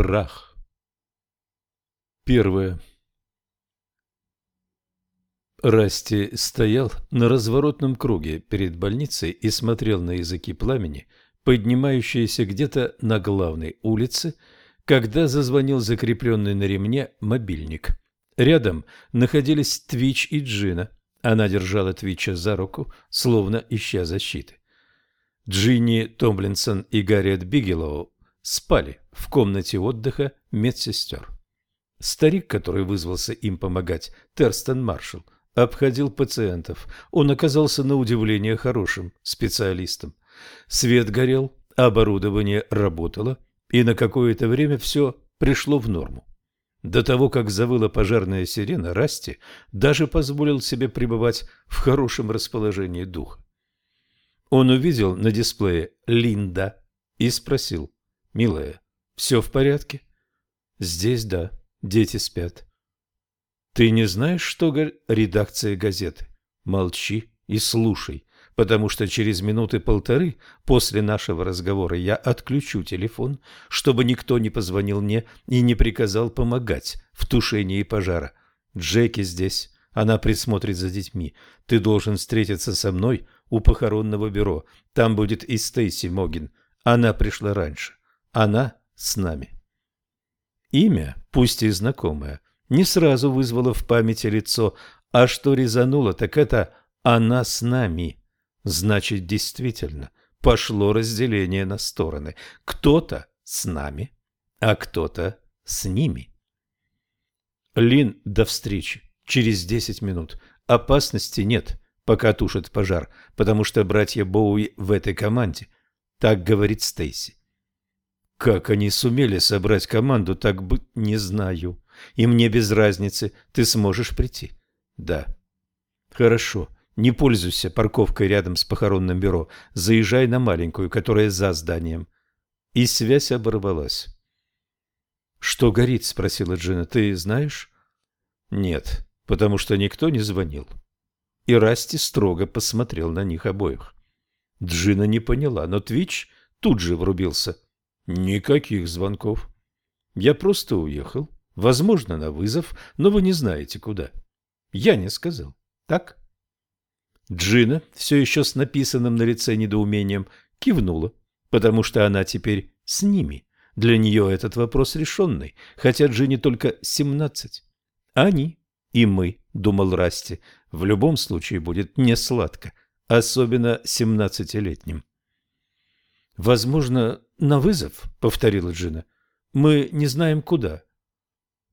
Прах. Первое. Расти стоял на разворотном круге перед больницей и смотрел на языки пламени, поднимающиеся где-то на главной улице, когда зазвонил закрепленный на ремне мобильник. Рядом находились Твич и Джина. Она держала Твича за руку, словно ища защиты. Джинни Томлинсон и Гарриет Бигелоу спали в комнате отдыха медсестер. Старик, который вызвался им помогать, Терстон Маршалл, обходил пациентов. Он оказался на удивление хорошим специалистом. Свет горел, оборудование работало, и на какое-то время все пришло в норму. До того, как завыла пожарная сирена, Расти даже позволил себе пребывать в хорошем расположении духа. Он увидел на дисплее «Линда» и спросил, «Милая, все в порядке?» «Здесь да, дети спят». «Ты не знаешь, что га... редакция газеты?» «Молчи и слушай, потому что через минуты полторы после нашего разговора я отключу телефон, чтобы никто не позвонил мне и не приказал помогать в тушении пожара. Джеки здесь, она присмотрит за детьми. Ты должен встретиться со мной у похоронного бюро. Там будет и Стейси Могин. Она пришла раньше. Она с нами. Имя, пусть и знакомое, не сразу вызвало в памяти лицо, а что резануло, так это «она с нами». Значит, действительно, пошло разделение на стороны. Кто-то с нами, а кто-то с ними. Лин, до встречи. Через десять минут. Опасности нет, пока тушит пожар, потому что братья Боуи в этой команде. Так говорит Стейси. Как они сумели собрать команду, так бы не знаю. И мне без разницы, ты сможешь прийти. Да. Хорошо. Не пользуйся парковкой рядом с похоронным бюро. Заезжай на маленькую, которая за зданием. И связь оборвалась. Что горит? спросила Джина. Ты знаешь? Нет, потому что никто не звонил. И Расти строго посмотрел на них обоих. Джина не поняла, но Твич тут же врубился. Никаких звонков. Я просто уехал. Возможно, на вызов, но вы не знаете куда. Я не сказал. Так? Джина, все еще с написанным на лице недоумением, кивнула, потому что она теперь с ними. Для нее этот вопрос решенный, хотя Джине только семнадцать. Они и мы, думал Расти, в любом случае будет не сладко, особенно семнадцатилетним. Возможно, на вызов, повторила Джина. Мы не знаем куда.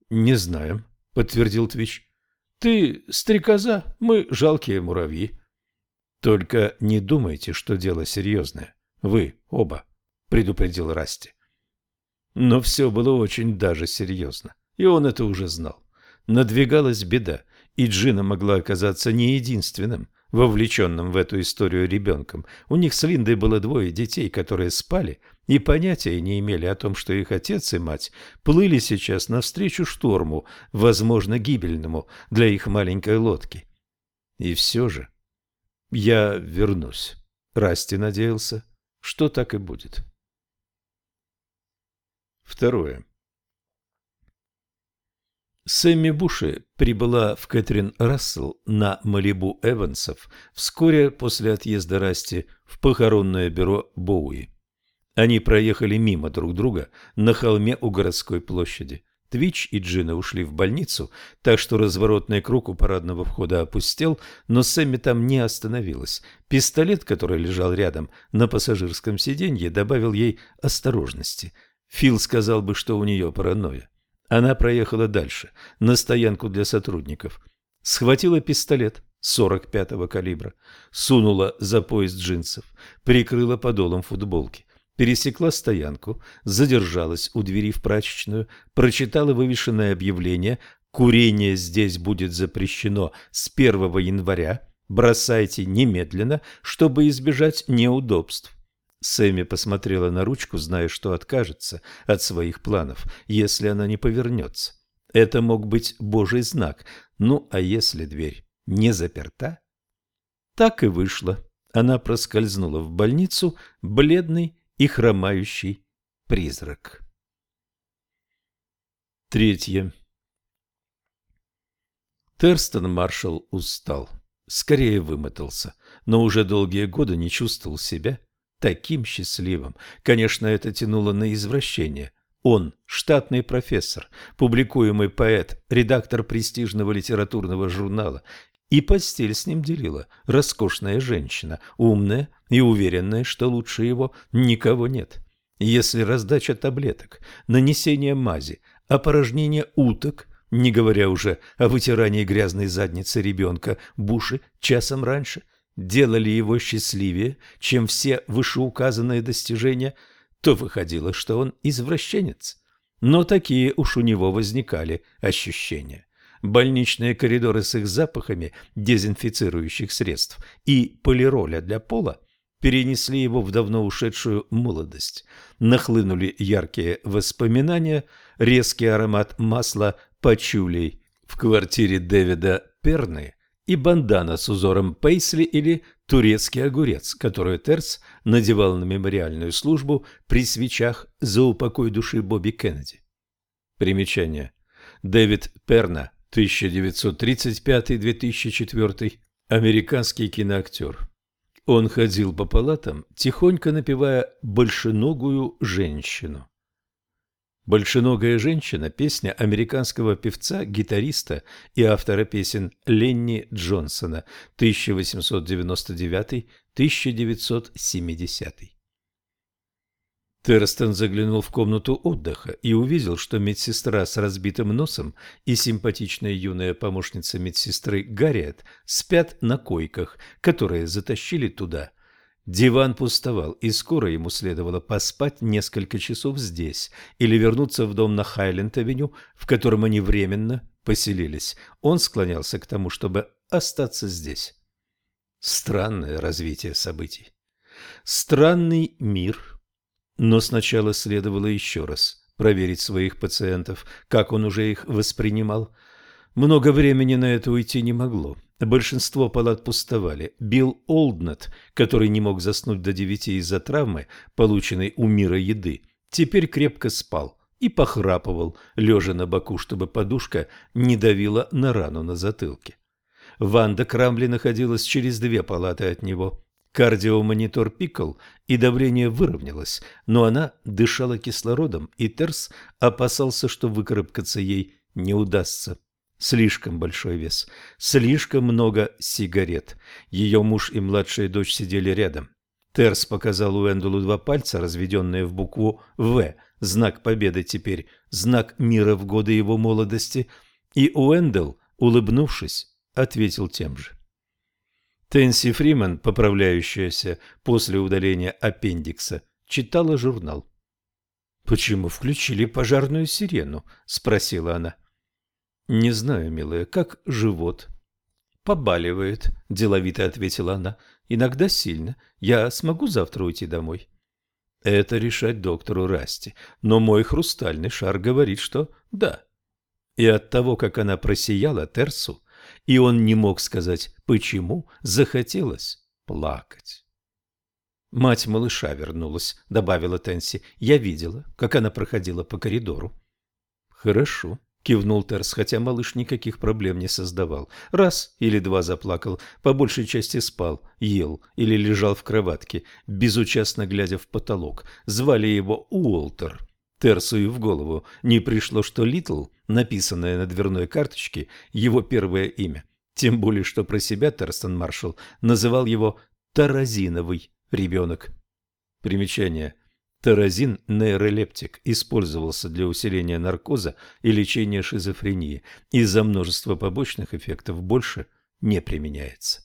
Не знаем, подтвердил Твич. Ты стрекоза, мы жалкие муравьи. Только не думайте, что дело серьезное. Вы оба, предупредил Расти. Но все было очень даже серьезно, и он это уже знал. Надвигалась беда, и Джина могла оказаться не единственным, вовлеченным в эту историю ребенком. У них с Линдой было двое детей, которые спали и понятия не имели о том, что их отец и мать плыли сейчас навстречу шторму, возможно, гибельному для их маленькой лодки. И все же я вернусь. Расти надеялся, что так и будет. Второе. Сэмми Буши прибыла в Кэтрин Рассел на Малибу Эвансов вскоре после отъезда Расти в похоронное бюро Боуи. Они проехали мимо друг друга на холме у городской площади. Твич и Джина ушли в больницу, так что разворотный круг у парадного входа опустел, но Сэмми там не остановилась. Пистолет, который лежал рядом на пассажирском сиденье, добавил ей осторожности. Фил сказал бы, что у нее паранойя. Она проехала дальше, на стоянку для сотрудников. Схватила пистолет 45-го калибра, сунула за пояс джинсов, прикрыла подолом футболки, пересекла стоянку, задержалась у двери в прачечную, прочитала вывешенное объявление «Курение здесь будет запрещено с 1 января, бросайте немедленно, чтобы избежать неудобств». Сэмми посмотрела на ручку, зная, что откажется от своих планов, если она не повернется. Это мог быть божий знак. Ну, а если дверь не заперта? Так и вышло. Она проскользнула в больницу, бледный и хромающий призрак. Третье. Терстон Маршалл устал, скорее вымотался, но уже долгие годы не чувствовал себя таким счастливым. Конечно, это тянуло на извращение. Он – штатный профессор, публикуемый поэт, редактор престижного литературного журнала, и постель с ним делила роскошная женщина, умная и уверенная, что лучше его никого нет. Если раздача таблеток, нанесение мази, опорожнение уток, не говоря уже о вытирании грязной задницы ребенка Буши часом раньше, делали его счастливее, чем все вышеуказанные достижения, то выходило, что он извращенец. Но такие уж у него возникали ощущения. Больничные коридоры с их запахами дезинфицирующих средств и полироля для пола перенесли его в давно ушедшую молодость. Нахлынули яркие воспоминания, резкий аромат масла пачулей в квартире Дэвида Перны и бандана с узором пейсли или турецкий огурец, который Терц надевал на мемориальную службу при свечах за упокой души Бобби Кеннеди. Примечание. Дэвид Перна, 1935-2004, американский киноактер. Он ходил по палатам, тихонько напевая «большеногую женщину». «Большеногая женщина» – песня американского певца, гитариста и автора песен Ленни Джонсона 1899-1970. Терстон заглянул в комнату отдыха и увидел, что медсестра с разбитым носом и симпатичная юная помощница медсестры Гарриет спят на койках, которые затащили туда. Диван пустовал, и скоро ему следовало поспать несколько часов здесь или вернуться в дом на Хайленд-авеню, в котором они временно поселились. Он склонялся к тому, чтобы остаться здесь. Странное развитие событий. Странный мир – но сначала следовало еще раз проверить своих пациентов, как он уже их воспринимал. Много времени на это уйти не могло. Большинство палат пустовали. Билл Олднет, который не мог заснуть до девяти из-за травмы, полученной у мира еды, теперь крепко спал и похрапывал, лежа на боку, чтобы подушка не давила на рану на затылке. Ванда Крамли находилась через две палаты от него. Кардиомонитор пикал, и давление выровнялось, но она дышала кислородом, и Терс опасался, что выкарабкаться ей не удастся. Слишком большой вес, слишком много сигарет. Ее муж и младшая дочь сидели рядом. Терс показал Уэндулу два пальца, разведенные в букву «В», знак победы теперь, знак мира в годы его молодости, и Уэндл, улыбнувшись, ответил тем же. Тенси Фриман, поправляющаяся после удаления аппендикса, читала журнал. «Почему включили пожарную сирену?» – спросила она. «Не знаю, милая, как живот?» «Побаливает», – деловито ответила она. «Иногда сильно. Я смогу завтра уйти домой?» «Это решать доктору Расти, но мой хрустальный шар говорит, что да». И от того, как она просияла Терсу, и он не мог сказать, почему захотелось плакать. «Мать малыша вернулась», — добавила Тенси. «Я видела, как она проходила по коридору». «Хорошо», — кивнул Терс, хотя малыш никаких проблем не создавал. Раз или два заплакал, по большей части спал, ел или лежал в кроватке, безучастно глядя в потолок. Звали его Уолтер. Терсу и в голову не пришло, что Литл, написанное на дверной карточке, его первое имя. Тем более, что про себя Терстон Маршалл называл его «таразиновый ребенок». Примечание. Таразин – нейролептик, использовался для усиления наркоза и лечения шизофрении. Из-за множества побочных эффектов больше не применяется.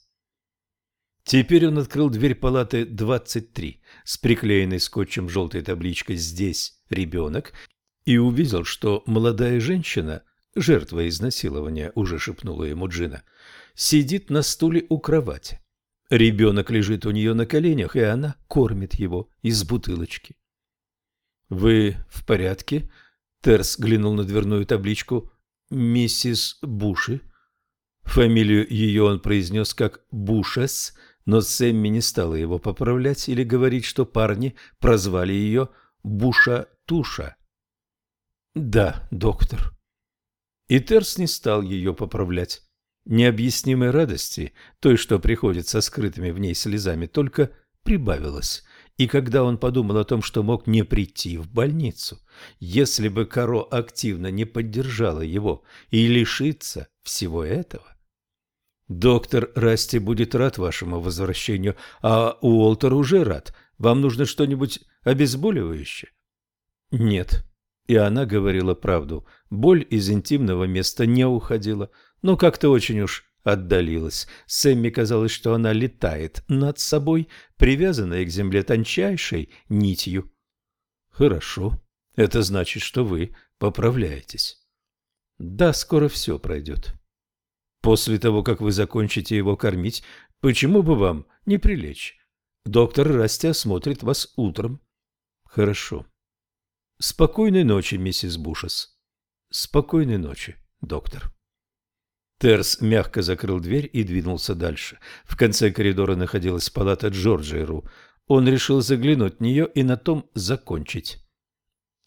Теперь он открыл дверь палаты 23 с приклеенной скотчем желтой табличкой «Здесь ребенок» и увидел, что молодая женщина, жертва изнасилования, уже шепнула ему Джина, сидит на стуле у кровати. Ребенок лежит у нее на коленях, и она кормит его из бутылочки. «Вы в порядке?» Терс глянул на дверную табличку «Миссис Буши». Фамилию ее он произнес как «Бушес», но Сэмми не стала его поправлять или говорить, что парни прозвали ее Буша-Туша. Да, доктор. И Терс не стал ее поправлять. Необъяснимой радости, той, что приходит со скрытыми в ней слезами, только прибавилось. И когда он подумал о том, что мог не прийти в больницу, если бы Каро активно не поддержала его и лишиться всего этого, Доктор Расти будет рад вашему возвращению, а Уолтер уже рад. Вам нужно что-нибудь обезболивающее? Нет. И она говорила правду. Боль из интимного места не уходила, но как-то очень уж отдалилась. Сэмми казалось, что она летает над собой, привязанная к земле тончайшей нитью. Хорошо. Это значит, что вы поправляетесь. Да, скоро все пройдет. После того, как вы закончите его кормить, почему бы вам не прилечь? Доктор Расти осмотрит вас утром. Хорошо. Спокойной ночи, миссис Бушес. Спокойной ночи, доктор. Терс мягко закрыл дверь и двинулся дальше. В конце коридора находилась палата Джорджа Ру. Он решил заглянуть в нее и на том закончить.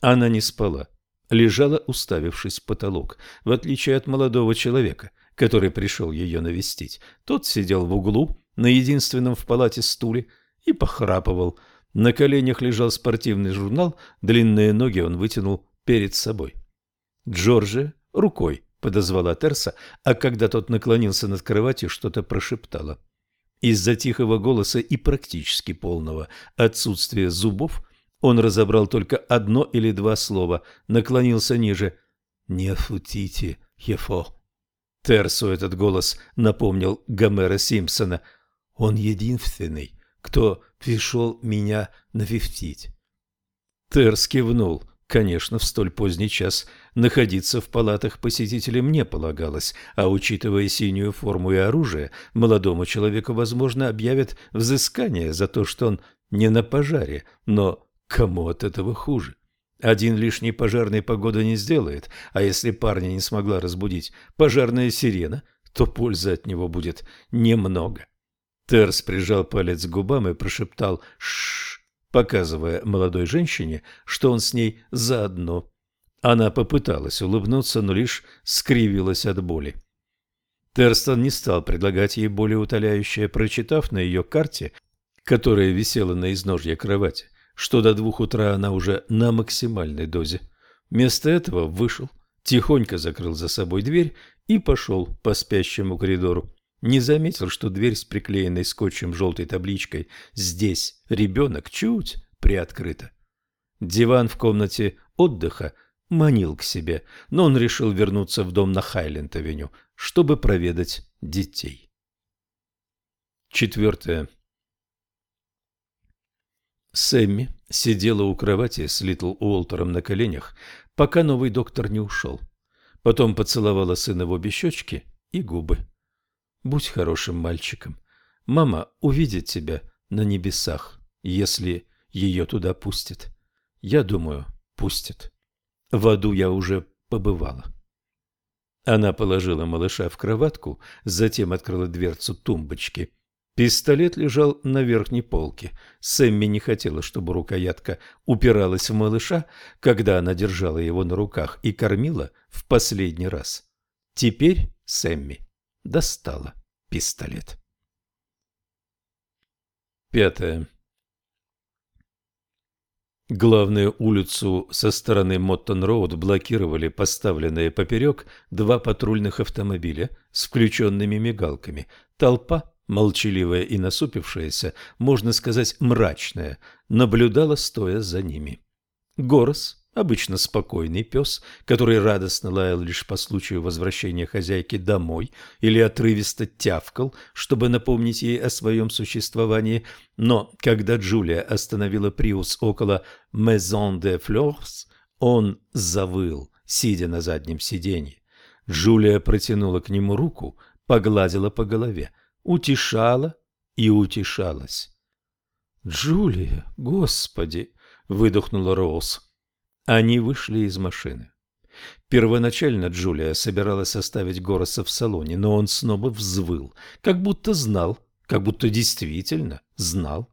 Она не спала, лежала, уставившись в потолок, в отличие от молодого человека – который пришел ее навестить. Тот сидел в углу на единственном в палате стуле и похрапывал. На коленях лежал спортивный журнал, длинные ноги он вытянул перед собой. Джорджия рукой подозвала Терса, а когда тот наклонился над кроватью, что-то прошептала. Из-за тихого голоса и практически полного отсутствия зубов он разобрал только одно или два слова, наклонился ниже. «Не футите, Ефо». Терсу этот голос напомнил Гомера Симпсона. Он единственный, кто пришел меня навестить. Терс кивнул. Конечно, в столь поздний час находиться в палатах посетителям не полагалось, а учитывая синюю форму и оружие, молодому человеку, возможно, объявят взыскание за то, что он не на пожаре, но кому от этого хуже? Один лишний пожарный погода не сделает, а если парня не смогла разбудить пожарная сирена, то пользы от него будет немного. Терс прижал палец к губам и прошептал «Шшш», показывая молодой женщине, что он с ней заодно. Она попыталась улыбнуться, но лишь скривилась от боли. Терстон не стал предлагать ей более утоляющее, прочитав на ее карте, которая висела на изножье кровати, что до двух утра она уже на максимальной дозе. Вместо этого вышел, тихонько закрыл за собой дверь и пошел по спящему коридору. Не заметил, что дверь с приклеенной скотчем желтой табличкой «Здесь ребенок» чуть приоткрыта. Диван в комнате отдыха манил к себе, но он решил вернуться в дом на Хайленд-авеню, чтобы проведать детей. Четвертое. Сэмми сидела у кровати с Литл Уолтером на коленях, пока новый доктор не ушел. Потом поцеловала сына в обе щечки и губы. «Будь хорошим мальчиком. Мама увидит тебя на небесах, если ее туда пустят. Я думаю, пустят. В аду я уже побывала». Она положила малыша в кроватку, затем открыла дверцу тумбочки – Пистолет лежал на верхней полке. Сэмми не хотела, чтобы рукоятка упиралась в малыша, когда она держала его на руках и кормила в последний раз. Теперь Сэмми достала пистолет. Пятое. Главную улицу со стороны Моттон-Роуд блокировали поставленные поперек два патрульных автомобиля с включенными мигалками. Толпа молчаливая и насупившаяся, можно сказать мрачная, наблюдала, стоя за ними. Горос, обычно спокойный пес, который радостно лаял лишь по случаю возвращения хозяйки домой или отрывисто тявкал, чтобы напомнить ей о своем существовании, но когда Джулия остановила Приус около Maison de Fleurs, он завыл, сидя на заднем сиденье. Джулия протянула к нему руку, погладила по голове утешала и утешалась. «Джулия, господи!» — выдохнула Роуз. Они вышли из машины. Первоначально Джулия собиралась оставить Гороса в салоне, но он снова взвыл, как будто знал, как будто действительно знал.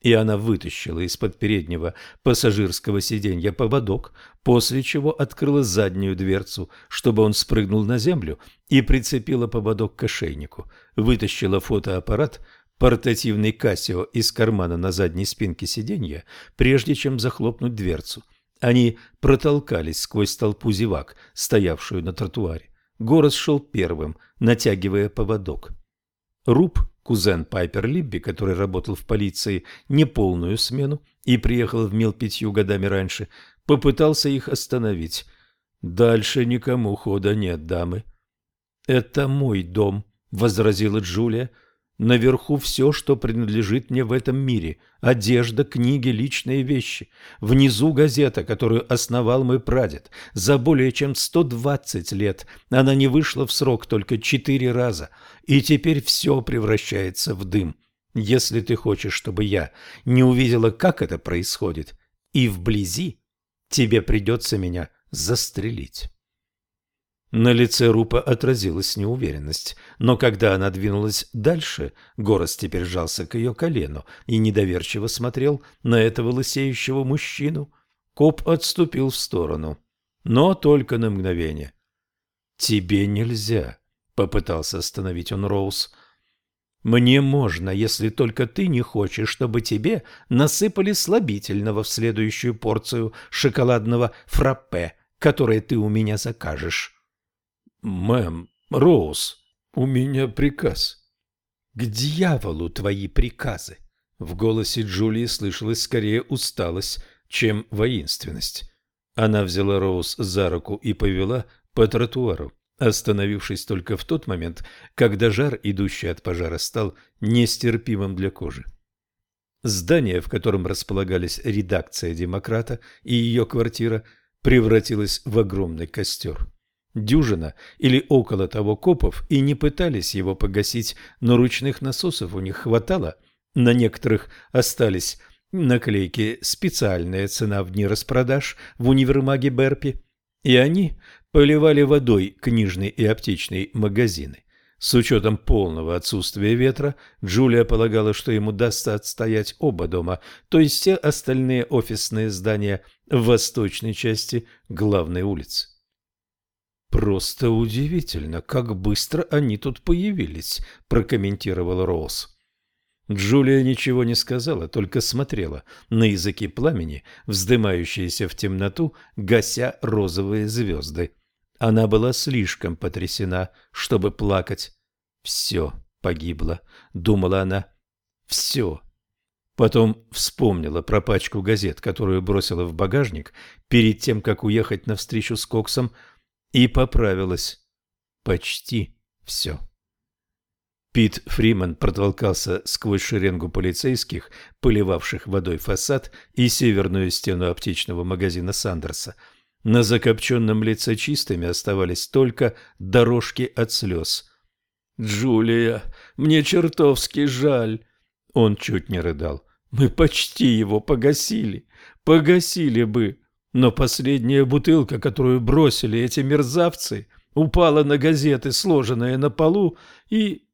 и она вытащила из-под переднего пассажирского сиденья поводок, после чего открыла заднюю дверцу, чтобы он спрыгнул на землю, и прицепила поводок к ошейнику. Вытащила фотоаппарат, портативный Кассио из кармана на задней спинке сиденья, прежде чем захлопнуть дверцу. Они протолкались сквозь толпу зевак, стоявшую на тротуаре. Горос шел первым, натягивая поводок. Руб Кузен Пайпер Либби, который работал в полиции неполную смену и приехал в Мил пятью годами раньше, попытался их остановить. «Дальше никому хода нет, дамы». «Это мой дом», — возразила Джулия. Наверху все, что принадлежит мне в этом мире. Одежда, книги, личные вещи. Внизу газета, которую основал мой прадед. За более чем 120 лет она не вышла в срок только четыре раза. И теперь все превращается в дым. Если ты хочешь, чтобы я не увидела, как это происходит, и вблизи, тебе придется меня застрелить. На лице Рупа отразилась неуверенность, но когда она двинулась дальше, Горос теперь жался к ее колену и недоверчиво смотрел на этого лысеющего мужчину. Коп отступил в сторону, но только на мгновение. «Тебе нельзя», — попытался остановить он Роуз. «Мне можно, если только ты не хочешь, чтобы тебе насыпали слабительного в следующую порцию шоколадного фраппе, которое ты у меня закажешь». «Мэм, Роуз, у меня приказ». «К дьяволу твои приказы!» В голосе Джулии слышалась скорее усталость, чем воинственность. Она взяла Роуз за руку и повела по тротуару, остановившись только в тот момент, когда жар, идущий от пожара, стал нестерпимым для кожи. Здание, в котором располагались редакция «Демократа» и ее квартира, превратилось в огромный костер. Дюжина или около того копов и не пытались его погасить, но ручных насосов у них хватало. На некоторых остались наклейки «Специальная цена в дни распродаж» в универмаге Берпи, и они поливали водой книжные и аптечные магазины. С учетом полного отсутствия ветра, Джулия полагала, что ему дастся отстоять оба дома, то есть все остальные офисные здания в восточной части главной улицы. «Просто удивительно, как быстро они тут появились», – прокомментировал Роуз. Джулия ничего не сказала, только смотрела на языки пламени, вздымающиеся в темноту, гася розовые звезды. Она была слишком потрясена, чтобы плакать. «Все погибло», — думала она. «Все». Потом вспомнила про пачку газет, которую бросила в багажник перед тем, как уехать на встречу с Коксом, — и поправилась. Почти все. Пит Фриман протолкался сквозь шеренгу полицейских, поливавших водой фасад и северную стену аптечного магазина Сандерса. На закопченном лице чистыми оставались только дорожки от слез. «Джулия, мне чертовски жаль!» Он чуть не рыдал. «Мы почти его погасили. Погасили бы!» Но последняя бутылка, которую бросили эти мерзавцы, упала на газеты, сложенные на полу, и...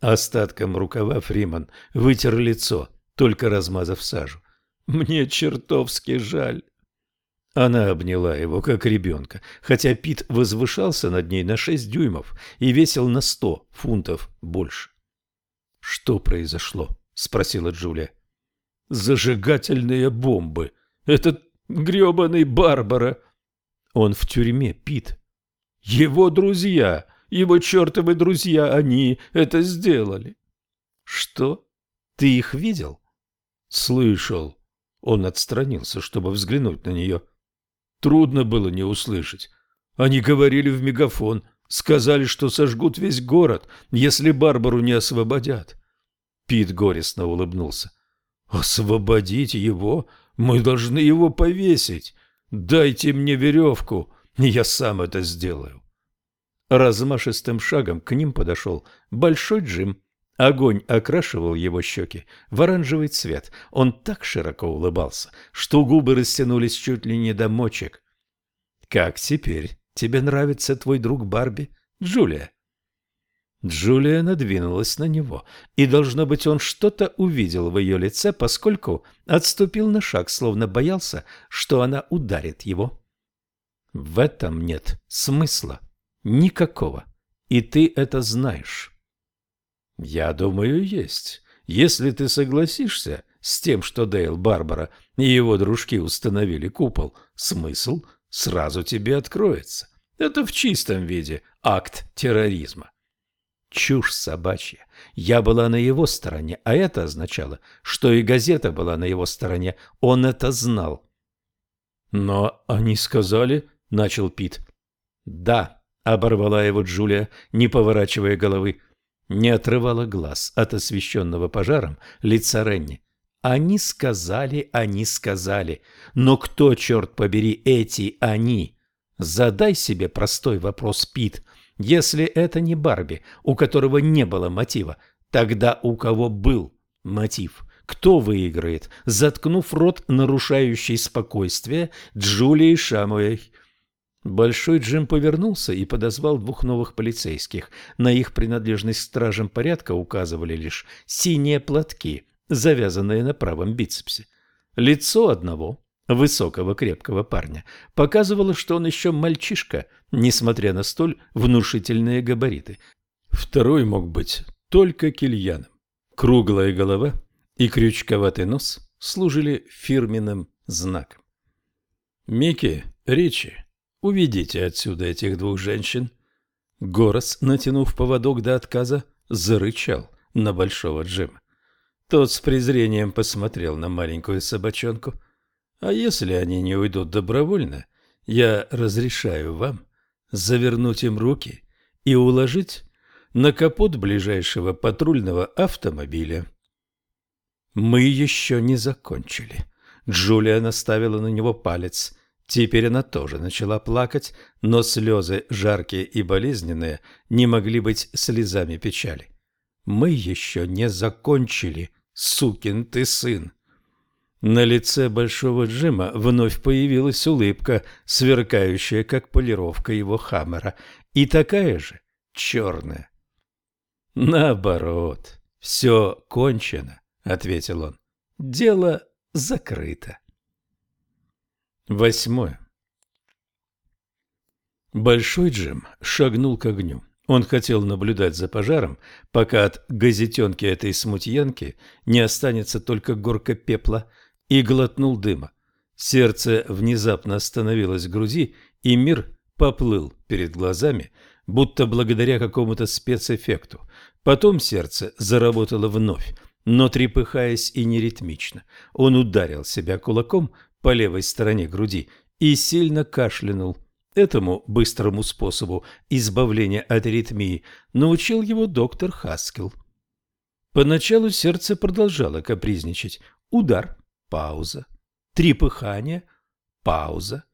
Остатком рукава Фриман вытер лицо, только размазав сажу. «Мне чертовски жаль». Она обняла его, как ребенка, хотя Пит возвышался над ней на шесть дюймов и весил на сто фунтов больше. «Что произошло?» — спросила Джулия. «Зажигательные бомбы. Этот грёбаный Барбара. Он в тюрьме, Пит. Его друзья, его чертовы друзья, они это сделали. Что? Ты их видел? Слышал. Он отстранился, чтобы взглянуть на нее. Трудно было не услышать. Они говорили в мегафон, сказали, что сожгут весь город, если Барбару не освободят. Пит горестно улыбнулся. «Освободить его? Мы должны его повесить. Дайте мне веревку, я сам это сделаю. Размашистым шагом к ним подошел большой Джим. Огонь окрашивал его щеки в оранжевый цвет. Он так широко улыбался, что губы растянулись чуть ли не до мочек. «Как теперь? Тебе нравится твой друг Барби, Джулия?» Джулия надвинулась на него, и, должно быть, он что-то увидел в ее лице, поскольку отступил на шаг, словно боялся, что она ударит его. В этом нет смысла. Никакого. И ты это знаешь. Я думаю, есть. Если ты согласишься с тем, что Дейл Барбара и его дружки установили купол, смысл сразу тебе откроется. Это в чистом виде акт терроризма. Чушь собачья. Я была на его стороне, а это означало, что и газета была на его стороне. Он это знал. Но они сказали, — начал Пит. Да, — оборвала его Джулия, не поворачивая головы. Не отрывала глаз от освещенного пожаром лица Ренни. Они сказали, они сказали. Но кто, черт побери, эти они? Задай себе простой вопрос, Пит. Если это не Барби, у которого не было мотива, тогда у кого был мотив? Кто выиграет, заткнув рот нарушающий спокойствие Джулии Шамуэй? Большой Джим повернулся и подозвал двух новых полицейских. На их принадлежность стражам порядка указывали лишь синие платки, завязанные на правом бицепсе. Лицо одного, высокого крепкого парня, показывало, что он еще мальчишка, несмотря на столь внушительные габариты. Второй мог быть только кильяном. Круглая голова и крючковатый нос служили фирменным знаком. «Микки, Ричи, уведите отсюда этих двух женщин». Горос, натянув поводок до отказа, зарычал на Большого Джима. Тот с презрением посмотрел на маленькую собачонку – а если они не уйдут добровольно, я разрешаю вам завернуть им руки и уложить на капот ближайшего патрульного автомобиля. Мы еще не закончили. Джулия наставила на него палец. Теперь она тоже начала плакать, но слезы, жаркие и болезненные, не могли быть слезами печали. Мы еще не закончили, сукин ты сын. На лице Большого Джима вновь появилась улыбка, сверкающая, как полировка его хаммера, и такая же черная. «Наоборот, все кончено», — ответил он. «Дело закрыто». Восьмое. Большой Джим шагнул к огню. Он хотел наблюдать за пожаром, пока от газетенки этой смутьянки не останется только горка пепла, и глотнул дыма. Сердце внезапно остановилось в груди, и мир поплыл перед глазами, будто благодаря какому-то спецэффекту. Потом сердце заработало вновь, но трепыхаясь и неритмично. Он ударил себя кулаком по левой стороне груди и сильно кашлянул. Этому быстрому способу избавления от аритмии научил его доктор Хаскел. Поначалу сердце продолжало капризничать. Удар, Пауза. Три пыхания. Пауза.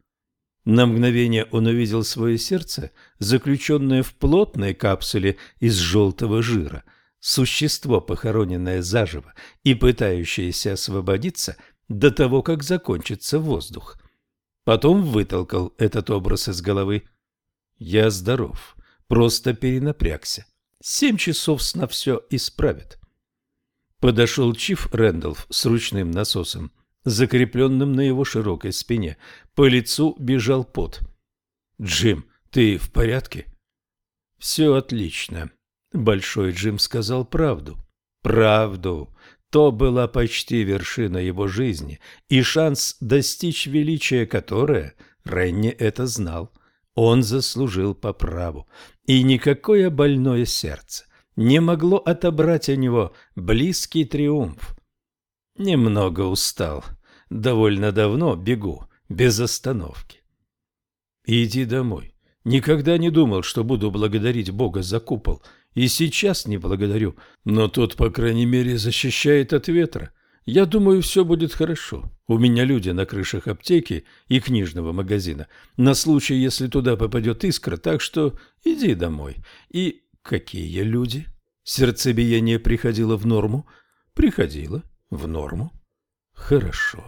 На мгновение он увидел свое сердце, заключенное в плотной капсуле из желтого жира, существо, похороненное заживо и пытающееся освободиться до того, как закончится воздух. Потом вытолкал этот образ из головы. «Я здоров, просто перенапрягся. Семь часов сна все исправит». Подошел Чиф Рэндалф с ручным насосом, закрепленным на его широкой спине. По лицу бежал пот. «Джим, ты в порядке?» «Все отлично». Большой Джим сказал правду. Правду. То была почти вершина его жизни и шанс достичь величия, которое Ренни это знал. Он заслужил по праву. И никакое больное сердце не могло отобрать у него близкий триумф. Немного устал. Довольно давно бегу, без остановки. Иди домой. Никогда не думал, что буду благодарить Бога за купол. И сейчас не благодарю, но тот, по крайней мере, защищает от ветра. Я думаю, все будет хорошо. У меня люди на крышах аптеки и книжного магазина. На случай, если туда попадет искра, так что иди домой. И Какие люди? Сердцебиение приходило в норму? Приходило в норму. Хорошо.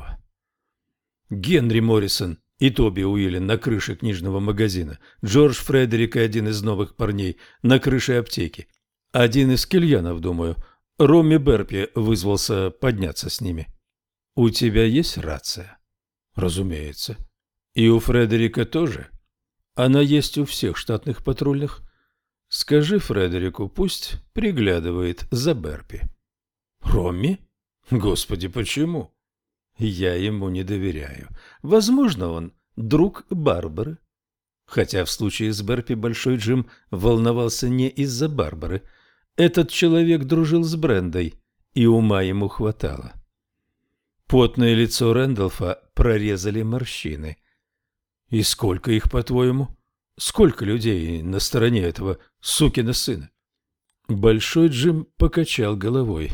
Генри Моррисон и Тоби Уиллен на крыше книжного магазина, Джордж Фредерик и один из новых парней на крыше аптеки. Один из кельянов, думаю. Ромми Берпи вызвался подняться с ними. У тебя есть рация? Разумеется. И у Фредерика тоже? Она есть у всех штатных патрульных. Скажи Фредерику, пусть приглядывает за Берпи. Ромми? Господи, почему? Я ему не доверяю. Возможно, он друг Барбары. Хотя в случае с Берпи Большой Джим волновался не из-за Барбары. Этот человек дружил с Брендой, и ума ему хватало. Потное лицо Рэндалфа прорезали морщины. «И сколько их, по-твоему? Сколько людей на стороне этого сукина сына?» Большой Джим покачал головой.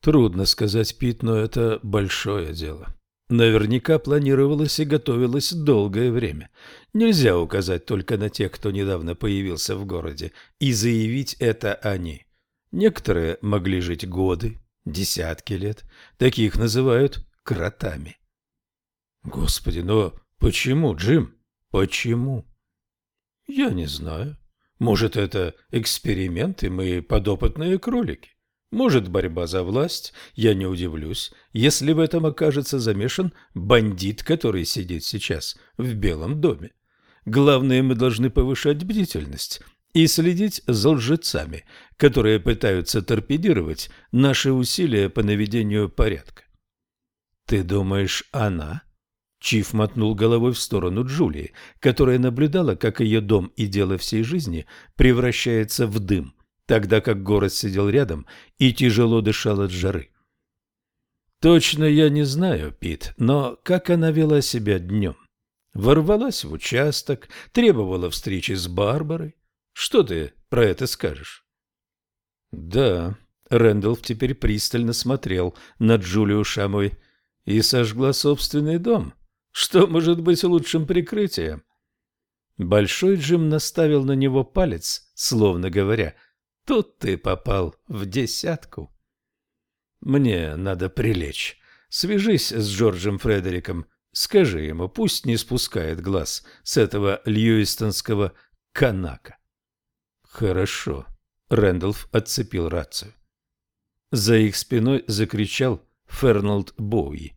«Трудно сказать, Пит, но это большое дело. Наверняка планировалось и готовилось долгое время. Нельзя указать только на тех, кто недавно появился в городе, и заявить это они. Некоторые могли жить годы, десятки лет. Таких называют кротами. Господи, но почему, Джим? Почему? Я не знаю. Может, это эксперимент, и мы подопытные кролики? Может, борьба за власть, я не удивлюсь, если в этом окажется замешан бандит, который сидит сейчас в Белом доме. Главное, мы должны повышать бдительность и следить за лжецами, которые пытаются торпедировать наши усилия по наведению порядка. «Ты думаешь, она?» Чиф мотнул головой в сторону Джулии, которая наблюдала, как ее дом и дело всей жизни превращается в дым тогда как город сидел рядом и тяжело дышал от жары. Точно я не знаю, Пит, но как она вела себя днем? Ворвалась в участок, требовала встречи с Барбарой. Что ты про это скажешь? Да, Рэндалф теперь пристально смотрел на Джулию Шамой и сожгла собственный дом. Что может быть лучшим прикрытием? Большой Джим наставил на него палец, словно говоря — Тут ты попал в десятку. Мне надо прилечь. Свяжись с Джорджем Фредериком. Скажи ему, пусть не спускает глаз с этого льюистонского канака. Хорошо. Рэндалф отцепил рацию. За их спиной закричал Фернолд Боуи.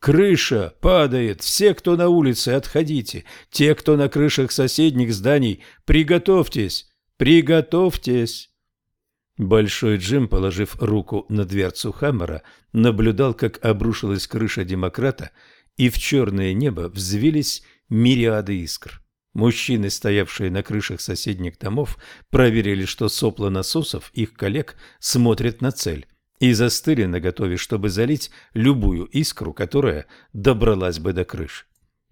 «Крыша падает! Все, кто на улице, отходите! Те, кто на крышах соседних зданий, приготовьтесь! «Приготовьтесь!» Большой Джим, положив руку на дверцу Хаммера, наблюдал, как обрушилась крыша демократа, и в черное небо взвились мириады искр. Мужчины, стоявшие на крышах соседних домов, проверили, что сопла насосов их коллег смотрят на цель, и застыли наготове, чтобы залить любую искру, которая добралась бы до крыши.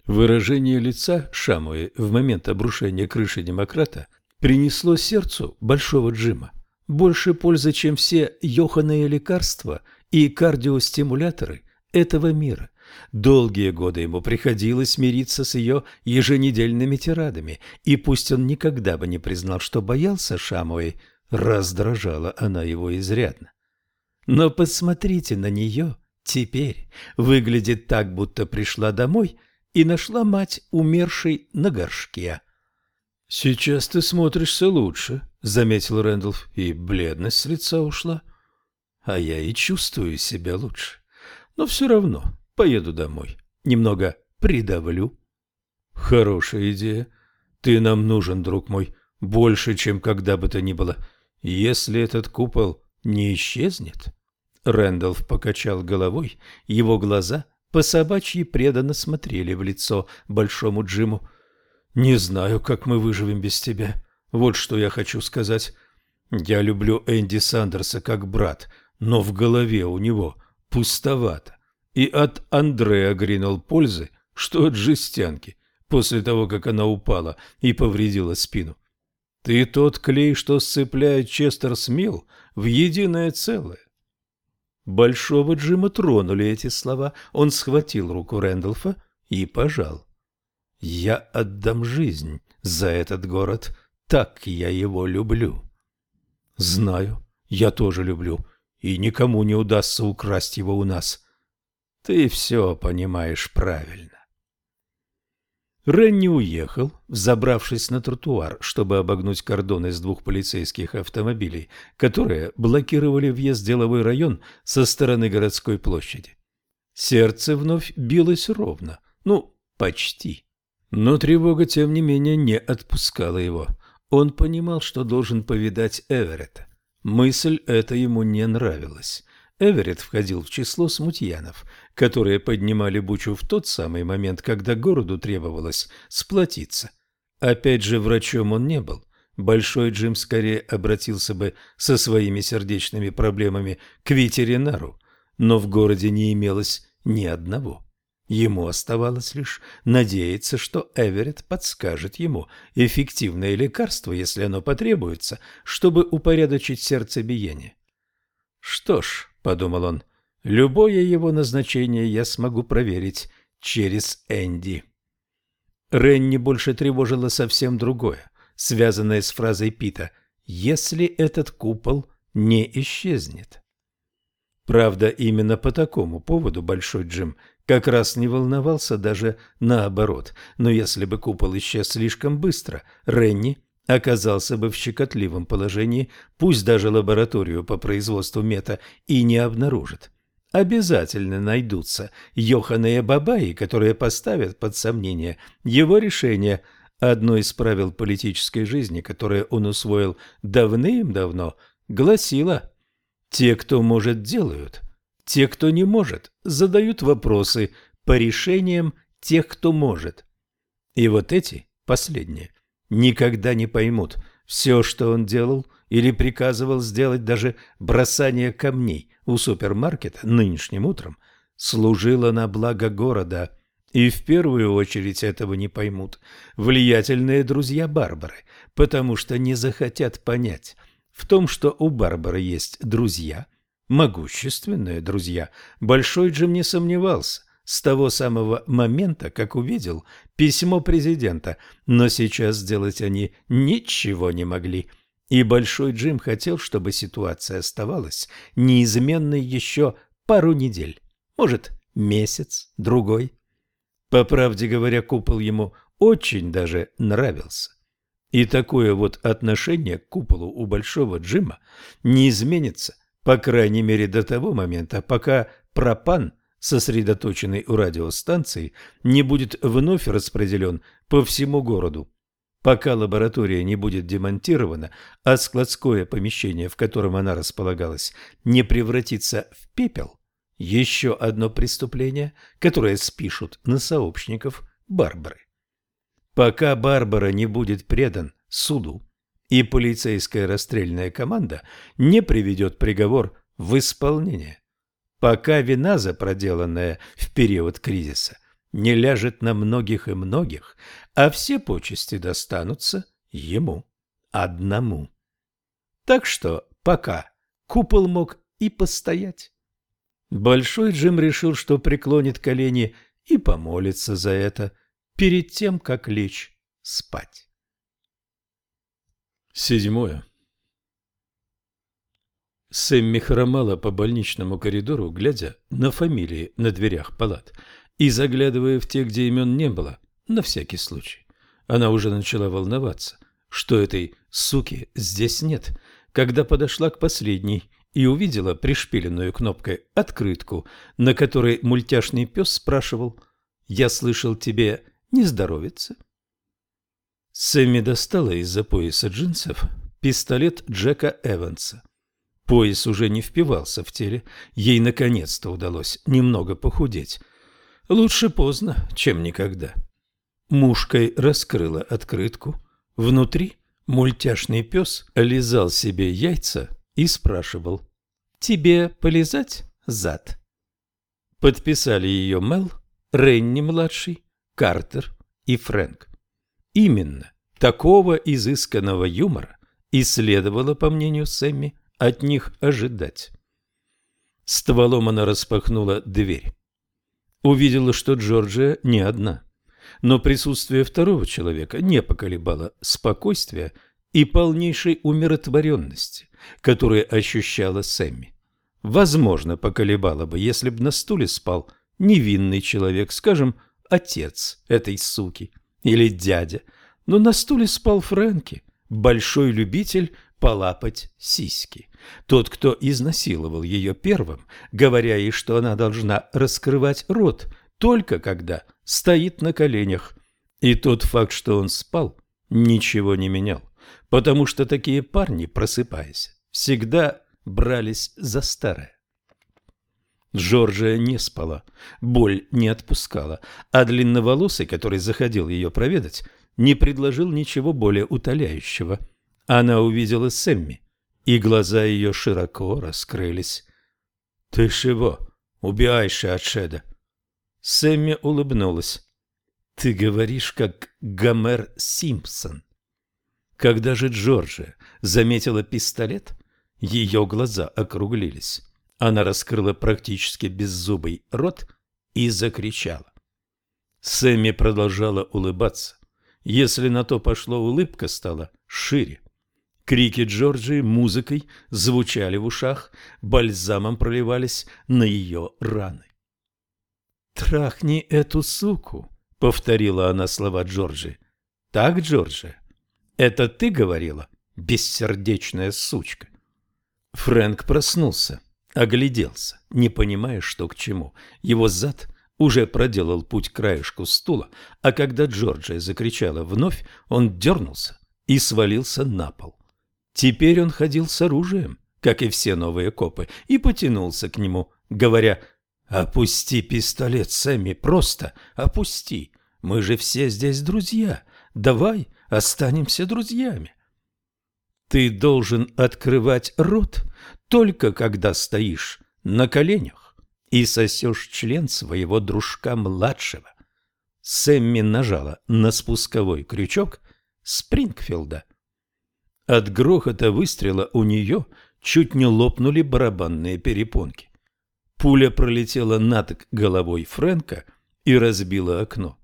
Выражение лица Шамуи в момент обрушения крыши демократа принесло сердцу Большого Джима больше пользы, чем все йоханые лекарства и кардиостимуляторы этого мира. Долгие годы ему приходилось мириться с ее еженедельными тирадами, и пусть он никогда бы не признал, что боялся Шамуэй, раздражала она его изрядно. Но посмотрите на нее теперь. Выглядит так, будто пришла домой и нашла мать, умершей на горшке. «Сейчас ты смотришься лучше», — заметил Рэндалф, — «и бледность с лица ушла. А я и чувствую себя лучше. Но все равно поеду домой, немного придавлю». «Хорошая идея. Ты нам нужен, друг мой, больше, чем когда бы то ни было. Если этот купол не исчезнет...» Рэндалф покачал головой, его глаза по собачьи преданно смотрели в лицо Большому Джиму. Не знаю, как мы выживем без тебя. Вот что я хочу сказать. Я люблю Энди Сандерса как брат, но в голове у него пустовато. И от Андрея Гринелл пользы, что от жестянки, после того, как она упала и повредила спину. Ты тот клей, что сцепляет Честер Смил в единое целое. Большого Джима тронули эти слова. Он схватил руку Рэндалфа и пожал. Я отдам жизнь за этот город, так я его люблю. Знаю, я тоже люблю, и никому не удастся украсть его у нас. Ты все понимаешь правильно. Ренни уехал, взобравшись на тротуар, чтобы обогнуть кордон из двух полицейских автомобилей, которые блокировали въезд в деловой район со стороны городской площади. Сердце вновь билось ровно, ну, почти. Но тревога, тем не менее, не отпускала его. Он понимал, что должен повидать Эверетта. Мысль эта ему не нравилась. Эверетт входил в число смутьянов, которые поднимали бучу в тот самый момент, когда городу требовалось сплотиться. Опять же, врачом он не был. Большой Джим скорее обратился бы со своими сердечными проблемами к ветеринару, но в городе не имелось ни одного. Ему оставалось лишь надеяться, что Эверетт подскажет ему эффективное лекарство, если оно потребуется, чтобы упорядочить сердцебиение. «Что ж», — подумал он, — «любое его назначение я смогу проверить через Энди». Ренни больше тревожило совсем другое, связанное с фразой Пита «если этот купол не исчезнет». Правда, именно по такому поводу Большой Джим как раз не волновался даже наоборот, но если бы купол исчез слишком быстро, Ренни оказался бы в щекотливом положении, пусть даже лабораторию по производству мета и не обнаружит. Обязательно найдутся Йоханы и Бабаи, которые поставят под сомнение его решение. Одно из правил политической жизни, которое он усвоил давным-давно, гласило те, кто может, делают. Те, кто не может, задают вопросы по решениям тех, кто может. И вот эти, последние, никогда не поймут все, что он делал или приказывал сделать, даже бросание камней у супермаркета нынешним утром, служило на благо города. И в первую очередь этого не поймут влиятельные друзья Барбары, потому что не захотят понять – в том, что у Барбары есть друзья, могущественные друзья, Большой Джим не сомневался с того самого момента, как увидел письмо президента, но сейчас сделать они ничего не могли. И Большой Джим хотел, чтобы ситуация оставалась неизменной еще пару недель, может, месяц, другой. По правде говоря, купол ему очень даже нравился. И такое вот отношение к куполу у Большого Джима не изменится, по крайней мере до того момента, пока пропан, сосредоточенный у радиостанции, не будет вновь распределен по всему городу. Пока лаборатория не будет демонтирована, а складское помещение, в котором она располагалась, не превратится в пепел, еще одно преступление, которое спишут на сообщников Барбары. Пока Барбара не будет предан суду и полицейская расстрельная команда не приведет приговор в исполнение, пока вина за проделанное в период кризиса не ляжет на многих и многих, а все почести достанутся ему одному. Так что пока купол мог и постоять. Большой Джим решил, что преклонит колени и помолится за это – перед тем, как лечь спать. Седьмое. Сэмми хромала по больничному коридору, глядя на фамилии на дверях палат и заглядывая в те, где имен не было, на всякий случай. Она уже начала волноваться, что этой суки здесь нет, когда подошла к последней и увидела пришпиленную кнопкой открытку, на которой мультяшный пес спрашивал «Я слышал, тебе не здоровится. Сэмми достала из-за пояса джинсов пистолет Джека Эванса. Пояс уже не впивался в теле, ей наконец-то удалось немного похудеть. Лучше поздно, чем никогда. Мушкой раскрыла открытку. Внутри мультяшный пес лизал себе яйца и спрашивал «Тебе полезать зад?» Подписали ее Мел, Ренни-младший Картер и Фрэнк. Именно такого изысканного юмора и следовало, по мнению Сэмми, от них ожидать. Стволом она распахнула дверь. Увидела, что Джорджия не одна, но присутствие второго человека не поколебало спокойствия и полнейшей умиротворенности, которые ощущала Сэмми. Возможно, поколебало бы, если бы на стуле спал невинный человек, скажем, отец этой суки, или дядя, но на стуле спал Фрэнки, большой любитель полапать сиськи. Тот, кто изнасиловал ее первым, говоря ей, что она должна раскрывать рот только когда стоит на коленях. И тот факт, что он спал, ничего не менял, потому что такие парни, просыпаясь, всегда брались за старое. Джорджия не спала, боль не отпускала, а длинноволосый, который заходил ее проведать, не предложил ничего более утоляющего. Она увидела Сэмми, и глаза ее широко раскрылись. — Ты чего? Убиваешься от Шеда? Сэмми улыбнулась. — Ты говоришь, как Гомер Симпсон. Когда же Джорджия заметила пистолет, ее глаза округлились. Она раскрыла практически беззубый рот и закричала. Сэмми продолжала улыбаться. Если на то пошло, улыбка стала шире. Крики Джорджии музыкой звучали в ушах, бальзамом проливались на ее раны. «Трахни эту суку», — повторила она слова Джорджи. «Так, Джорджия? Это ты говорила, бессердечная сучка?» Фрэнк проснулся, огляделся, не понимая, что к чему. Его зад уже проделал путь к краешку стула, а когда Джорджия закричала вновь, он дернулся и свалился на пол. Теперь он ходил с оружием, как и все новые копы, и потянулся к нему, говоря «Опусти пистолет, Сэмми, просто опусти. Мы же все здесь друзья. Давай останемся друзьями». Ты должен открывать рот только когда стоишь на коленях и сосешь член своего дружка-младшего. Сэмми нажала на спусковой крючок Спрингфилда. От грохота выстрела у нее чуть не лопнули барабанные перепонки. Пуля пролетела над головой Фрэнка и разбила окно.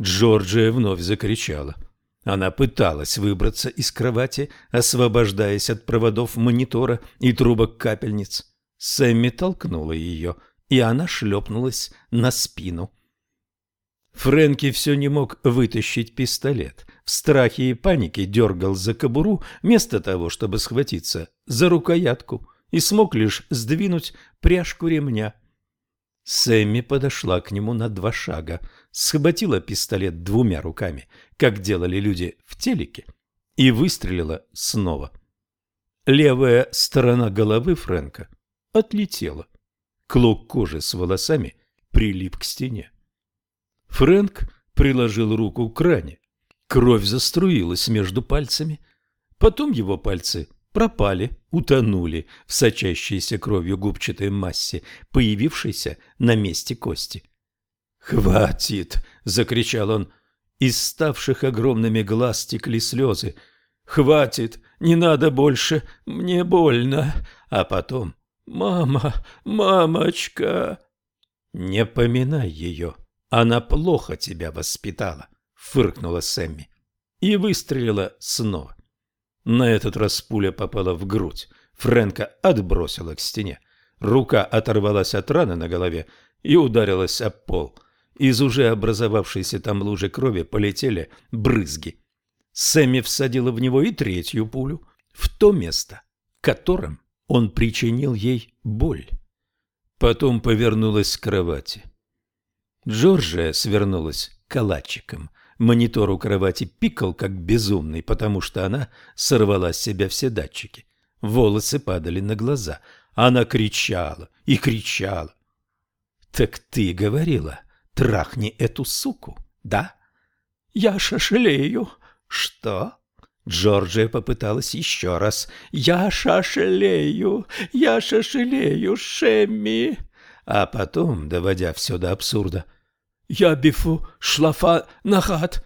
Джорджия вновь закричала — она пыталась выбраться из кровати, освобождаясь от проводов монитора и трубок капельниц. Сэмми толкнула ее, и она шлепнулась на спину. Фрэнки все не мог вытащить пистолет. В страхе и панике дергал за кобуру, вместо того, чтобы схватиться за рукоятку, и смог лишь сдвинуть пряжку ремня. Сэмми подошла к нему на два шага, схватила пистолет двумя руками, как делали люди в телеке, и выстрелила снова. Левая сторона головы Фрэнка отлетела. Клок кожи с волосами прилип к стене. Фрэнк приложил руку к ране. Кровь заструилась между пальцами. Потом его пальцы пропали, утонули в сочащейся кровью губчатой массе, появившейся на месте кости. «Хватит!» — закричал он. Из ставших огромными глаз текли слезы. «Хватит! Не надо больше! Мне больно!» А потом «Мама! Мамочка!» «Не поминай ее! Она плохо тебя воспитала!» — фыркнула Сэмми и выстрелила снова. На этот раз пуля попала в грудь. Фрэнка отбросила к стене. Рука оторвалась от раны на голове и ударилась об пол. Из уже образовавшейся там лужи крови полетели брызги. Сэмми всадила в него и третью пулю, в то место, которым он причинил ей боль. Потом повернулась к кровати. Джорджия свернулась калачиком. Монитор у кровати пикал, как безумный, потому что она сорвала с себя все датчики. Волосы падали на глаза. Она кричала и кричала. «Так ты говорила, трахни эту суку, да?» «Я шашелею». «Что?» Джорджия попыталась еще раз. «Я шашелею, я шашелею, Шемми!» А потом, доводя все до абсурда, «Я бифу шлафа нахат!»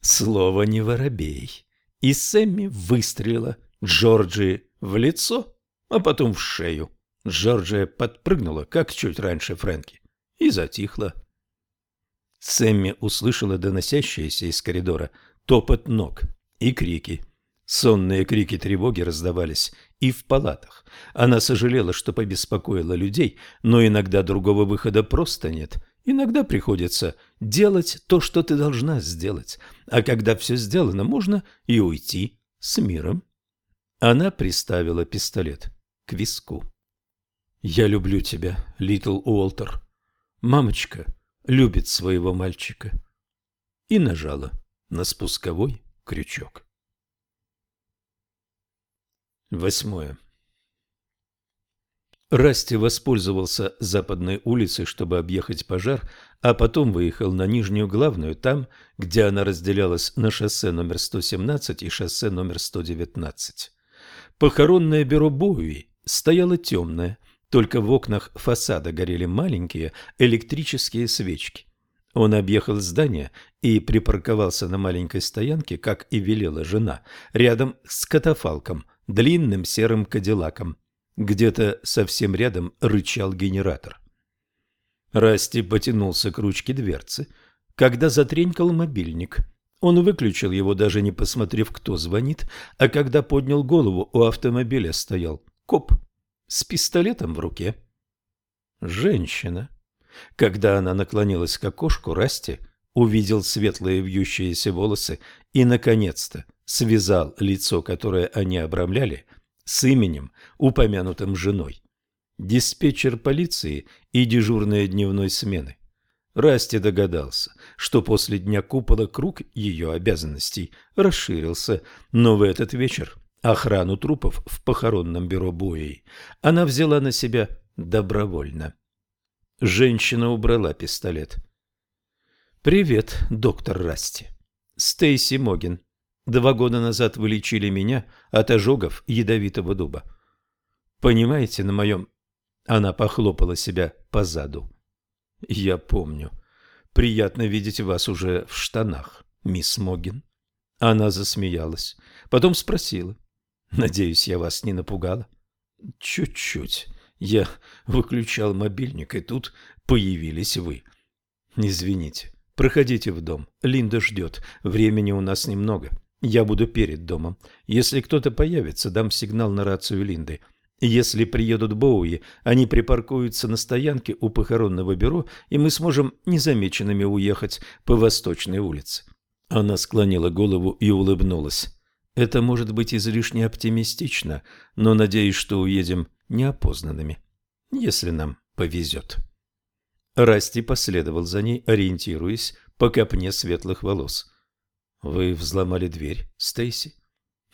Слово не воробей. И Сэмми выстрелила Джорджии в лицо, а потом в шею. Джорджия подпрыгнула, как чуть раньше Фрэнки, и затихла. Сэмми услышала доносящиеся из коридора топот ног и крики. Сонные крики тревоги раздавались и в палатах. Она сожалела, что побеспокоила людей, но иногда другого выхода просто нет, Иногда приходится делать то, что ты должна сделать, а когда все сделано, можно и уйти с миром. Она приставила пистолет к виску. «Я люблю тебя, Литл Уолтер. Мамочка любит своего мальчика». И нажала на спусковой крючок. Восьмое. Расти воспользовался западной улицей, чтобы объехать пожар, а потом выехал на Нижнюю Главную, там, где она разделялась на шоссе номер 117 и шоссе номер 119. Похоронное бюро Боуи стояло темное, только в окнах фасада горели маленькие электрические свечки. Он объехал здание и припарковался на маленькой стоянке, как и велела жена, рядом с катафалком, длинным серым кадиллаком – где-то совсем рядом рычал генератор. Расти потянулся к ручке дверцы, когда затренькал мобильник. Он выключил его, даже не посмотрев, кто звонит, а когда поднял голову, у автомобиля стоял коп с пистолетом в руке. Женщина. Когда она наклонилась к окошку, Расти увидел светлые вьющиеся волосы и, наконец-то, связал лицо, которое они обрамляли, с именем, упомянутым женой. Диспетчер полиции и дежурная дневной смены. Расти догадался, что после дня купола круг ее обязанностей расширился, но в этот вечер охрану трупов в похоронном бюро Буэй она взяла на себя добровольно. Женщина убрала пистолет. «Привет, доктор Расти. Стейси Могин. Два года назад вы лечили меня от ожогов ядовитого дуба. Понимаете, на моем... Она похлопала себя по заду. Я помню. Приятно видеть вас уже в штанах, мисс Могин. Она засмеялась. Потом спросила. Надеюсь, я вас не напугала? Чуть-чуть. Я выключал мобильник, и тут появились вы. Извините. Проходите в дом. Линда ждет. Времени у нас немного. — я буду перед домом. Если кто-то появится, дам сигнал на рацию Линды. Если приедут Боуи, они припаркуются на стоянке у похоронного бюро, и мы сможем незамеченными уехать по Восточной улице. Она склонила голову и улыбнулась. Это может быть излишне оптимистично, но надеюсь, что уедем неопознанными, если нам повезет. Расти последовал за ней, ориентируясь по копне светлых волос. Вы взломали дверь, Стейси?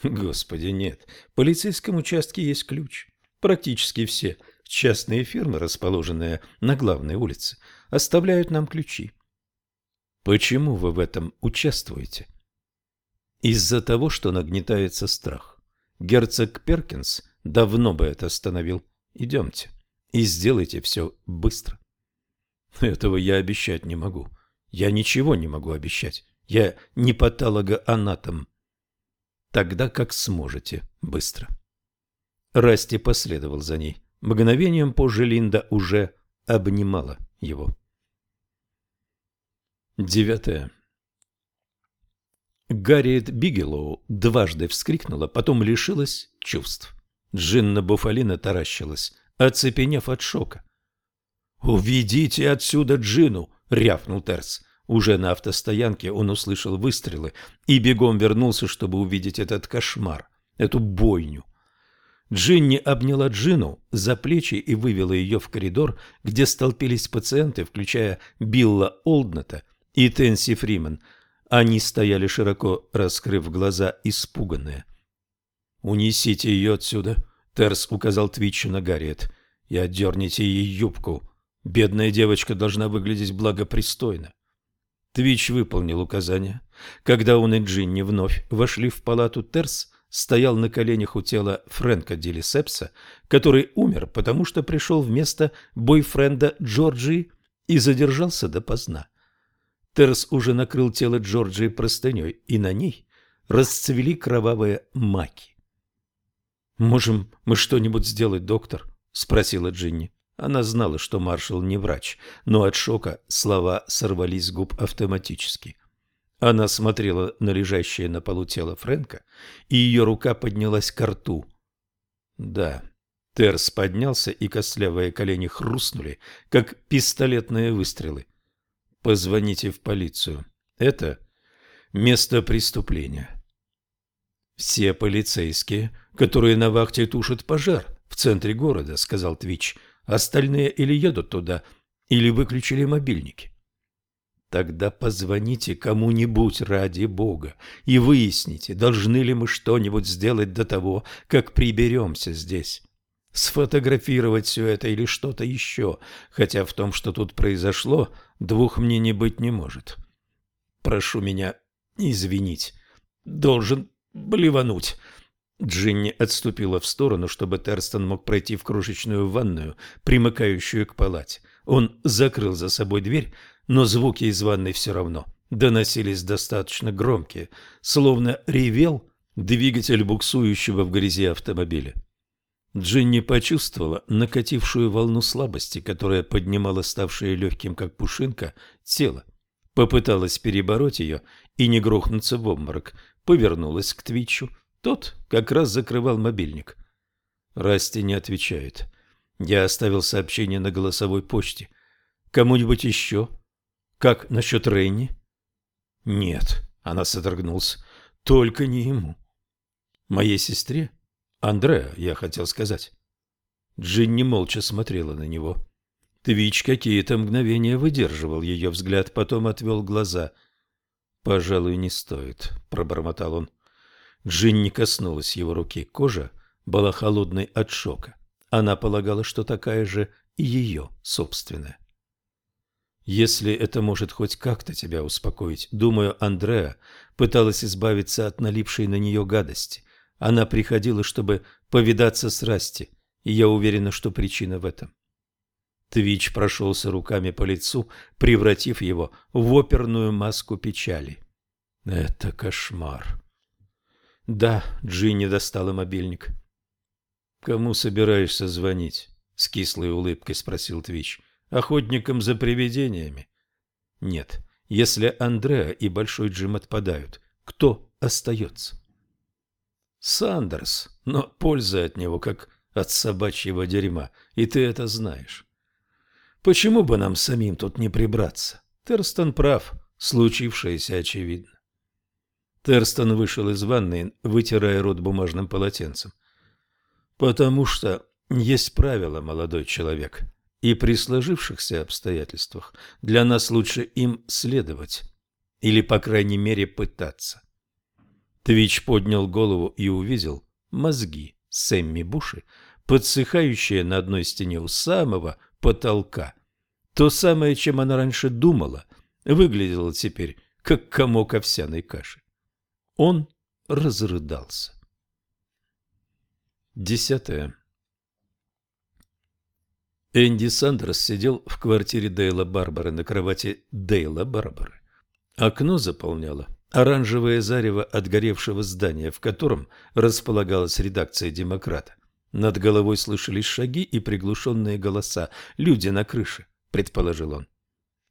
Господи, нет. В полицейском участке есть ключ. Практически все частные фирмы, расположенные на главной улице, оставляют нам ключи. Почему вы в этом участвуете? Из-за того, что нагнетается страх. Герцог Перкинс давно бы это остановил. Идемте и сделайте все быстро. Этого я обещать не могу. Я ничего не могу обещать. Я не патологоанатом. Тогда как сможете, быстро. Расти последовал за ней. Мгновением позже Линда уже обнимала его. Девятое. Гарриет Бигелоу дважды вскрикнула, потом лишилась чувств. Джинна Буфалина таращилась, оцепенев от шока. «Уведите отсюда Джину!» — рявкнул Терс. Уже на автостоянке он услышал выстрелы и бегом вернулся, чтобы увидеть этот кошмар, эту бойню. Джинни обняла Джину за плечи и вывела ее в коридор, где столпились пациенты, включая Билла Олдната и Тенси Фриман. Они стояли широко, раскрыв глаза, испуганные. «Унесите ее отсюда», — Терс указал Твитчу на Гарриет, — «и отдерните ей юбку. Бедная девочка должна выглядеть благопристойно». Твич выполнил указание. Когда он и Джинни вновь вошли в палату, Терс стоял на коленях у тела Фрэнка Делисепса, который умер, потому что пришел вместо бойфренда Джорджии и задержался допоздна. Терс уже накрыл тело Джорджии простыней, и на ней расцвели кровавые маки. «Можем мы что-нибудь сделать, доктор?» — спросила Джинни. Она знала, что маршал не врач, но от шока слова сорвались с губ автоматически. Она смотрела на лежащее на полу тело Фрэнка, и ее рука поднялась к рту. Да, Терс поднялся, и костлявые колени хрустнули, как пистолетные выстрелы. позвоните в полицию. Это место преступления. Все полицейские, которые на вахте тушат пожар в центре города, сказал Твич. Остальные или едут туда, или выключили мобильники. Тогда позвоните кому-нибудь ради бога и выясните, должны ли мы что-нибудь сделать до того, как приберемся здесь. Сфотографировать все это или что-то еще, хотя в том, что тут произошло, двух мне не быть не может. Прошу меня извинить. Должен блевануть. Джинни отступила в сторону, чтобы Терстон мог пройти в крошечную ванную, примыкающую к палате. Он закрыл за собой дверь, но звуки из ванной все равно доносились достаточно громкие, словно ревел двигатель буксующего в грязи автомобиля. Джинни почувствовала накатившую волну слабости, которая поднимала ставшее легким, как пушинка, тело. Попыталась перебороть ее и не грохнуться в обморок. Повернулась к Твичу. Тот как раз закрывал мобильник. Расти не отвечает. Я оставил сообщение на голосовой почте. Кому-нибудь еще? Как насчет Рейни? Нет, она содрогнулась. Только не ему. Моей сестре? Андреа, я хотел сказать. Джинни молча смотрела на него. Твич какие-то мгновения выдерживал ее взгляд, потом отвел глаза. «Пожалуй, не стоит», — пробормотал он. Джинни коснулась его руки. Кожа была холодной от шока. Она полагала, что такая же и ее собственная. Если это может хоть как-то тебя успокоить, думаю, Андреа пыталась избавиться от налипшей на нее гадости. Она приходила, чтобы повидаться с Расти, и я уверена, что причина в этом. Твич прошелся руками по лицу, превратив его в оперную маску печали. Это кошмар. Да, Джинни достала мобильник. Кому собираешься звонить? С кислой улыбкой спросил Твич. Охотникам за привидениями? Нет. Если Андреа и Большой Джим отпадают, кто остается? Сандерс, но польза от него как от собачьего дерьма, и ты это знаешь. Почему бы нам самим тут не прибраться? Терстон прав, случившееся очевидно. Терстон вышел из ванной, вытирая рот бумажным полотенцем. «Потому что есть правило, молодой человек и при сложившихся обстоятельствах для нас лучше им следовать или, по крайней мере, пытаться. Твич поднял голову и увидел мозги Сэмми Буши, подсыхающие на одной стене у самого потолка. То самое, чем она раньше думала, выглядело теперь как комок овсяной каши. Он разрыдался. Десятое. Энди Сандерс сидел в квартире Дейла Барбары на кровати Дейла Барбары. Окно заполняло оранжевое зарево отгоревшего здания, в котором располагалась редакция «Демократа». Над головой слышались шаги и приглушенные голоса. «Люди на крыше», — предположил он.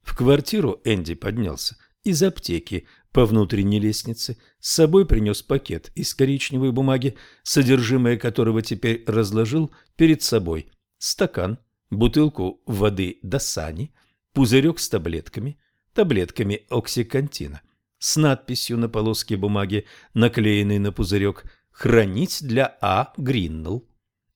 В квартиру Энди поднялся из аптеки по внутренней лестнице, с собой принес пакет из коричневой бумаги, содержимое которого теперь разложил перед собой. Стакан, бутылку воды Досани, пузырек с таблетками, таблетками оксикантина, с надписью на полоске бумаги, наклеенной на пузырек «Хранить для А. Гриннелл».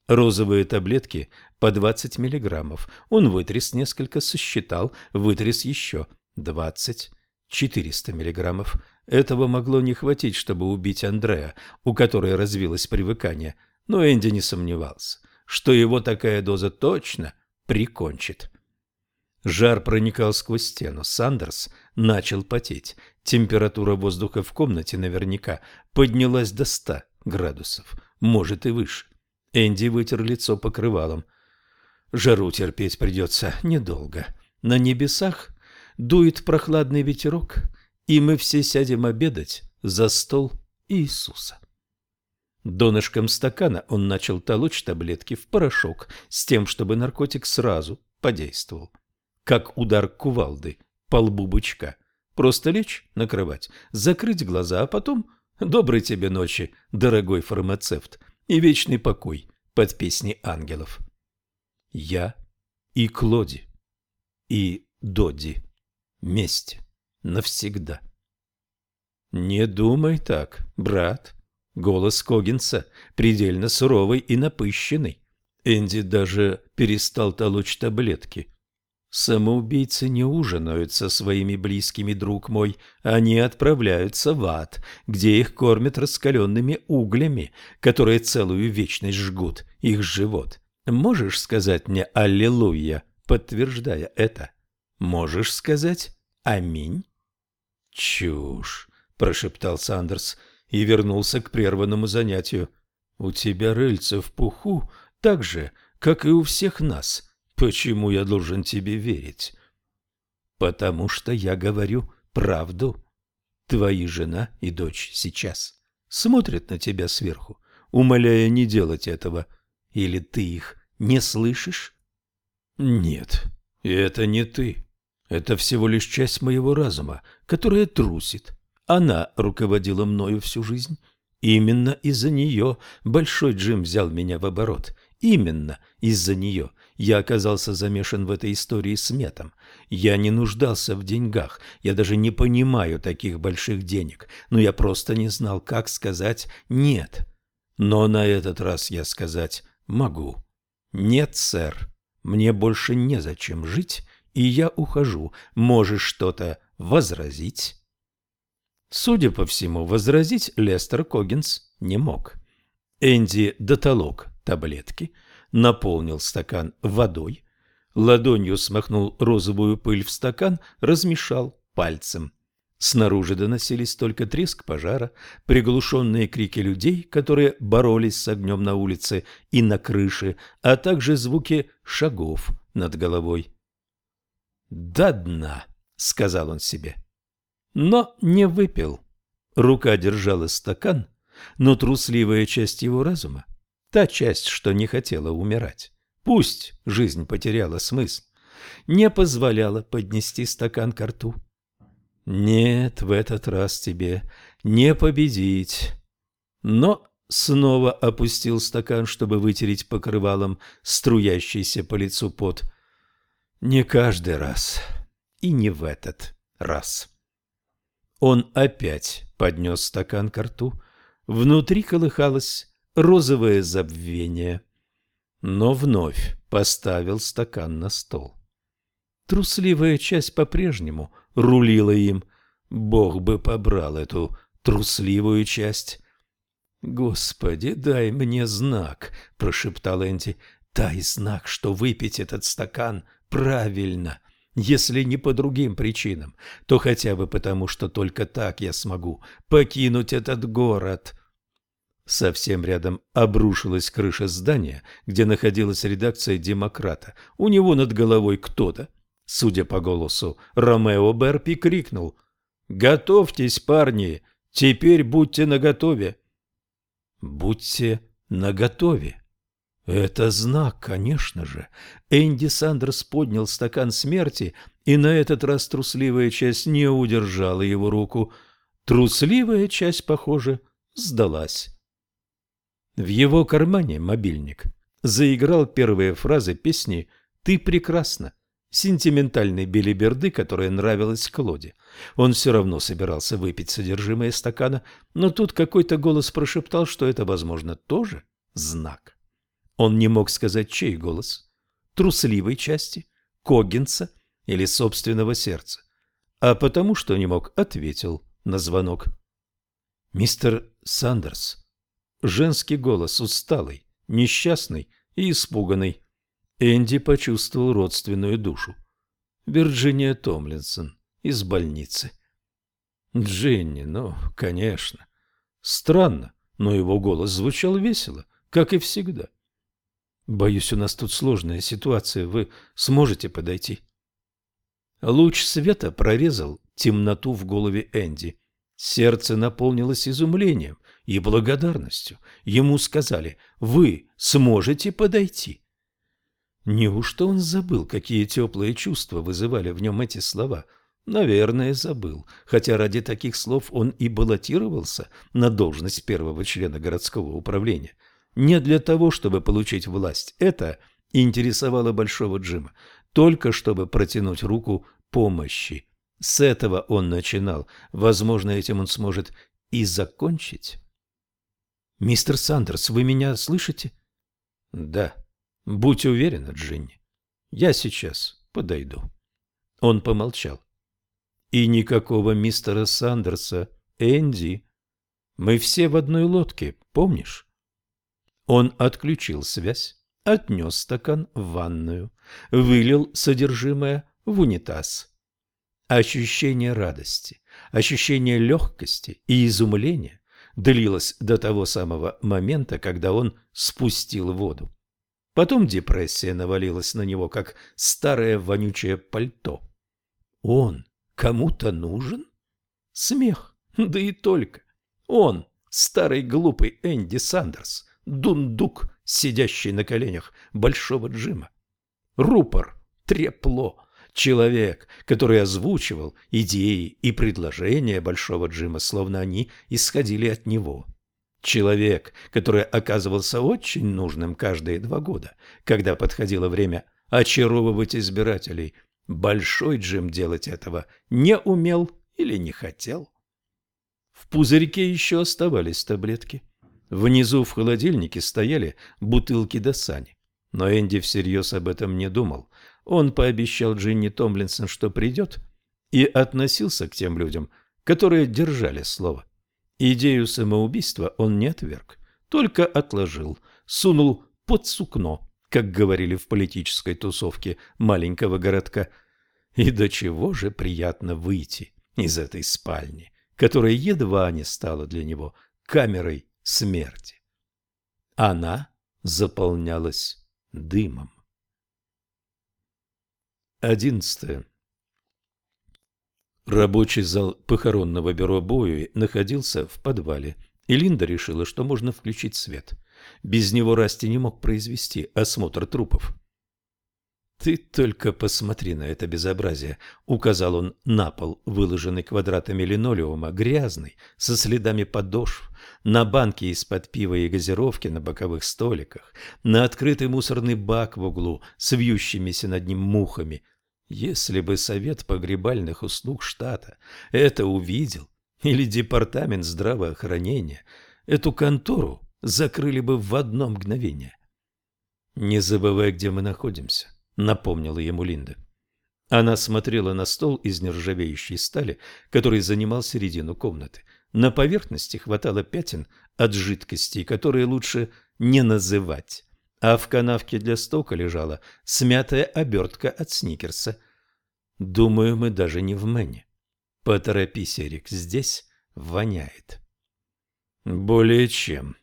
Розовые таблетки по 20 миллиграммов. Он вытряс несколько, сосчитал, вытряс еще 20, 400 миллиграммов. Этого могло не хватить, чтобы убить Андрея, у которой развилось привыкание, но Энди не сомневался, что его такая доза точно прикончит. Жар проникал сквозь стену. Сандерс начал потеть. Температура воздуха в комнате наверняка поднялась до ста градусов, может и выше. Энди вытер лицо покрывалом. Жару терпеть придется недолго. На небесах дует прохладный ветерок, и мы все сядем обедать за стол Иисуса. Донышком стакана он начал толочь таблетки в порошок с тем, чтобы наркотик сразу подействовал. Как удар кувалды по лбу бычка. Просто лечь на кровать, закрыть глаза, а потом «Доброй тебе ночи, дорогой фармацевт, и вечный покой под песни ангелов». Я и Клоди, и Додди. Месте. Навсегда. «Не думай так, брат». Голос Когинса предельно суровый и напыщенный. Энди даже перестал толочь таблетки. Самоубийцы не ужинают со своими близкими, друг мой. Они отправляются в ад, где их кормят раскаленными углями, которые целую вечность жгут их живот. Можешь сказать мне «Аллилуйя», подтверждая это? Можешь сказать «Аминь»? Чушь, прошептал Сандерс и вернулся к прерванному занятию. У тебя рыльца в пуху так же, как и у всех нас. Почему я должен тебе верить? Потому что я говорю правду. Твои жена и дочь сейчас смотрят на тебя сверху, умоляя не делать этого. Или ты их не слышишь? Нет, это не ты. Это всего лишь часть моего разума, которая трусит. Она руководила мною всю жизнь. Именно из-за нее Большой Джим взял меня в оборот. Именно из-за нее я оказался замешан в этой истории с Метом. Я не нуждался в деньгах, я даже не понимаю таких больших денег, но я просто не знал, как сказать «нет». Но на этот раз я сказать могу. «Нет, сэр, мне больше незачем жить, и я ухожу. Можешь что-то возразить?» Судя по всему, возразить Лестер Когинс не мог. Энди дотолок таблетки, наполнил стакан водой, ладонью смахнул розовую пыль в стакан, размешал пальцем. Снаружи доносились только треск пожара, приглушенные крики людей, которые боролись с огнем на улице и на крыше, а также звуки шагов над головой. «До дна», — сказал он себе. Но не выпил. Рука держала стакан, но трусливая часть его разума Та часть, что не хотела умирать, пусть жизнь потеряла смысл, не позволяла поднести стакан к рту. Нет, в этот раз тебе не победить. Но снова опустил стакан, чтобы вытереть покрывалом струящийся по лицу пот. Не каждый раз и не в этот раз. Он опять поднес стакан к рту. Внутри колыхалось розовое забвение. Но вновь поставил стакан на стол. Трусливая часть по-прежнему рулила им. Бог бы побрал эту трусливую часть. «Господи, дай мне знак!» – прошептал Энди. «Дай знак, что выпить этот стакан правильно. Если не по другим причинам, то хотя бы потому, что только так я смогу покинуть этот город». Совсем рядом обрушилась крыша здания, где находилась редакция «Демократа». У него над головой кто-то, судя по голосу, Ромео Берпи крикнул «Готовьтесь, парни! Теперь будьте наготове!» «Будьте наготове!» Это знак, конечно же. Энди Сандерс поднял стакан смерти, и на этот раз трусливая часть не удержала его руку. Трусливая часть, похоже, сдалась. В его кармане мобильник заиграл первые фразы песни «Ты прекрасна», сентиментальной белиберды, которая нравилась Клоде. Он все равно собирался выпить содержимое стакана, но тут какой-то голос прошептал, что это, возможно, тоже знак. Он не мог сказать, чей голос – трусливой части, Коггинса или собственного сердца, а потому что не мог, ответил на звонок. «Мистер Сандерс», Женский голос, усталый, несчастный и испуганный. Энди почувствовал родственную душу. Вирджиния Томлинсон из больницы. Дженни, ну, конечно. Странно, но его голос звучал весело, как и всегда. Боюсь, у нас тут сложная ситуация. Вы сможете подойти? Луч света прорезал темноту в голове Энди. Сердце наполнилось изумлением и благодарностью. Ему сказали «Вы сможете подойти». Неужто он забыл, какие теплые чувства вызывали в нем эти слова? Наверное, забыл, хотя ради таких слов он и баллотировался на должность первого члена городского управления. Не для того, чтобы получить власть. Это интересовало Большого Джима, только чтобы протянуть руку помощи С этого он начинал. Возможно, этим он сможет и закончить. «Мистер Сандерс, вы меня слышите?» «Да. Будь уверена, Джинни. Я сейчас подойду». Он помолчал. «И никакого мистера Сандерса, Энди. Мы все в одной лодке, помнишь?» Он отключил связь, отнес стакан в ванную, вылил содержимое в унитаз. Ощущение радости, ощущение легкости и изумления длилось до того самого момента, когда он спустил воду. Потом депрессия навалилась на него, как старое вонючее пальто. Он кому-то нужен? Смех, да и только. Он, старый глупый Энди Сандерс, дундук, сидящий на коленях большого Джима. Рупор, трепло, человек, который озвучивал идеи и предложения большого Джима, словно они исходили от него. Человек, который оказывался очень нужным каждые два года, когда подходило время очаровывать избирателей. Большой Джим делать этого не умел или не хотел. В пузырьке еще оставались таблетки. Внизу в холодильнике стояли бутылки Досани. Но Энди всерьез об этом не думал. Он пообещал Джинни Томлинсон, что придет, и относился к тем людям, которые держали слово. Идею самоубийства он не отверг, только отложил, сунул под сукно, как говорили в политической тусовке маленького городка. И до чего же приятно выйти из этой спальни, которая едва не стала для него камерой смерти. Она заполнялась дымом. Одиннадцатое. Рабочий зал похоронного бюро Боуи находился в подвале, и Линда решила, что можно включить свет. Без него Расти не мог произвести осмотр трупов. «Ты только посмотри на это безобразие», — указал он на пол, выложенный квадратами линолеума, грязный, со следами подошв, на банки из-под пива и газировки на боковых столиках, на открытый мусорный бак в углу с вьющимися над ним мухами. Если бы Совет погребальных услуг штата это увидел, или Департамент здравоохранения, эту контору закрыли бы в одно мгновение. «Не забывай, где мы находимся», — напомнила ему Линда. Она смотрела на стол из нержавеющей стали, который занимал середину комнаты. На поверхности хватало пятен от жидкостей, которые лучше не называть. А в канавке для стока лежала смятая обертка от сникерса. Думаю, мы даже не в Мэне. Поторопись, Эрик, здесь воняет. Более чем.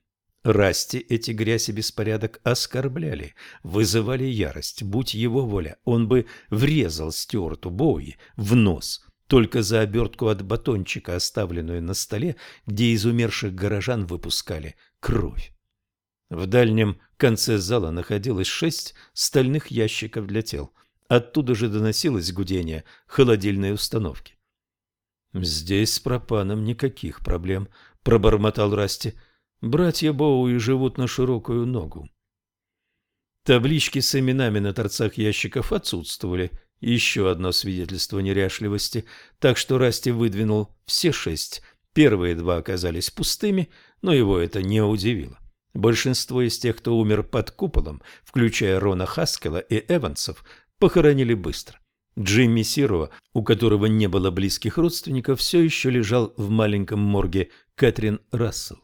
Расти эти грязь и беспорядок оскорбляли, вызывали ярость. Будь его воля, он бы врезал Стюарту Боуи в нос, только за обертку от батончика, оставленную на столе, где из умерших горожан выпускали кровь. В дальнем конце зала находилось шесть стальных ящиков для тел. Оттуда же доносилось гудение холодильной установки. «Здесь с пропаном никаких проблем», — пробормотал Расти. Братья Боуи живут на широкую ногу. Таблички с именами на торцах ящиков отсутствовали. Еще одно свидетельство неряшливости, так что Расти выдвинул все шесть. Первые два оказались пустыми, но его это не удивило. Большинство из тех, кто умер под куполом, включая Рона Хаскела и Эвансов, похоронили быстро. Джимми Сиро, у которого не было близких родственников, все еще лежал в маленьком морге Кэтрин Рассел.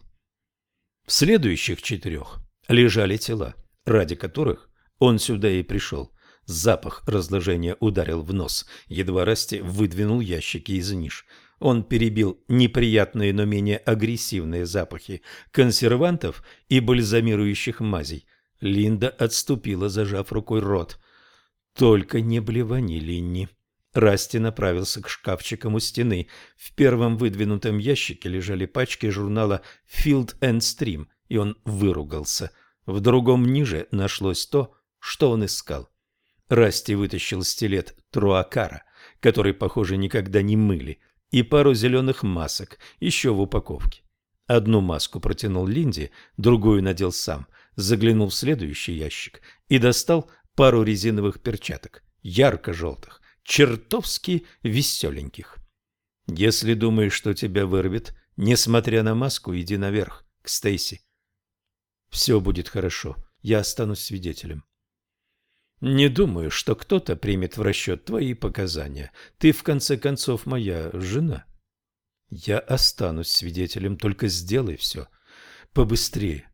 В следующих четырех лежали тела, ради которых он сюда и пришел. Запах разложения ударил в нос, едва Расти выдвинул ящики из ниш. Он перебил неприятные, но менее агрессивные запахи консервантов и бальзамирующих мазей. Линда отступила, зажав рукой рот. «Только не блевани, Линни!» Расти направился к шкафчикам у стены. В первом выдвинутом ящике лежали пачки журнала Field and Stream, и он выругался. В другом ниже нашлось то, что он искал. Расти вытащил стилет Труакара, который, похоже, никогда не мыли, и пару зеленых масок, еще в упаковке. Одну маску протянул Линде, другую надел сам, заглянул в следующий ящик и достал пару резиновых перчаток, ярко-желтых, чертовски веселеньких. Если думаешь, что тебя вырвет, несмотря на маску, иди наверх, к Стейси. Все будет хорошо, я останусь свидетелем. Не думаю, что кто-то примет в расчет твои показания. Ты, в конце концов, моя жена. Я останусь свидетелем, только сделай все побыстрее.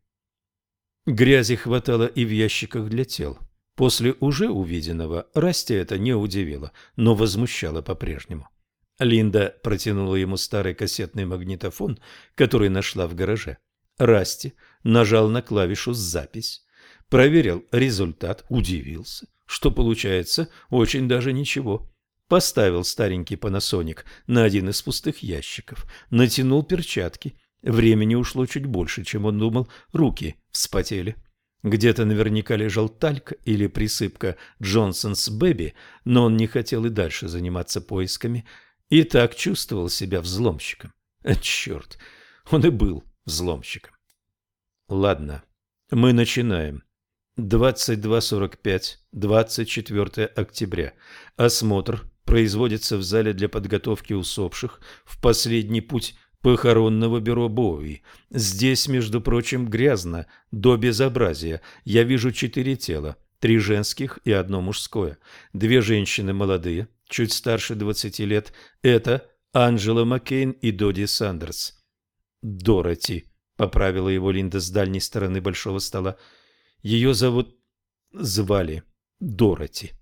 Грязи хватало и в ящиках для тел. После уже увиденного Расти это не удивило, но возмущало по-прежнему. Линда протянула ему старый кассетный магнитофон, который нашла в гараже. Расти нажал на клавишу «Запись», проверил результат, удивился, что получается очень даже ничего. Поставил старенький панасоник на один из пустых ящиков, натянул перчатки. Времени ушло чуть больше, чем он думал, руки вспотели. Где-то наверняка лежал тальк или присыпка Джонсонс Бэби, но он не хотел и дальше заниматься поисками, и так чувствовал себя взломщиком. А, черт, он и был взломщиком. Ладно, мы начинаем. 22.45, 24 октября. Осмотр производится в зале для подготовки усопших в последний путь похоронного бюро Боуи. Здесь, между прочим, грязно, до безобразия. Я вижу четыре тела, три женских и одно мужское. Две женщины молодые, чуть старше двадцати лет. Это Анджела Маккейн и Доди Сандерс. Дороти, поправила его Линда с дальней стороны большого стола. Ее зовут... звали Дороти.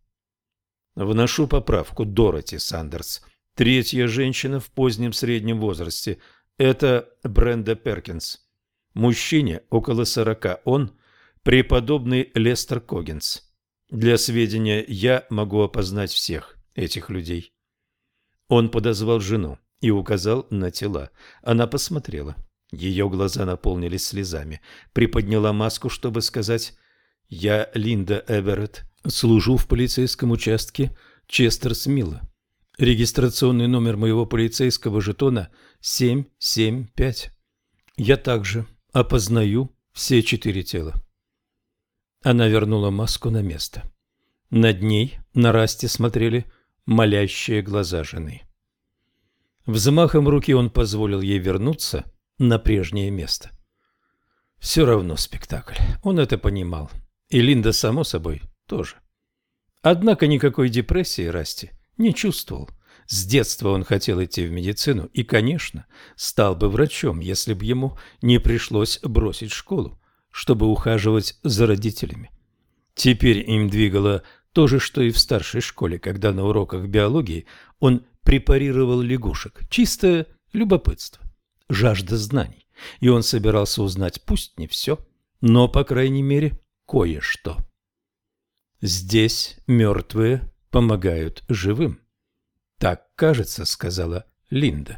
Вношу поправку Дороти Сандерс. Третья женщина в позднем среднем возрасте – это Бренда Перкинс. Мужчине около сорока, он – преподобный Лестер Когинс. Для сведения, я могу опознать всех этих людей. Он подозвал жену и указал на тела. Она посмотрела. Ее глаза наполнились слезами. Приподняла маску, чтобы сказать «Я Линда Эверетт, служу в полицейском участке Честерс-Милла». Регистрационный номер моего полицейского жетона 775. Я также опознаю все четыре тела. Она вернула маску на место. Над ней на расте смотрели молящие глаза жены. Взмахом руки он позволил ей вернуться на прежнее место. Все равно спектакль. Он это понимал. И Линда, само собой, тоже. Однако никакой депрессии Расти не чувствовал. С детства он хотел идти в медицину и, конечно, стал бы врачом, если бы ему не пришлось бросить школу, чтобы ухаживать за родителями. Теперь им двигало то же, что и в старшей школе, когда на уроках биологии он препарировал лягушек. Чистое любопытство, жажда знаний. И он собирался узнать пусть не все, но, по крайней мере, кое-что. Здесь мертвые помогают живым. Так кажется, сказала Линда.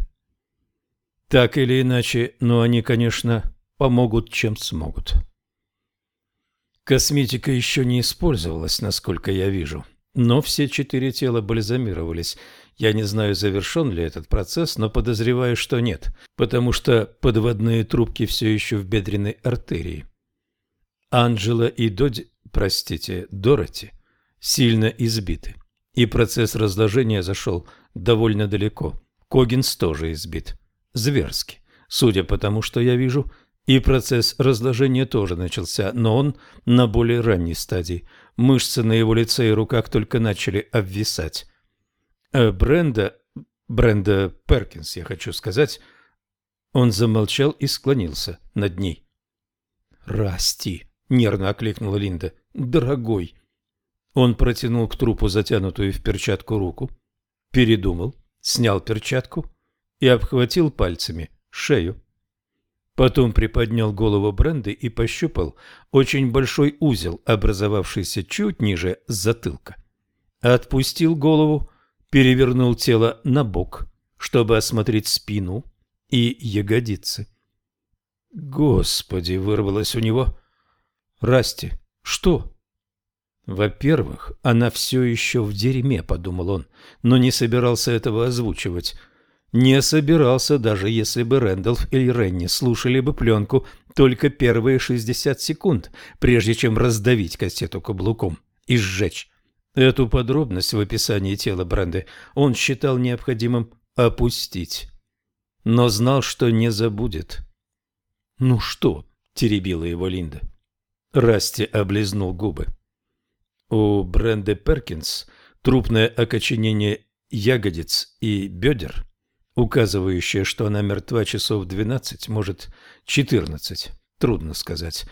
Так или иначе, но они, конечно, помогут, чем смогут. Косметика еще не использовалась, насколько я вижу, но все четыре тела бальзамировались. Я не знаю, завершен ли этот процесс, но подозреваю, что нет, потому что подводные трубки все еще в бедренной артерии. Анджела и Доди, простите, Дороти, сильно избиты и процесс разложения зашел довольно далеко. Когинс тоже избит. Зверски. Судя по тому, что я вижу, и процесс разложения тоже начался, но он на более ранней стадии. Мышцы на его лице и руках только начали обвисать. А Бренда... Бренда Перкинс, я хочу сказать... Он замолчал и склонился над ней. «Расти!» — нервно окликнула Линда. «Дорогой!» Он протянул к трупу затянутую в перчатку руку, передумал, снял перчатку и обхватил пальцами шею. Потом приподнял голову Бренды и пощупал очень большой узел, образовавшийся чуть ниже затылка. Отпустил голову, перевернул тело на бок, чтобы осмотреть спину и ягодицы. «Господи!» — вырвалось у него. «Расти, что?» Во-первых, она все еще в дерьме, подумал он, но не собирался этого озвучивать. Не собирался, даже если бы Рэндалф или Ренни слушали бы пленку только первые 60 секунд, прежде чем раздавить кассету каблуком и сжечь. Эту подробность в описании тела Бренды он считал необходимым опустить, но знал, что не забудет. «Ну что?» – теребила его Линда. Расти облизнул губы. У Бренды Перкинс трупное окоченение ягодиц и бедер, указывающее, что она мертва часов двенадцать, может, четырнадцать, трудно сказать.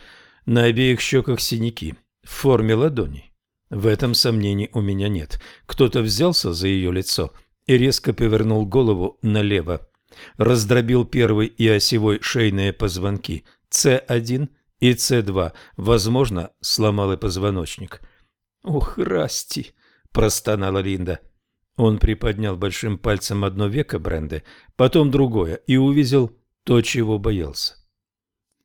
На обеих щеках синяки в форме ладоней. В этом сомнений у меня нет. Кто-то взялся за ее лицо и резко повернул голову налево. Раздробил первый и осевой шейные позвонки С1 и С2. Возможно, сломал и позвоночник. «Ух, Расти!» – простонала Линда. Он приподнял большим пальцем одно веко Бренды, потом другое, и увидел то, чего боялся.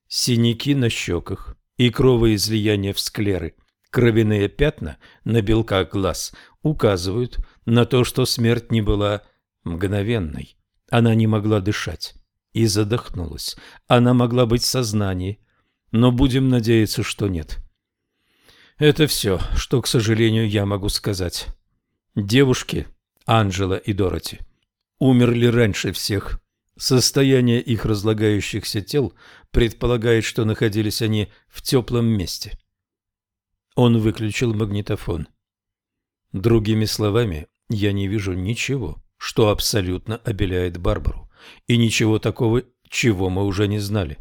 Синяки на щеках и кровоизлияние в склеры, кровяные пятна на белках глаз указывают на то, что смерть не была мгновенной. Она не могла дышать и задохнулась. Она могла быть в сознании, но будем надеяться, что нет. Это все, что, к сожалению, я могу сказать. Девушки, Анжела и Дороти, умерли раньше всех. Состояние их разлагающихся тел предполагает, что находились они в теплом месте. Он выключил магнитофон. Другими словами, я не вижу ничего, что абсолютно обеляет Барбару, и ничего такого, чего мы уже не знали.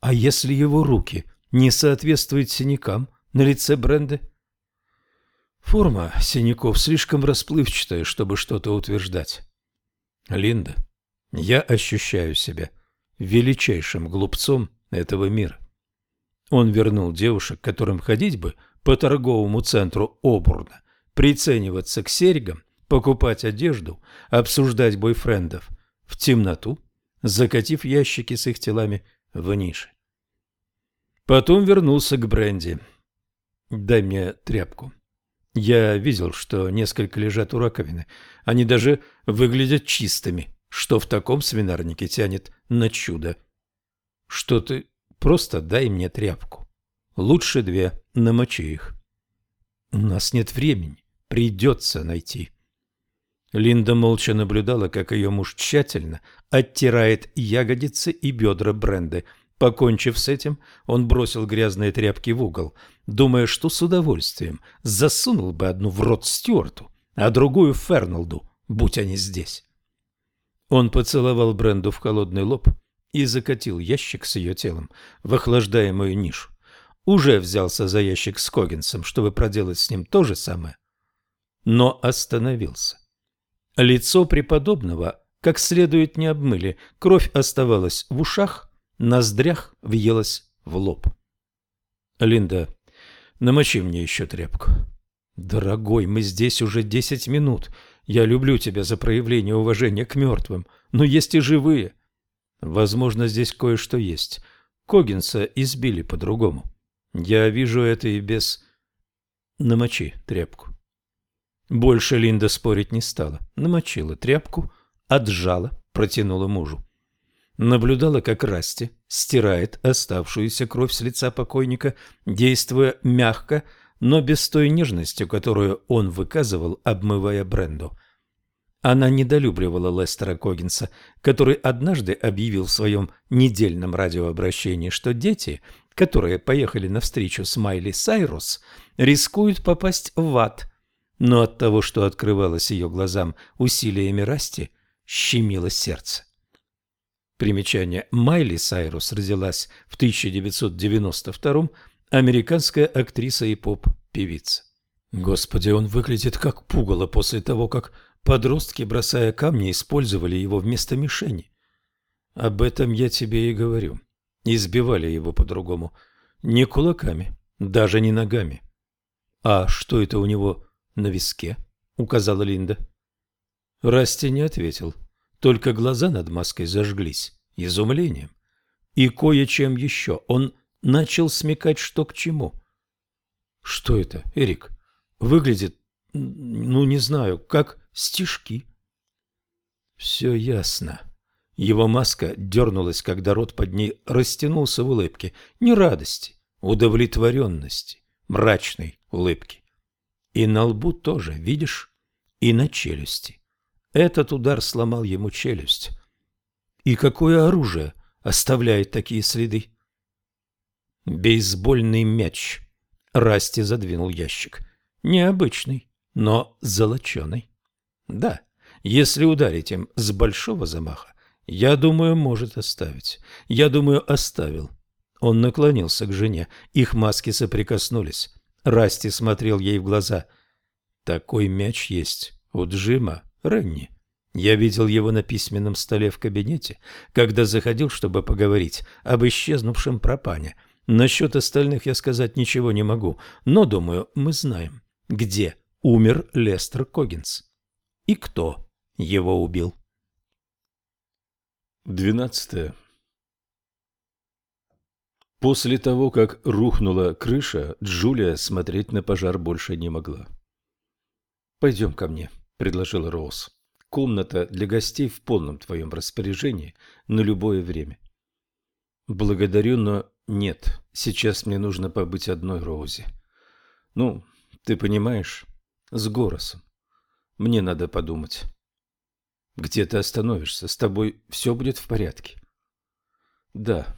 А если его руки не соответствуют синякам на лице Бренды? Форма синяков слишком расплывчатая, чтобы что-то утверждать. Линда, я ощущаю себя величайшим глупцом этого мира. Он вернул девушек, которым ходить бы по торговому центру Обурна, прицениваться к серьгам, покупать одежду, обсуждать бойфрендов в темноту, закатив ящики с их телами в ниши. Потом вернулся к Бренди. «Дай мне тряпку». Я видел, что несколько лежат у раковины. Они даже выглядят чистыми, что в таком свинарнике тянет на чудо. Что ты... Просто дай мне тряпку. Лучше две, намочи их. У нас нет времени. Придется найти. Линда молча наблюдала, как ее муж тщательно оттирает ягодицы и бедра Бренды. Покончив с этим, он бросил грязные тряпки в угол, думая, что с удовольствием засунул бы одну в рот Стюарту, а другую Ферналду, будь они здесь. Он поцеловал Бренду в холодный лоб и закатил ящик с ее телом в охлаждаемую нишу. Уже взялся за ящик с Когинсом, чтобы проделать с ним то же самое, но остановился. Лицо преподобного как следует не обмыли, кровь оставалась в ушах, ноздрях въелась в лоб. «Линда, намочи мне еще тряпку». «Дорогой, мы здесь уже десять минут. Я люблю тебя за проявление уважения к мертвым, но есть и живые». «Возможно, здесь кое-что есть. Когинса избили по-другому. Я вижу это и без...» «Намочи тряпку». Больше Линда спорить не стала. Намочила тряпку, отжала, протянула мужу. Наблюдала, как Расти стирает оставшуюся кровь с лица покойника, действуя мягко, но без той нежности, которую он выказывал, обмывая Бренду. Она недолюбливала Лестера Когинса, который однажды объявил в своем недельном радиообращении, что дети, которые поехали на встречу с Майли Сайрус, рискуют попасть в ад – но от того, что открывалось ее глазам усилиями расти, щемило сердце. Примечание. Майли Сайрус родилась в 1992-м, американская актриса и поп-певица. Господи, он выглядит как пугало после того, как подростки, бросая камни, использовали его вместо мишени. Об этом я тебе и говорю. Избивали его по-другому. Не кулаками, даже не ногами. А что это у него на виске, указала Линда. Расти не ответил, только глаза над маской зажглись изумлением. И кое-чем еще он начал смекать, что к чему. Что это, Эрик? Выглядит, ну, не знаю, как стишки. Все ясно. Его маска дернулась, когда рот под ней растянулся в улыбке. Не радости, удовлетворенности, мрачной улыбки. И на лбу тоже, видишь? И на челюсти. Этот удар сломал ему челюсть. И какое оружие оставляет такие следы? Бейсбольный мяч. Расти задвинул ящик. Необычный, но золоченый. Да, если ударить им с большого замаха, я думаю, может оставить. Я думаю, оставил. Он наклонился к жене. Их маски соприкоснулись. Расти смотрел ей в глаза. Такой мяч есть у Джима Ренни. Я видел его на письменном столе в кабинете, когда заходил, чтобы поговорить об исчезнувшем пропане. Насчет остальных я сказать ничего не могу, но, думаю, мы знаем, где умер Лестер Когинс и кто его убил. Двенадцатое. После того, как рухнула крыша, Джулия смотреть на пожар больше не могла. «Пойдем ко мне», — предложила Роуз. «Комната для гостей в полном твоем распоряжении на любое время». «Благодарю, но нет. Сейчас мне нужно побыть одной Роузе. Ну, ты понимаешь, с Горосом. Мне надо подумать». «Где ты остановишься? С тобой все будет в порядке?» «Да,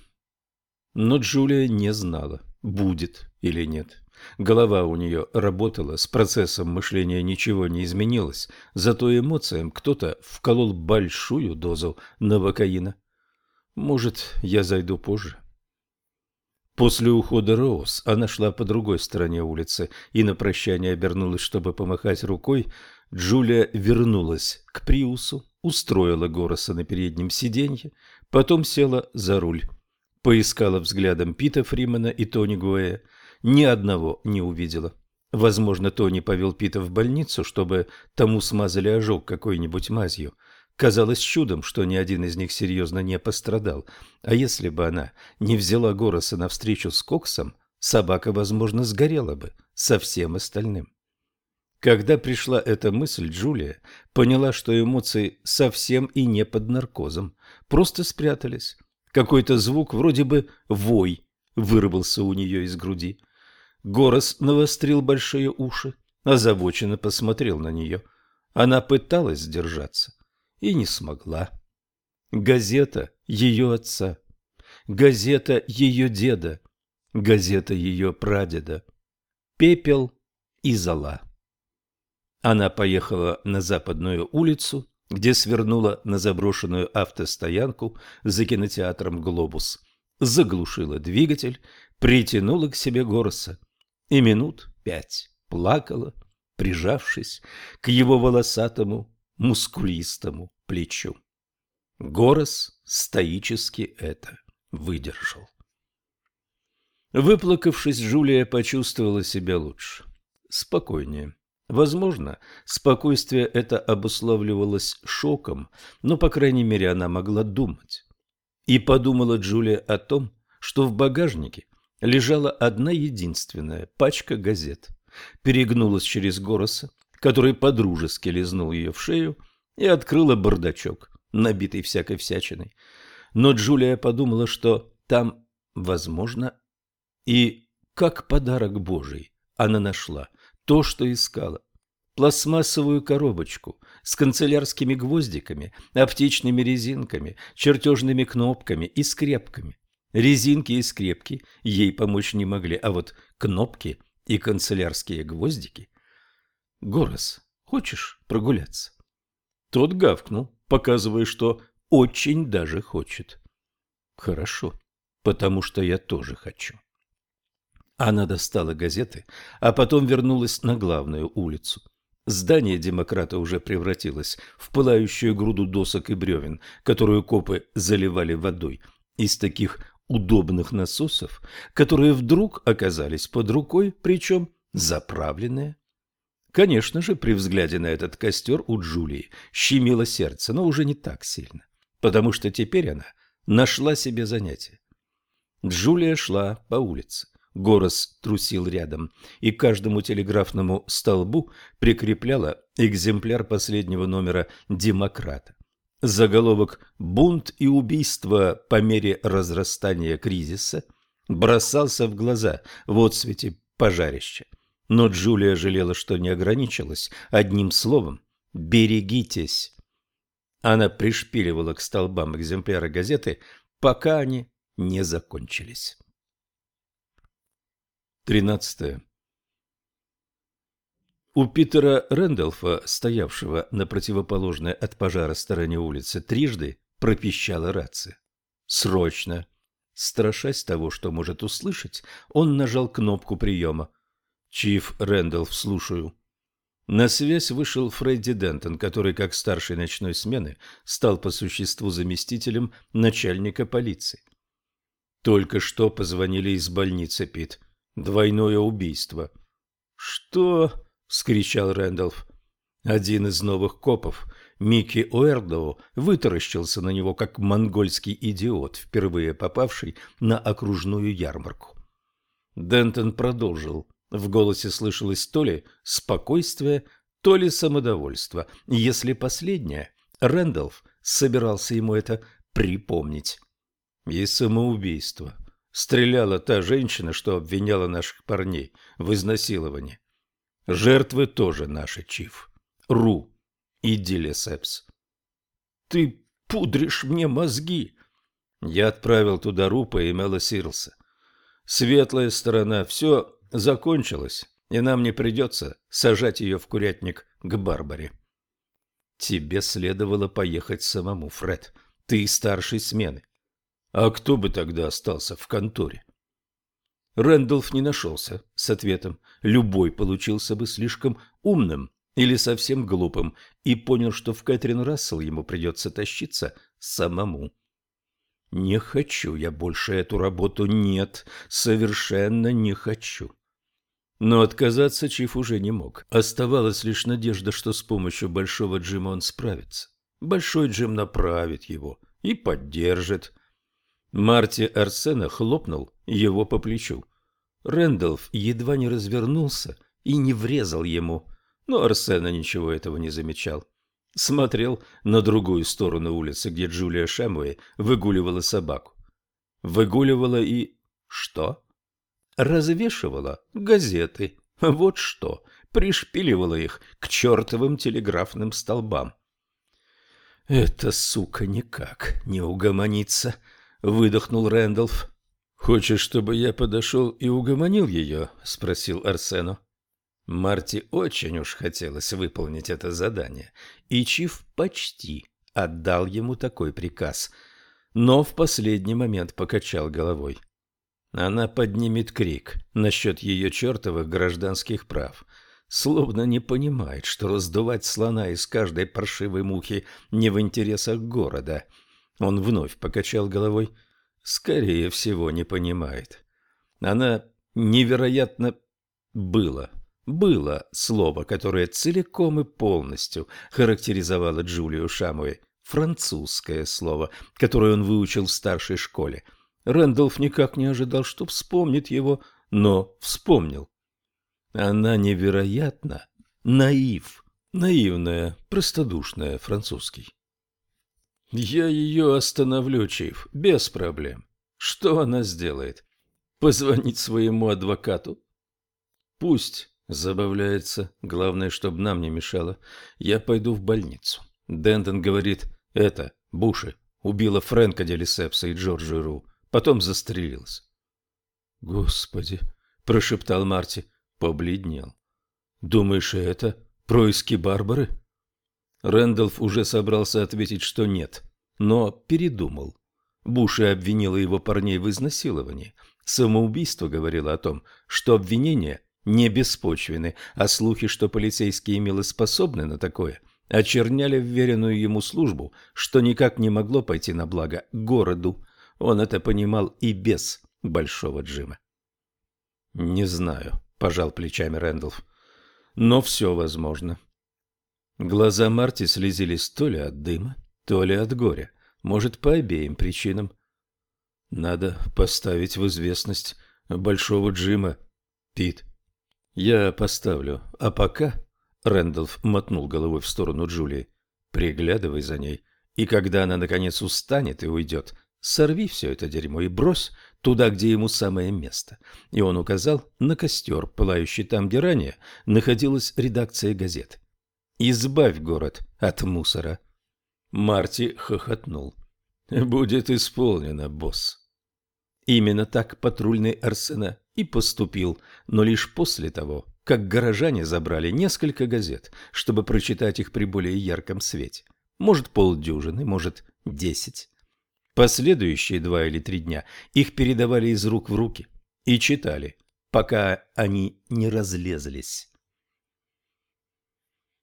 но Джулия не знала, будет или нет. Голова у нее работала, с процессом мышления ничего не изменилось, зато эмоциям кто-то вколол большую дозу новокаина. Может, я зайду позже? После ухода Роуз она шла по другой стороне улицы и на прощание обернулась, чтобы помахать рукой. Джулия вернулась к Приусу, устроила Гороса на переднем сиденье, потом села за руль. Поискала взглядом Пита Фримана и Тони Гуэя. Ни одного не увидела. Возможно, Тони повел Пита в больницу, чтобы тому смазали ожог какой-нибудь мазью. Казалось чудом, что ни один из них серьезно не пострадал. А если бы она не взяла Гороса на встречу с Коксом, собака, возможно, сгорела бы со всем остальным. Когда пришла эта мысль, Джулия поняла, что эмоции совсем и не под наркозом, просто спрятались. Какой-то звук, вроде бы вой, вырвался у нее из груди. Горос навострил большие уши, озабоченно посмотрел на нее. Она пыталась сдержаться и не смогла. Газета ее отца, газета ее деда, газета ее прадеда. Пепел и зола. Она поехала на западную улицу, где свернула на заброшенную автостоянку за кинотеатром «Глобус», заглушила двигатель, притянула к себе Гороса и минут пять плакала, прижавшись к его волосатому, мускулистому плечу. Горос стоически это выдержал. Выплакавшись, Жулия почувствовала себя лучше, спокойнее. Возможно, спокойствие это обусловливалось шоком, но, по крайней мере, она могла думать. И подумала Джулия о том, что в багажнике лежала одна единственная пачка газет. Перегнулась через Гороса, который подружески лизнул ее в шею, и открыла бардачок, набитый всякой всячиной. Но Джулия подумала, что там, возможно, и как подарок Божий она нашла – то, что искала. Пластмассовую коробочку с канцелярскими гвоздиками, аптечными резинками, чертежными кнопками и скрепками. Резинки и скрепки ей помочь не могли, а вот кнопки и канцелярские гвоздики. «Горос, хочешь прогуляться?» Тот гавкнул, показывая, что очень даже хочет. «Хорошо, потому что я тоже хочу». Она достала газеты, а потом вернулась на главную улицу. Здание демократа уже превратилось в пылающую груду досок и бревен, которую копы заливали водой из таких удобных насосов, которые вдруг оказались под рукой, причем заправленные. Конечно же, при взгляде на этот костер у Джулии щемило сердце, но уже не так сильно, потому что теперь она нашла себе занятие. Джулия шла по улице. Горос трусил рядом, и каждому телеграфному столбу прикрепляла экземпляр последнего номера «Демократа». Заголовок «Бунт и убийство по мере разрастания кризиса» бросался в глаза в отсвете пожарища. Но Джулия жалела, что не ограничилась одним словом «берегитесь». Она пришпиливала к столбам экземпляры газеты, пока они не закончились. Тринадцатое. У Питера Рэндалфа, стоявшего на противоположной от пожара стороне улицы, трижды пропищала рация. «Срочно!» Страшась того, что может услышать, он нажал кнопку приема. «Чиф Рэндалф, слушаю». На связь вышел Фредди Дентон, который, как старший ночной смены, стал по существу заместителем начальника полиции. Только что позвонили из больницы, Пит. Двойное убийство. «Что?» — вскричал Рэндалф. Один из новых копов, Микки Уэрдоу, вытаращился на него, как монгольский идиот, впервые попавший на окружную ярмарку. Дентон продолжил. В голосе слышалось то ли спокойствие, то ли самодовольство. Если последнее, Рэндалф собирался ему это припомнить. И самоубийство. Стреляла та женщина, что обвиняла наших парней в изнасиловании. Жертвы тоже наши, Чиф. Ру и Дилесепс. Ты пудришь мне мозги. Я отправил туда Рупа и Мела Сирлса. Светлая сторона, все закончилось, и нам не придется сажать ее в курятник к Барбаре. Тебе следовало поехать самому, Фред. Ты старший смены. А кто бы тогда остался в конторе? Рэндалф не нашелся с ответом. Любой получился бы слишком умным или совсем глупым и понял, что в Кэтрин Рассел ему придется тащиться самому. «Не хочу я больше эту работу, нет, совершенно не хочу». Но отказаться Чиф уже не мог. Оставалась лишь надежда, что с помощью Большого Джима он справится. Большой Джим направит его и поддержит. Марти Арсена хлопнул его по плечу. Рэндалф едва не развернулся и не врезал ему, но Арсена ничего этого не замечал. Смотрел на другую сторону улицы, где Джулия Шэмуэй выгуливала собаку. Выгуливала и... что? Развешивала газеты. Вот что. Пришпиливала их к чертовым телеграфным столбам. «Эта сука никак не угомонится», выдохнул Рэндалф. «Хочешь, чтобы я подошел и угомонил ее?» – спросил Арсену. Марти очень уж хотелось выполнить это задание, и Чиф почти отдал ему такой приказ, но в последний момент покачал головой. Она поднимет крик насчет ее чертовых гражданских прав, словно не понимает, что раздувать слона из каждой паршивой мухи не в интересах города – он вновь покачал головой. Скорее всего, не понимает. Она невероятно было. Было слово, которое целиком и полностью характеризовало Джулию Шамуэ. Французское слово, которое он выучил в старшей школе. Рэндалф никак не ожидал, что вспомнит его, но вспомнил. Она невероятно наив. Наивная, простодушная, французский. Я ее остановлю, Чиф, без проблем. Что она сделает? Позвонить своему адвокату? Пусть забавляется. Главное, чтобы нам не мешало. Я пойду в больницу. Дентон говорит, это, Буши, убила Фрэнка Делисепса и Джорджи Ру. Потом застрелилась. Господи, прошептал Марти, побледнел. Думаешь, это происки Барбары? Рэндалф уже собрался ответить, что нет, но передумал. Буши обвинила его парней в изнасиловании. Самоубийство говорило о том, что обвинения не беспочвены, а слухи, что полицейские имелы способны на такое, очерняли вверенную ему службу, что никак не могло пойти на благо городу. Он это понимал и без Большого Джима. «Не знаю», – пожал плечами Рэндалф, – «но все возможно. Глаза Марти слезились то ли от дыма, то ли от горя. Может, по обеим причинам. Надо поставить в известность Большого Джима. Пит. Я поставлю. А пока... Рэндалф мотнул головой в сторону Джулии. Приглядывай за ней. И когда она, наконец, устанет и уйдет, Сорви все это дерьмо и брось туда, где ему самое место. И он указал на костер, пылающий там, где ранее находилась редакция газет. Избавь город от мусора. Марти хохотнул. Будет исполнено, босс. Именно так патрульный Арсена и поступил, но лишь после того, как горожане забрали несколько газет, чтобы прочитать их при более ярком свете. Может, полдюжины, может, десять. Последующие два или три дня их передавали из рук в руки и читали, пока они не разлезлись.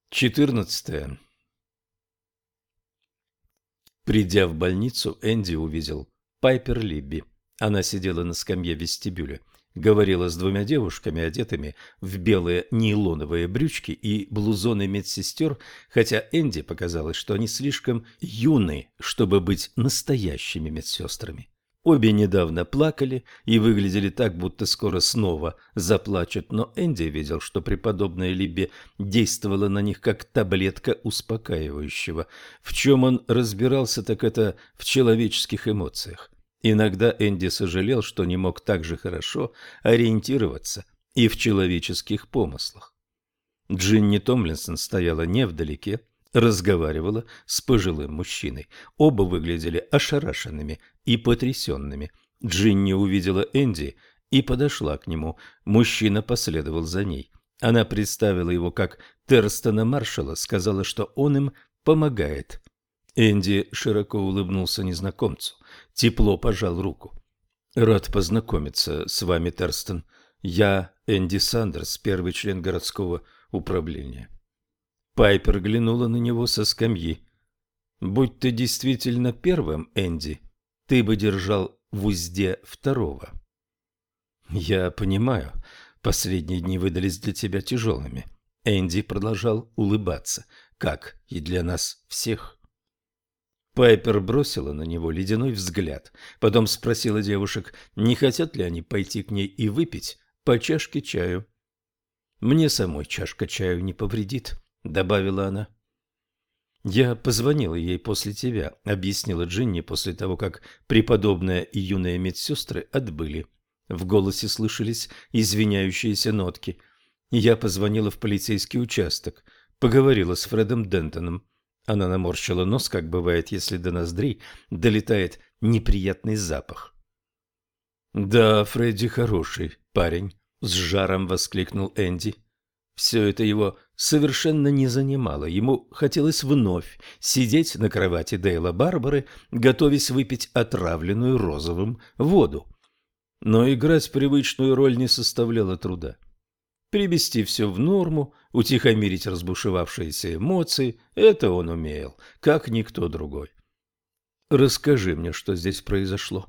14. Придя в больницу, Энди увидел Пайпер Либби. Она сидела на скамье вестибюля говорила с двумя девушками, одетыми в белые нейлоновые брючки и блузоны медсестер, хотя Энди показалось, что они слишком юны, чтобы быть настоящими медсестрами. Обе недавно плакали и выглядели так, будто скоро снова заплачут, но Энди видел, что преподобная Либби действовала на них как таблетка успокаивающего. В чем он разбирался, так это в человеческих эмоциях. Иногда Энди сожалел, что не мог так же хорошо ориентироваться и в человеческих помыслах. Джинни Томлинсон стояла невдалеке, разговаривала с пожилым мужчиной. Оба выглядели ошарашенными и потрясенными. Джинни увидела Энди и подошла к нему. Мужчина последовал за ней. Она представила его как Терстона Маршала, сказала, что он им помогает. Энди широко улыбнулся незнакомцу, тепло пожал руку. «Рад познакомиться с вами, Терстон. Я Энди Сандерс, первый член городского управления». Пайпер глянула на него со скамьи. «Будь ты действительно первым, Энди, ты бы держал в узде второго». «Я понимаю, последние дни выдались для тебя тяжелыми». Энди продолжал улыбаться, как и для нас всех. Пайпер бросила на него ледяной взгляд, потом спросила девушек, не хотят ли они пойти к ней и выпить по чашке чаю. «Мне самой чашка чаю не повредит», — добавила она. «Я позвонила ей после тебя», — объяснила Джинни после того, как преподобная и юные медсестры отбыли. В голосе слышались извиняющиеся нотки. Я позвонила в полицейский участок, поговорила с Фредом Дентоном. Она наморщила нос, как бывает, если до ноздрей долетает неприятный запах. «Да, Фредди хороший парень», — с жаром воскликнул Энди. Все это его совершенно не занимало. Ему хотелось вновь сидеть на кровати Дейла Барбары, готовясь выпить отравленную розовым воду. Но играть привычную роль не составляло труда привести все в норму, утихомирить разбушевавшиеся эмоции – это он умел, как никто другой. «Расскажи мне, что здесь произошло».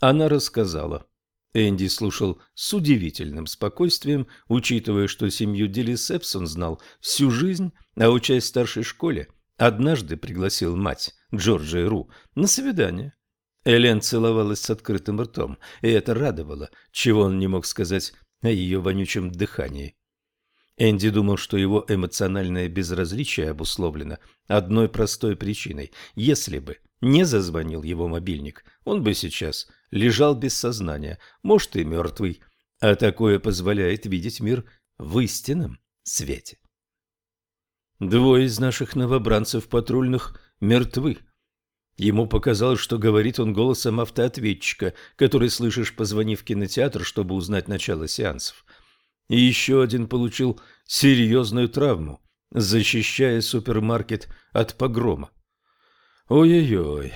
Она рассказала. Энди слушал с удивительным спокойствием, учитывая, что семью Дилли он знал всю жизнь, а учась в старшей школе, однажды пригласил мать, Джорджи Ру, на свидание. Элен целовалась с открытым ртом, и это радовало, чего он не мог сказать о ее вонючем дыхании. Энди думал, что его эмоциональное безразличие обусловлено одной простой причиной. Если бы не зазвонил его мобильник, он бы сейчас лежал без сознания, может и мертвый, а такое позволяет видеть мир в истинном свете. Двое из наших новобранцев патрульных мертвы, Ему показалось, что говорит он голосом автоответчика, который слышишь, позвонив в кинотеатр, чтобы узнать начало сеансов. И еще один получил серьезную травму, защищая супермаркет от погрома. Ой-ой-ой.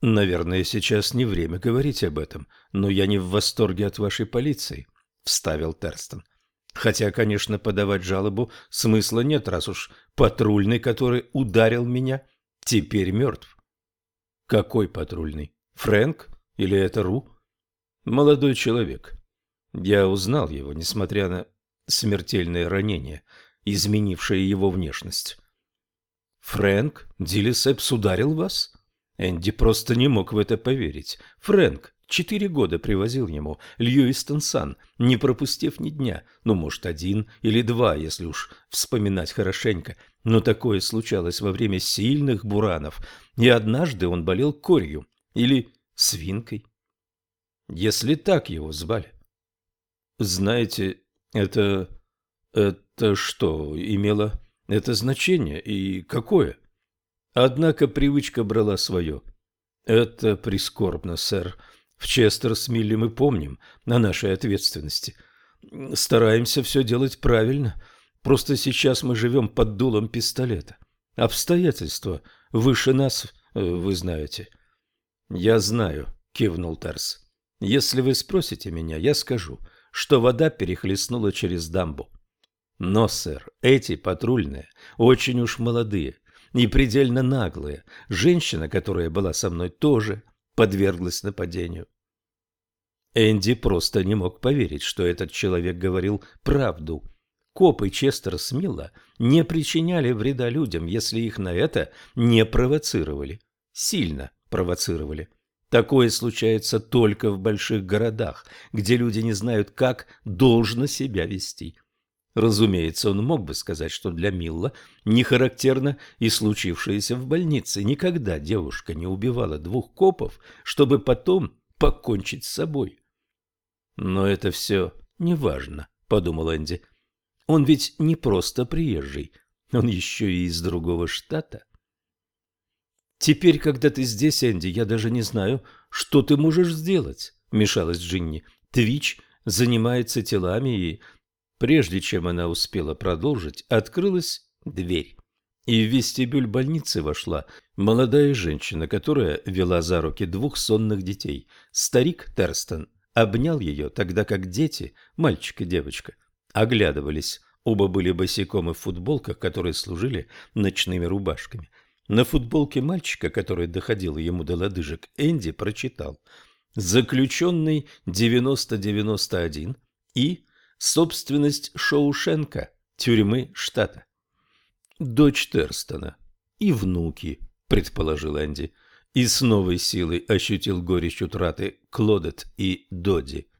Наверное, сейчас не время говорить об этом, но я не в восторге от вашей полиции, вставил Терстон. Хотя, конечно, подавать жалобу смысла нет, раз уж патрульный, который ударил меня, теперь мертв. Какой патрульный? Фрэнк? Или это Ру? Молодой человек. Я узнал его, несмотря на смертельное ранение, изменившее его внешность. Фрэнк? Дилисепс ударил вас? Энди просто не мог в это поверить. Фрэнк Четыре года привозил ему Льюистон Сан, не пропустив ни дня, ну, может, один или два, если уж вспоминать хорошенько. Но такое случалось во время сильных буранов, и однажды он болел корью, или свинкой. Если так его звали. Знаете, это... это что имело это значение и какое? Однако привычка брала свое. Это прискорбно, сэр. В Честерсмилле мы помним о нашей ответственности. Стараемся все делать правильно. Просто сейчас мы живем под дулом пистолета. Обстоятельства выше нас, э, вы знаете. Я знаю, кивнул Тарс. Если вы спросите меня, я скажу, что вода перехлестнула через дамбу. Но, сэр, эти патрульные очень уж молодые и предельно наглые. Женщина, которая была со мной, тоже подверглась нападению. Энди просто не мог поверить, что этот человек говорил правду. Копы Честер Смилла не причиняли вреда людям, если их на это не провоцировали. Сильно провоцировали. Такое случается только в больших городах, где люди не знают, как должно себя вести. Разумеется, он мог бы сказать, что для Милла не характерно и случившееся в больнице. Никогда девушка не убивала двух копов, чтобы потом покончить с собой. Но это все неважно, подумал Энди. Он ведь не просто приезжий, он еще и из другого штата. Теперь, когда ты здесь, Энди, я даже не знаю, что ты можешь сделать, вмешалась Джинни. Твич занимается телами и Прежде чем она успела продолжить, открылась дверь. И в вестибюль больницы вошла молодая женщина, которая вела за руки двух сонных детей. Старик Терстон обнял ее, тогда как дети, мальчик и девочка, оглядывались. Оба были босиком и в футболках, которые служили ночными рубашками. На футболке мальчика, который доходил ему до лодыжек, Энди прочитал «Заключенный 9091 и собственность Шоушенка, тюрьмы штата. Дочь Терстона и внуки, предположил Энди, и с новой силой ощутил горечь утраты Клодет и Доди.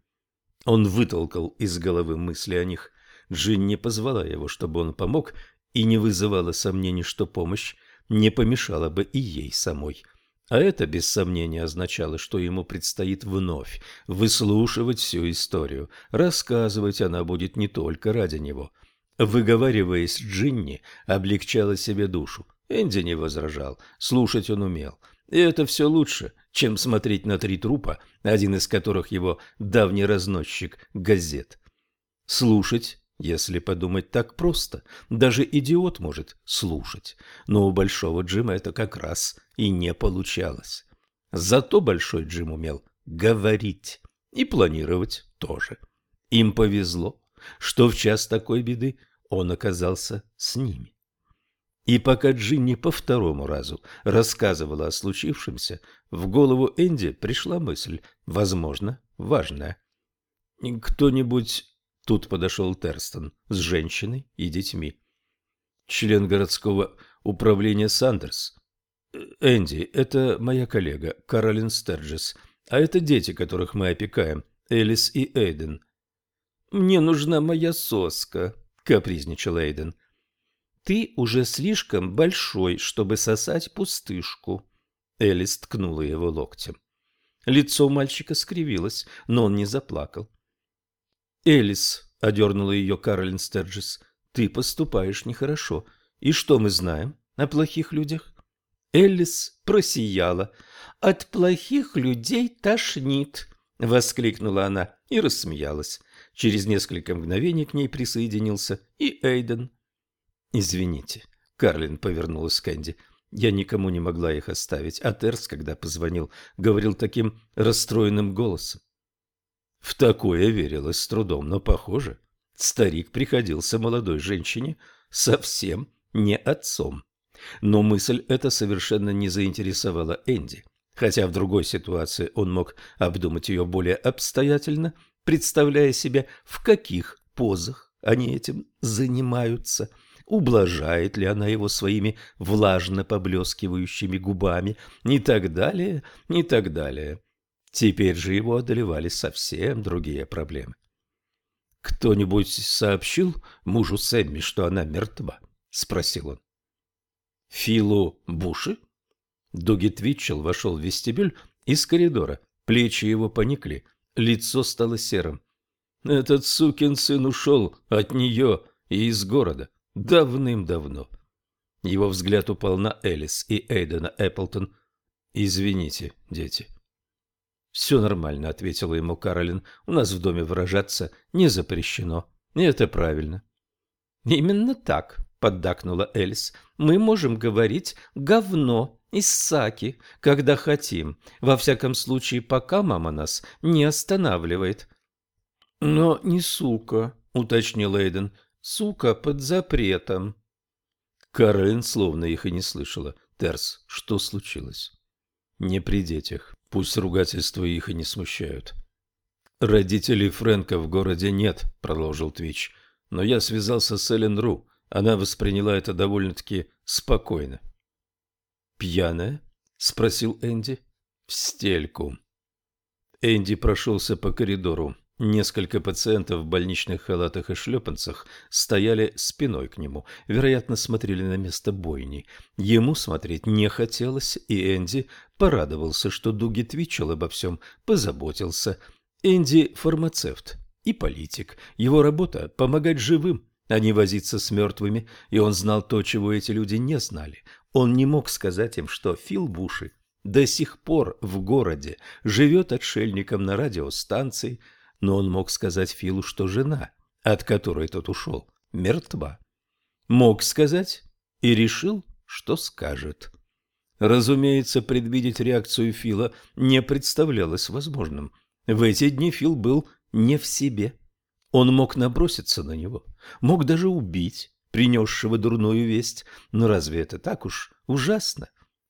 Он вытолкал из головы мысли о них. Джин не позвала его, чтобы он помог, и не вызывала сомнений, что помощь не помешала бы и ей самой. А это, без сомнения, означало, что ему предстоит вновь выслушивать всю историю. Рассказывать она будет не только ради него. Выговариваясь, Джинни облегчала себе душу. Энди не возражал, слушать он умел. И это все лучше, чем смотреть на три трупа, один из которых его давний разносчик газет. Слушать если подумать так просто, даже идиот может слушать, но у Большого Джима это как раз и не получалось. Зато Большой Джим умел говорить и планировать тоже. Им повезло, что в час такой беды он оказался с ними. И пока Джинни по второму разу рассказывала о случившемся, в голову Энди пришла мысль, возможно, важная. Кто-нибудь Тут подошел Терстон с женщиной и детьми. Член городского управления Сандерс. Энди, это моя коллега, Каролин Стерджес. А это дети, которых мы опекаем, Элис и Эйден. Мне нужна моя соска, капризничал Эйден. Ты уже слишком большой, чтобы сосать пустышку. Элис ткнула его локтем. Лицо мальчика скривилось, но он не заплакал. Элис, — одернула ее Каролин Стерджис, — ты поступаешь нехорошо. И что мы знаем о плохих людях? Элис просияла. «От плохих людей тошнит!» — воскликнула она и рассмеялась. Через несколько мгновений к ней присоединился и Эйден. «Извините», — Карлин повернулась к Энди. «Я никому не могла их оставить, а Терс, когда позвонил, говорил таким расстроенным голосом. В такое верилось с трудом, но, похоже, старик приходился молодой женщине совсем не отцом. Но мысль эта совершенно не заинтересовала Энди, хотя в другой ситуации он мог обдумать ее более обстоятельно, представляя себе, в каких позах они этим занимаются, ублажает ли она его своими влажно поблескивающими губами и так далее, и так далее. Теперь же его одолевали совсем другие проблемы. «Кто-нибудь сообщил мужу Сэмми, что она мертва?» — спросил он. «Филу Буши?» Дуги Твитчелл вошел в вестибюль Из коридора плечи его поникли, лицо стало серым. Этот сукин сын ушел от нее и из города давным-давно. Его взгляд упал на Элис и Эйдена Эпплтон. «Извините, дети». «Все нормально», — ответила ему Каролин. «У нас в доме выражаться не запрещено. И это правильно». «Именно так», — поддакнула Элис. «Мы можем говорить «говно» из саки, когда хотим. Во всяком случае, пока мама нас не останавливает». «Но не сука», — уточнил Эйден. «Сука под запретом». Каролин словно их и не слышала. «Терс, что случилось?» «Не при детях. Пусть ругательства их и не смущают». «Родителей Фрэнка в городе нет», — продолжил Твич. «Но я связался с Эллен Ру. Она восприняла это довольно-таки спокойно». «Пьяная?» — спросил Энди. «В стельку». Энди прошелся по коридору. Несколько пациентов в больничных халатах и шлепанцах стояли спиной к нему, вероятно, смотрели на место бойни. Ему смотреть не хотелось, и Энди порадовался, что Дуги Твичел обо всем позаботился. Энди – фармацевт и политик. Его работа – помогать живым, а не возиться с мертвыми, и он знал то, чего эти люди не знали. Он не мог сказать им, что Фил Буши до сих пор в городе живет отшельником на радиостанции – но он мог сказать Филу, что жена, от которой тот ушел, мертва. Мог сказать и решил, что скажет. Разумеется, предвидеть реакцию Фила не представлялось возможным. В эти дни Фил был не в себе. Он мог наброситься на него, мог даже убить, принесшего дурную весть. Но разве это так уж ужасно?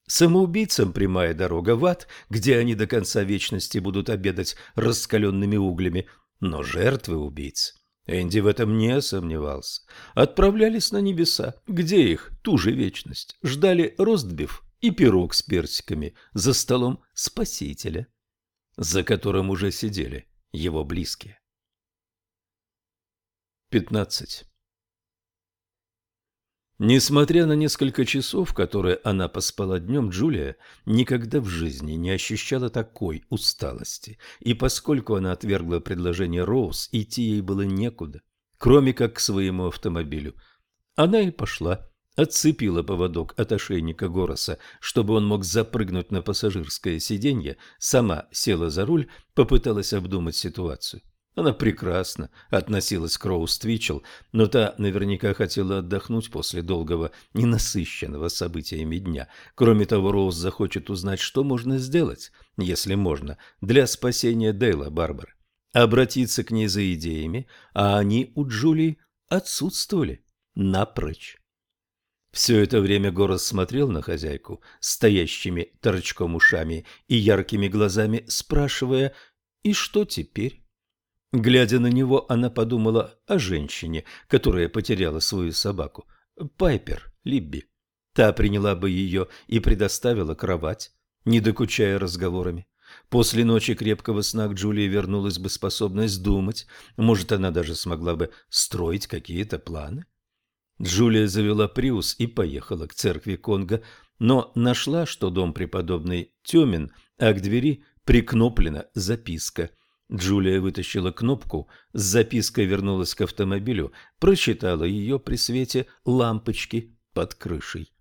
Самоубийцам прямая дорога в ад, где они до конца вечности будут обедать раскаленными углями. Но жертвы убийц, Энди в этом не сомневался, отправлялись на небеса, где их, ту же вечность, ждали ростбиф и пирог с персиками за столом Спасителя, за которым уже сидели его близкие. Пятнадцать. Несмотря на несколько часов, которые она поспала днем, Джулия никогда в жизни не ощущала такой усталости, и поскольку она отвергла предложение Роуз, идти ей было некуда, кроме как к своему автомобилю. Она и пошла, отцепила поводок от ошейника Гороса, чтобы он мог запрыгнуть на пассажирское сиденье, сама села за руль, попыталась обдумать ситуацию. Она прекрасно относилась к Роуз Твичел, но та наверняка хотела отдохнуть после долгого, ненасыщенного событиями дня. Кроме того, Роуз захочет узнать, что можно сделать, если можно, для спасения Дейла Барбары. Обратиться к ней за идеями, а они у Джулии отсутствовали напрочь. Все это время Горос смотрел на хозяйку стоящими торчком ушами и яркими глазами, спрашивая «И что теперь?» Глядя на него, она подумала о женщине, которая потеряла свою собаку. Пайпер, Либби. Та приняла бы ее и предоставила кровать, не докучая разговорами. После ночи крепкого сна к Джулии вернулась бы способность думать. Может, она даже смогла бы строить какие-то планы. Джулия завела Приус и поехала к церкви Конга, но нашла, что дом преподобный темен, а к двери прикноплена записка. Джулия вытащила кнопку, с запиской вернулась к автомобилю, прочитала ее при свете лампочки под крышей.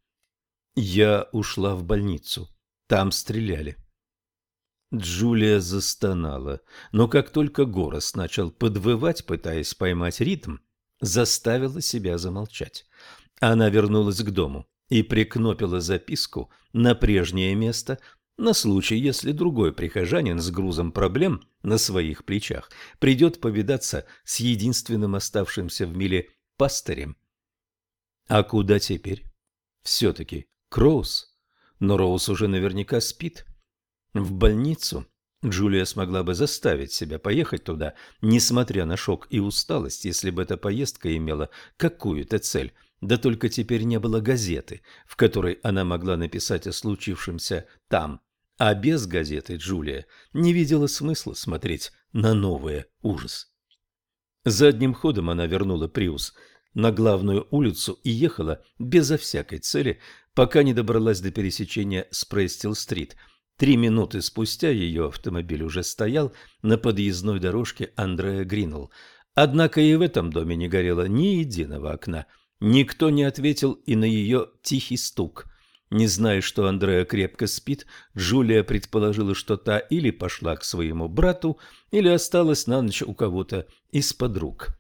Я ушла в больницу. Там стреляли. Джулия застонала, но как только Горос начал подвывать, пытаясь поймать ритм, заставила себя замолчать. Она вернулась к дому и прикнопила записку на прежнее место, на случай, если другой прихожанин с грузом проблем на своих плечах придет повидаться с единственным оставшимся в мире пастырем. А куда теперь? Все-таки Кроуз. Но Роуз уже наверняка спит. В больницу Джулия смогла бы заставить себя поехать туда, несмотря на шок и усталость, если бы эта поездка имела какую-то цель. Да только теперь не было газеты, в которой она могла написать о случившемся там. А без газеты Джулия не видела смысла смотреть на новые ужас. Задним ходом она вернула Приус на главную улицу и ехала безо всякой цели, пока не добралась до пересечения с Престил-стрит. Три минуты спустя ее автомобиль уже стоял на подъездной дорожке Андрея Гринелл. Однако и в этом доме не горело ни единого окна. Никто не ответил и на ее тихий стук. Не зная, что Андреа крепко спит, Джулия предположила, что та или пошла к своему брату, или осталась на ночь у кого-то из подруг.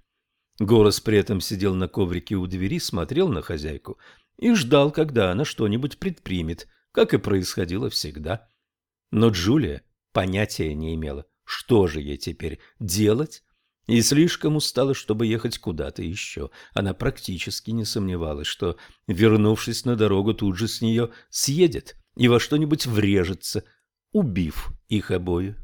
Горос при этом сидел на коврике у двери, смотрел на хозяйку и ждал, когда она что-нибудь предпримет, как и происходило всегда. Но Джулия понятия не имела, что же ей теперь делать, и слишком устала, чтобы ехать куда-то еще. Она практически не сомневалась, что, вернувшись на дорогу, тут же с нее съедет и во что-нибудь врежется, убив их обоих.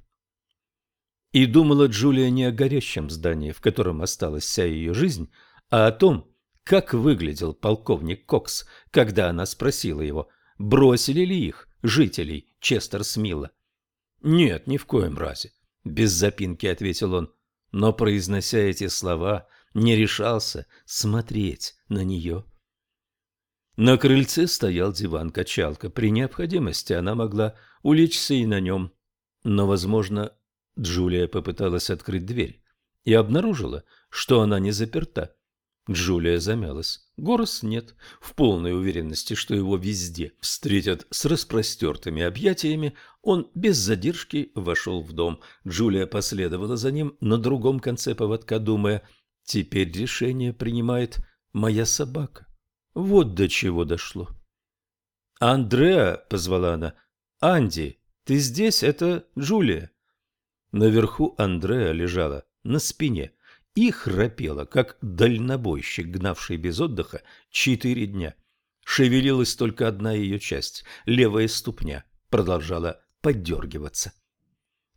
И думала Джулия не о горящем здании, в котором осталась вся ее жизнь, а о том, как выглядел полковник Кокс, когда она спросила его, бросили ли их, жителей Честерсмилла. «Нет, ни в коем разе», — без запинки ответил он, но, произнося эти слова, не решался смотреть на нее. На крыльце стоял диван-качалка. При необходимости она могла улечься и на нем. Но, возможно, Джулия попыталась открыть дверь и обнаружила, что она не заперта. Джулия замялась. Горос нет. В полной уверенности, что его везде встретят с распростертыми объятиями, он без задержки вошел в дом. Джулия последовала за ним на другом конце поводка, думая, «Теперь решение принимает моя собака». Вот до чего дошло. «Андреа!» — позвала она. «Анди, ты здесь? Это Джулия». Наверху Андреа лежала на спине — и храпела, как дальнобойщик, гнавший без отдыха четыре дня. Шевелилась только одна ее часть, левая ступня, продолжала поддергиваться.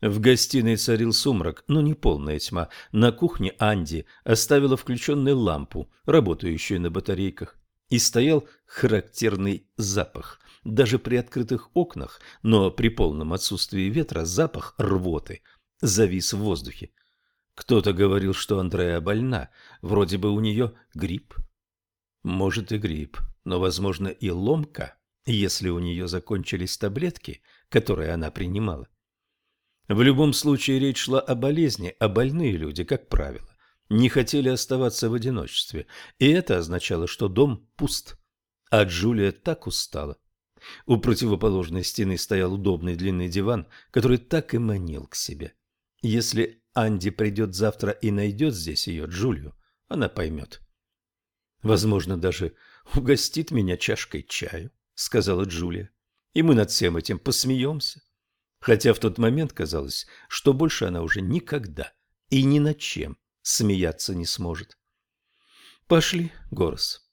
В гостиной царил сумрак, но не полная тьма. На кухне Анди оставила включенную лампу, работающую на батарейках, и стоял характерный запах. Даже при открытых окнах, но при полном отсутствии ветра запах рвоты завис в воздухе. Кто-то говорил, что Андрея больна, вроде бы у нее грипп. Может и грипп, но, возможно, и ломка, если у нее закончились таблетки, которые она принимала. В любом случае речь шла о болезни, а больные люди, как правило, не хотели оставаться в одиночестве, и это означало, что дом пуст. А Джулия так устала. У противоположной стены стоял удобный длинный диван, который так и манил к себе. Если Анди придет завтра и найдет здесь ее, Джулию, она поймет. Возможно, даже угостит меня чашкой чаю, сказала Джулия, и мы над всем этим посмеемся. Хотя в тот момент казалось, что больше она уже никогда и ни над чем смеяться не сможет. Пошли, Горос.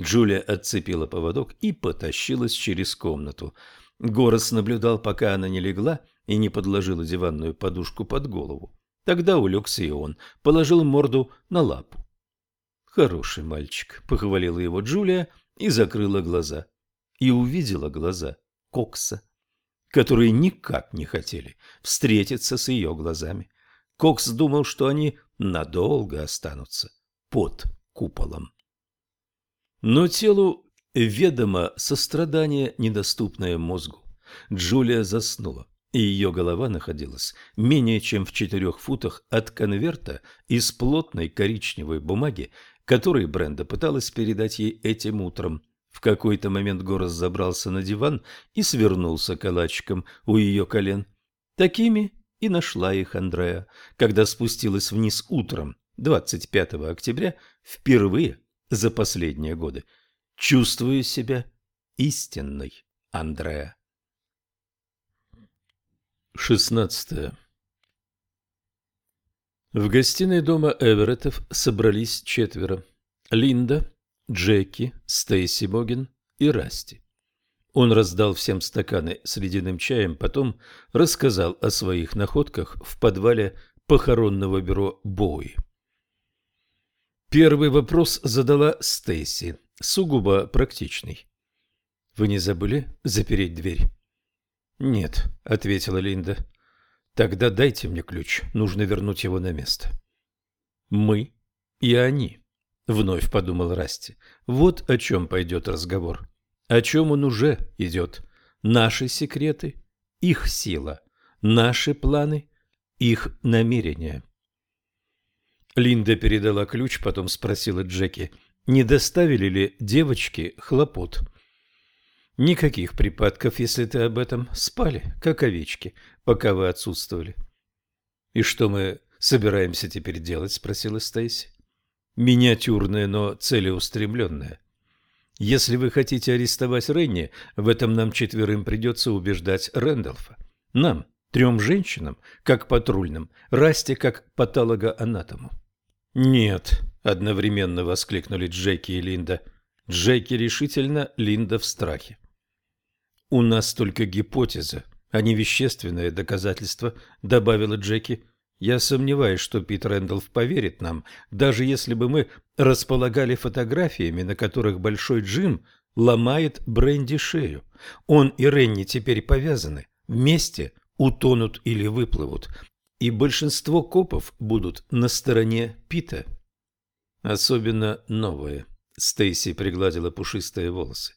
Джулия отцепила поводок и потащилась через комнату. Горос наблюдал, пока она не легла и не подложила диванную подушку под голову. Тогда улегся и он, положил морду на лапу. «Хороший мальчик», — похвалила его Джулия и закрыла глаза. И увидела глаза Кокса, которые никак не хотели встретиться с ее глазами. Кокс думал, что они надолго останутся под куполом. Но телу ведомо сострадание, недоступное мозгу. Джулия заснула и ее голова находилась менее чем в четырех футах от конверта из плотной коричневой бумаги, который Бренда пыталась передать ей этим утром. В какой-то момент Горос забрался на диван и свернулся калачиком у ее колен. Такими и нашла их Андреа, когда спустилась вниз утром 25 октября впервые за последние годы, чувствуя себя истинной Андреа. 16. В гостиной дома Эвереттов собрались четверо. Линда, Джеки, Стейси Богин и Расти. Он раздал всем стаканы с ледяным чаем, потом рассказал о своих находках в подвале похоронного бюро Боуи. Первый вопрос задала Стейси, сугубо практичный. «Вы не забыли запереть дверь?» «Нет», — ответила Линда. «Тогда дайте мне ключ, нужно вернуть его на место». «Мы и они», — вновь подумал Расти. «Вот о чем пойдет разговор. О чем он уже идет. Наши секреты их сила, наши планы, их намерения. Линда передала ключ, потом спросила Джеки, не доставили ли девочки хлопот. Никаких припадков, если ты об этом спали, как овечки, пока вы отсутствовали. И что мы собираемся теперь делать? спросила Стейси. Миниатюрная, но целеустремленная. Если вы хотите арестовать Ренни, в этом нам четверым придется убеждать Рэндалфа. Нам, трем женщинам, как патрульным, Расти как патологоанатому. «Нет», — одновременно воскликнули Джеки и Линда. Джеки решительно, Линда в страхе. «У нас только гипотеза, а не вещественное доказательство», — добавила Джеки. «Я сомневаюсь, что Пит Рэндалф поверит нам, даже если бы мы располагали фотографиями, на которых Большой Джим ломает Бренди шею. Он и Ренни теперь повязаны, вместе утонут или выплывут, и большинство копов будут на стороне Пита. Особенно новые. Стейси пригладила пушистые волосы.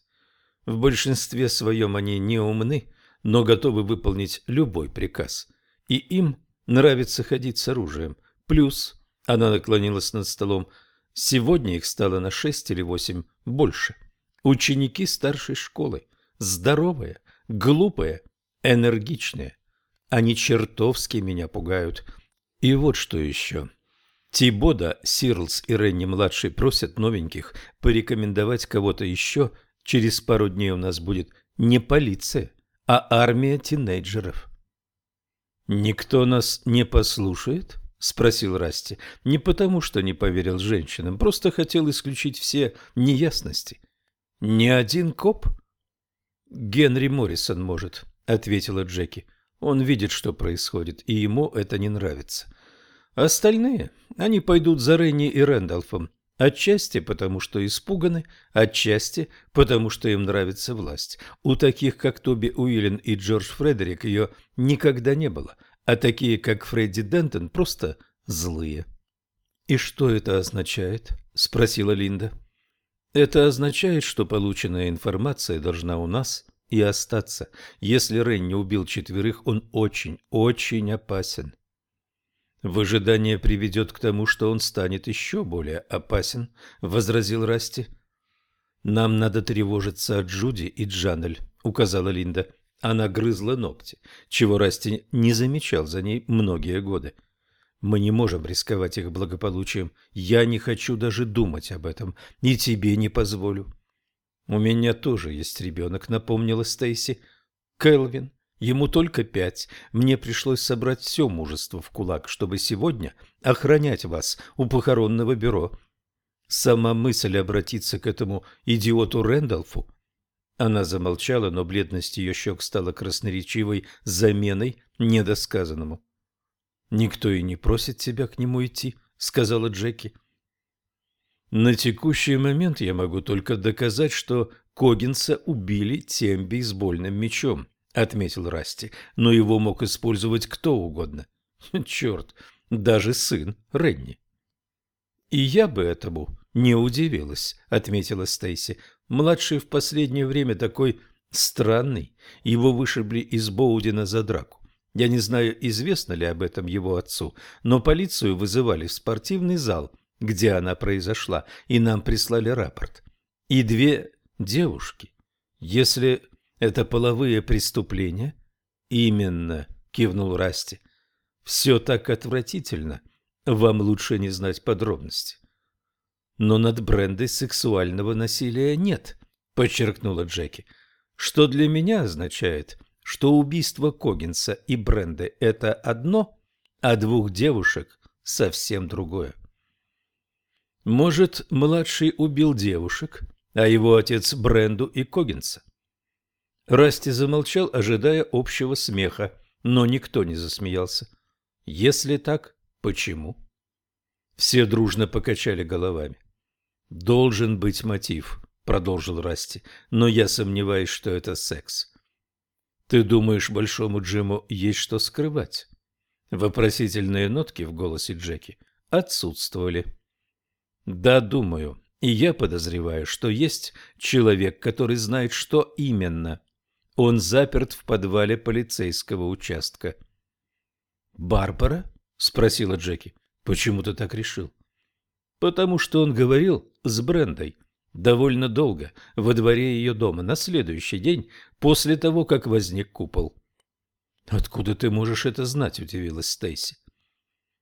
В большинстве своем они не умны, но готовы выполнить любой приказ. И им нравится ходить с оружием. Плюс, она наклонилась над столом, сегодня их стало на шесть или восемь больше. Ученики старшей школы. Здоровые, глупые, энергичные. Они чертовски меня пугают. И вот что еще. Тибода, Сирлс и Ренни-младший просят новеньких порекомендовать кого-то еще. Через пару дней у нас будет не полиция, а армия тинейджеров. «Никто нас не послушает?» – спросил Расти. Не потому, что не поверил женщинам, просто хотел исключить все неясности. «Ни один коп?» «Генри Моррисон может», – ответила Джеки. Он видит, что происходит, и ему это не нравится. Остальные, они пойдут за Ренни и Рэндалфом, отчасти потому, что испуганы, отчасти потому, что им нравится власть. У таких, как Тоби Уиллен и Джордж Фредерик, ее никогда не было, а такие, как Фредди Дентон, просто злые. «И что это означает?» – спросила Линда. «Это означает, что полученная информация должна у нас и остаться. Если Ренни убил четверых, он очень, очень опасен. Выжидание приведет к тому, что он станет еще более опасен, — возразил Расти. Нам надо тревожиться от Джуди и Джанель, — указала Линда. Она грызла ногти, чего Расти не замечал за ней многие годы. Мы не можем рисковать их благополучием. Я не хочу даже думать об этом, и тебе не позволю. «У меня тоже есть ребенок», — напомнила Стейси. «Келвин. Ему только пять. Мне пришлось собрать все мужество в кулак, чтобы сегодня охранять вас у похоронного бюро. Сама мысль обратиться к этому идиоту Рэндалфу...» Она замолчала, но бледность ее щек стала красноречивой заменой недосказанному. «Никто и не просит тебя к нему идти», — сказала Джеки. На текущий момент я могу только доказать, что Когинса убили тем бейсбольным мячом, отметил Расти, но его мог использовать кто угодно. Черт, даже сын Ренни. И я бы этому не удивилась, отметила Стейси. Младший в последнее время такой странный. Его вышибли из Боудина за драку. Я не знаю, известно ли об этом его отцу, но полицию вызывали в спортивный зал – где она произошла, и нам прислали рапорт. И две девушки. Если это половые преступления, именно, кивнул Расти. Все так отвратительно. Вам лучше не знать подробности. Но над Брендой сексуального насилия нет, подчеркнула Джеки. Что для меня означает, что убийство Когинса и Бренды это одно, а двух девушек совсем другое. Может, младший убил девушек, а его отец Бренду и Когинса? Расти замолчал, ожидая общего смеха, но никто не засмеялся. Если так, почему? Все дружно покачали головами. «Должен быть мотив», — продолжил Расти, — «но я сомневаюсь, что это секс». «Ты думаешь, Большому Джиму есть что скрывать?» Вопросительные нотки в голосе Джеки отсутствовали. Да, думаю. И я подозреваю, что есть человек, который знает, что именно. Он заперт в подвале полицейского участка. «Барбара?» – спросила Джеки. «Почему ты так решил?» «Потому что он говорил с Брендой довольно долго во дворе ее дома на следующий день после того, как возник купол». «Откуда ты можешь это знать?» – удивилась Стейси.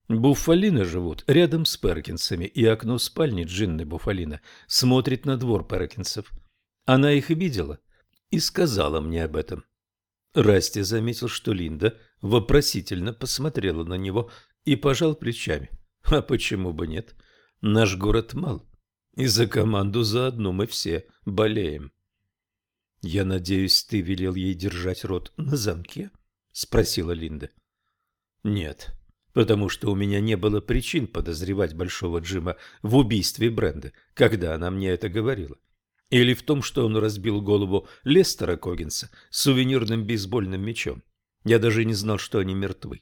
Буффалины живут рядом с Перкинсами, и окно спальни Джинны Буффалина смотрит на двор Перкинсов. Она их видела и сказала мне об этом. Расти заметил, что Линда вопросительно посмотрела на него и пожал плечами. А почему бы нет? Наш город мал, и за команду заодно мы все болеем. — Я надеюсь, ты велел ей держать рот на замке? — спросила Линда. — Нет, потому что у меня не было причин подозревать Большого Джима в убийстве Бренда, когда она мне это говорила. Или в том, что он разбил голову Лестера Когинса сувенирным бейсбольным мячом. Я даже не знал, что они мертвы.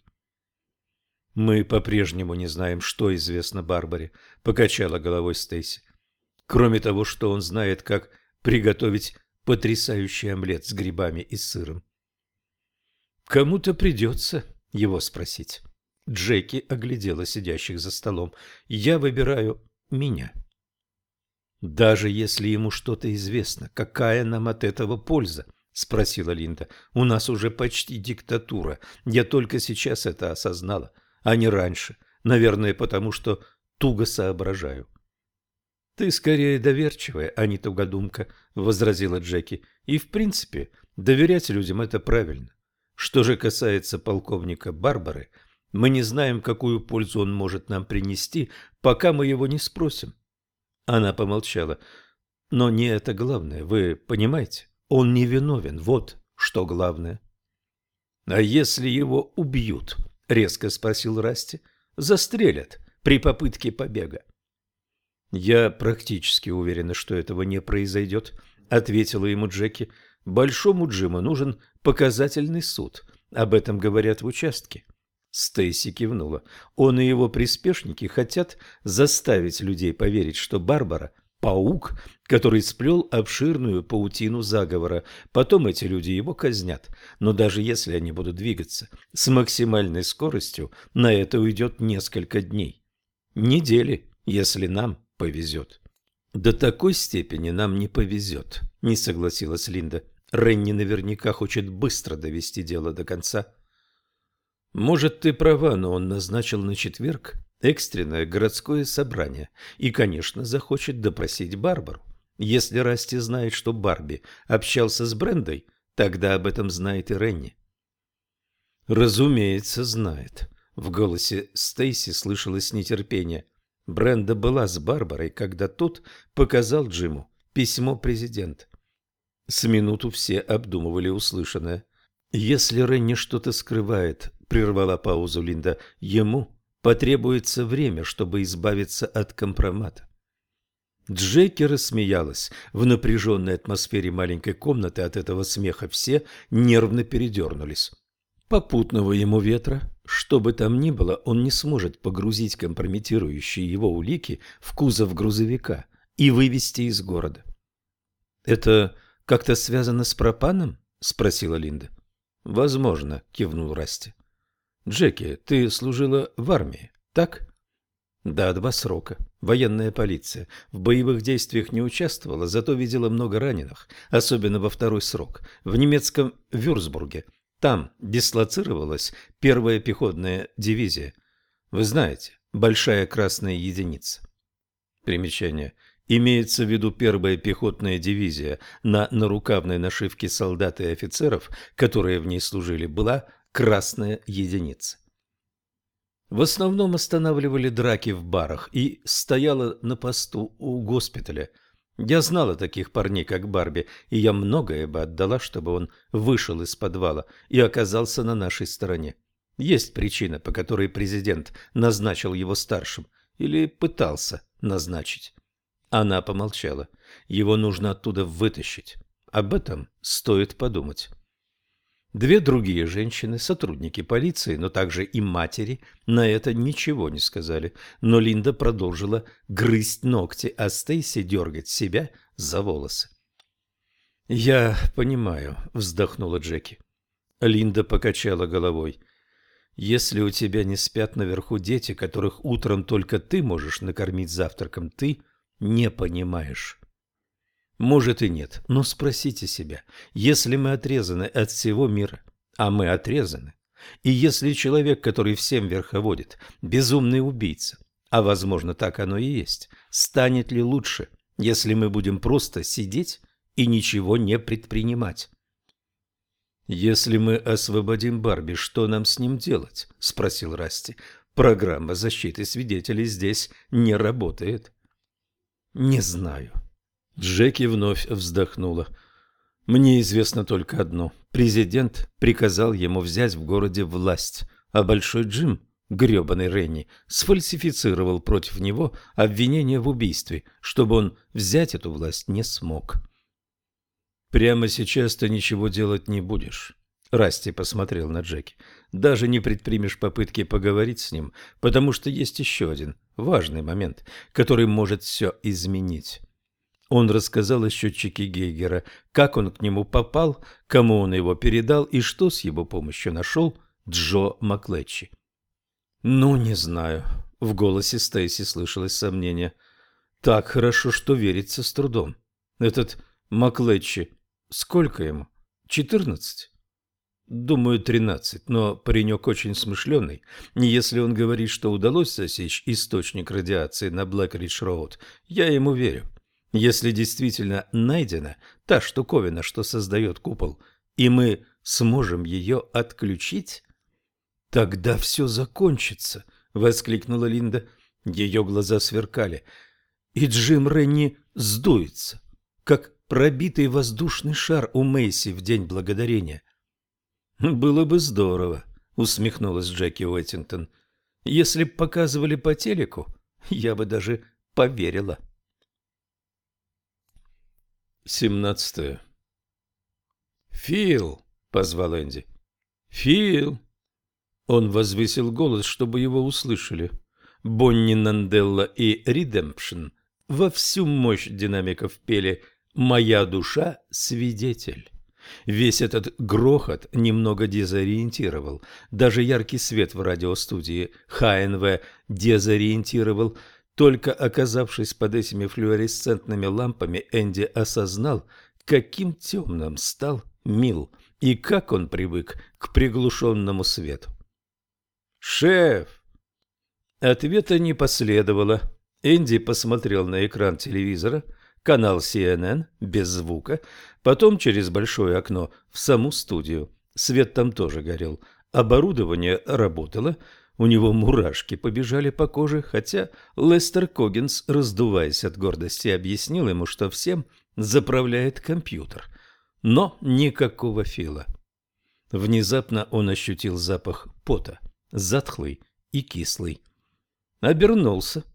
«Мы по-прежнему не знаем, что известно Барбаре», — покачала головой Стейси. «Кроме того, что он знает, как приготовить потрясающий омлет с грибами и сыром». «Кому-то придется его спросить». Джеки оглядела сидящих за столом. «Я выбираю меня». «Даже если ему что-то известно, какая нам от этого польза?» – спросила Линда. «У нас уже почти диктатура. Я только сейчас это осознала, а не раньше. Наверное, потому что туго соображаю». «Ты скорее доверчивая, а не тугодумка», – возразила Джеки. «И, в принципе, доверять людям – это правильно. Что же касается полковника Барбары – мы не знаем, какую пользу он может нам принести, пока мы его не спросим. Она помолчала. Но не это главное, вы понимаете? Он не виновен, вот что главное. А если его убьют? резко спросил Расти. Застрелят при попытке побега. Я практически уверена, что этого не произойдет, ответила ему Джеки. Большому Джиму нужен показательный суд. Об этом говорят в участке. Стейси кивнула. Он и его приспешники хотят заставить людей поверить, что Барбара – паук, который сплел обширную паутину заговора. Потом эти люди его казнят. Но даже если они будут двигаться с максимальной скоростью, на это уйдет несколько дней. Недели, если нам повезет. До такой степени нам не повезет, не согласилась Линда. Ренни наверняка хочет быстро довести дело до конца. Может, ты права, но он назначил на четверг экстренное городское собрание и, конечно, захочет допросить Барбару. Если Расти знает, что Барби общался с Брендой, тогда об этом знает и Ренни. Разумеется, знает. В голосе Стейси слышалось нетерпение. Бренда была с Барбарой, когда тот показал Джиму письмо президента. С минуту все обдумывали услышанное. Если Ренни что-то скрывает, прервала паузу Линда, ему потребуется время, чтобы избавиться от компромата. Джеки рассмеялась. В напряженной атмосфере маленькой комнаты от этого смеха все нервно передернулись. Попутного ему ветра, что бы там ни было, он не сможет погрузить компрометирующие его улики в кузов грузовика и вывести из города. «Это как-то связано с пропаном?» – спросила Линда. «Возможно», – кивнул Расти. Джеки, ты служила в армии, так? Да, два срока. Военная полиция. В боевых действиях не участвовала, зато видела много раненых, особенно во второй срок, в немецком Вюрцбурге. Там дислоцировалась первая пехотная дивизия. Вы знаете, большая красная единица. Примечание. Имеется в виду первая пехотная дивизия. На нарукавной нашивке солдат и офицеров, которые в ней служили, была красная единица. В основном останавливали драки в барах и стояла на посту у госпиталя. Я знала таких парней, как Барби, и я многое бы отдала, чтобы он вышел из подвала и оказался на нашей стороне. Есть причина, по которой президент назначил его старшим, или пытался назначить. Она помолчала. Его нужно оттуда вытащить. Об этом стоит подумать. Две другие женщины, сотрудники полиции, но также и матери, на это ничего не сказали. Но Линда продолжила грызть ногти, а Стейси дергать себя за волосы. «Я понимаю», — вздохнула Джеки. Линда покачала головой. «Если у тебя не спят наверху дети, которых утром только ты можешь накормить завтраком, ты не понимаешь». Может и нет, но спросите себя, если мы отрезаны от всего мира, а мы отрезаны, и если человек, который всем верховодит, безумный убийца, а возможно так оно и есть, станет ли лучше, если мы будем просто сидеть и ничего не предпринимать? «Если мы освободим Барби, что нам с ним делать?» – спросил Расти. «Программа защиты свидетелей здесь не работает». «Не знаю». Джеки вновь вздохнула. «Мне известно только одно. Президент приказал ему взять в городе власть, а Большой Джим, гребаный Ренни, сфальсифицировал против него обвинение в убийстве, чтобы он взять эту власть не смог». «Прямо сейчас ты ничего делать не будешь», — Расти посмотрел на Джеки. «Даже не предпримешь попытки поговорить с ним, потому что есть еще один важный момент, который может все изменить». Он рассказал о счетчике Гейгера, как он к нему попал, кому он его передал и что с его помощью нашел Джо Маклетчи. «Ну, не знаю», — в голосе Стейси слышалось сомнение. «Так хорошо, что верится с трудом. Этот Маклетчи Сколько ему? Четырнадцать? Думаю, тринадцать, но паренек очень смышленый. Если он говорит, что удалось засечь источник радиации на Блэкридж-Роуд, я ему верю. Если действительно найдена та штуковина, что создает купол, и мы сможем ее отключить, тогда все закончится, — воскликнула Линда. Ее глаза сверкали. И Джим Ренни сдуется, как пробитый воздушный шар у Мэйси в День Благодарения. «Было бы здорово», — усмехнулась Джеки Уэттингтон. «Если б показывали по телеку, я бы даже поверила». Семнадцатое. «Фил!» — позвал Энди. «Фил!» Он возвысил голос, чтобы его услышали. Бонни Нанделла и Редемпшн во всю мощь динамиков пели Моя душа – свидетель. Весь этот грохот немного дезориентировал. Даже яркий свет в радиостудии ХНВ дезориентировал. Только оказавшись под этими флуоресцентными лампами, Энди осознал, каким темным стал Мил и как он привык к приглушенному свету. «Шеф!» Ответа не последовало. Энди посмотрел на экран телевизора – канал CNN без звука, потом через большое окно в саму студию. Свет там тоже горел. Оборудование работало, у него мурашки побежали по коже, хотя Лестер Когинс, раздуваясь от гордости, объяснил ему, что всем заправляет компьютер. Но никакого фила. Внезапно он ощутил запах пота, затхлый и кислый. Обернулся.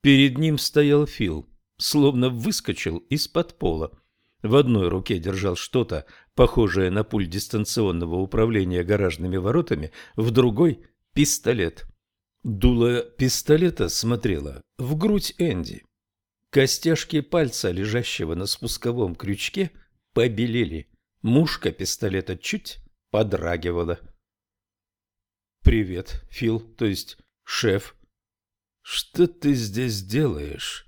Перед ним стоял Фил словно выскочил из-под пола. В одной руке держал что-то, похожее на пульт дистанционного управления гаражными воротами, в другой – пистолет. Дуло пистолета смотрело в грудь Энди. Костяшки пальца, лежащего на спусковом крючке, побелели. Мушка пистолета чуть подрагивала. «Привет, Фил, то есть шеф. Что ты здесь делаешь?»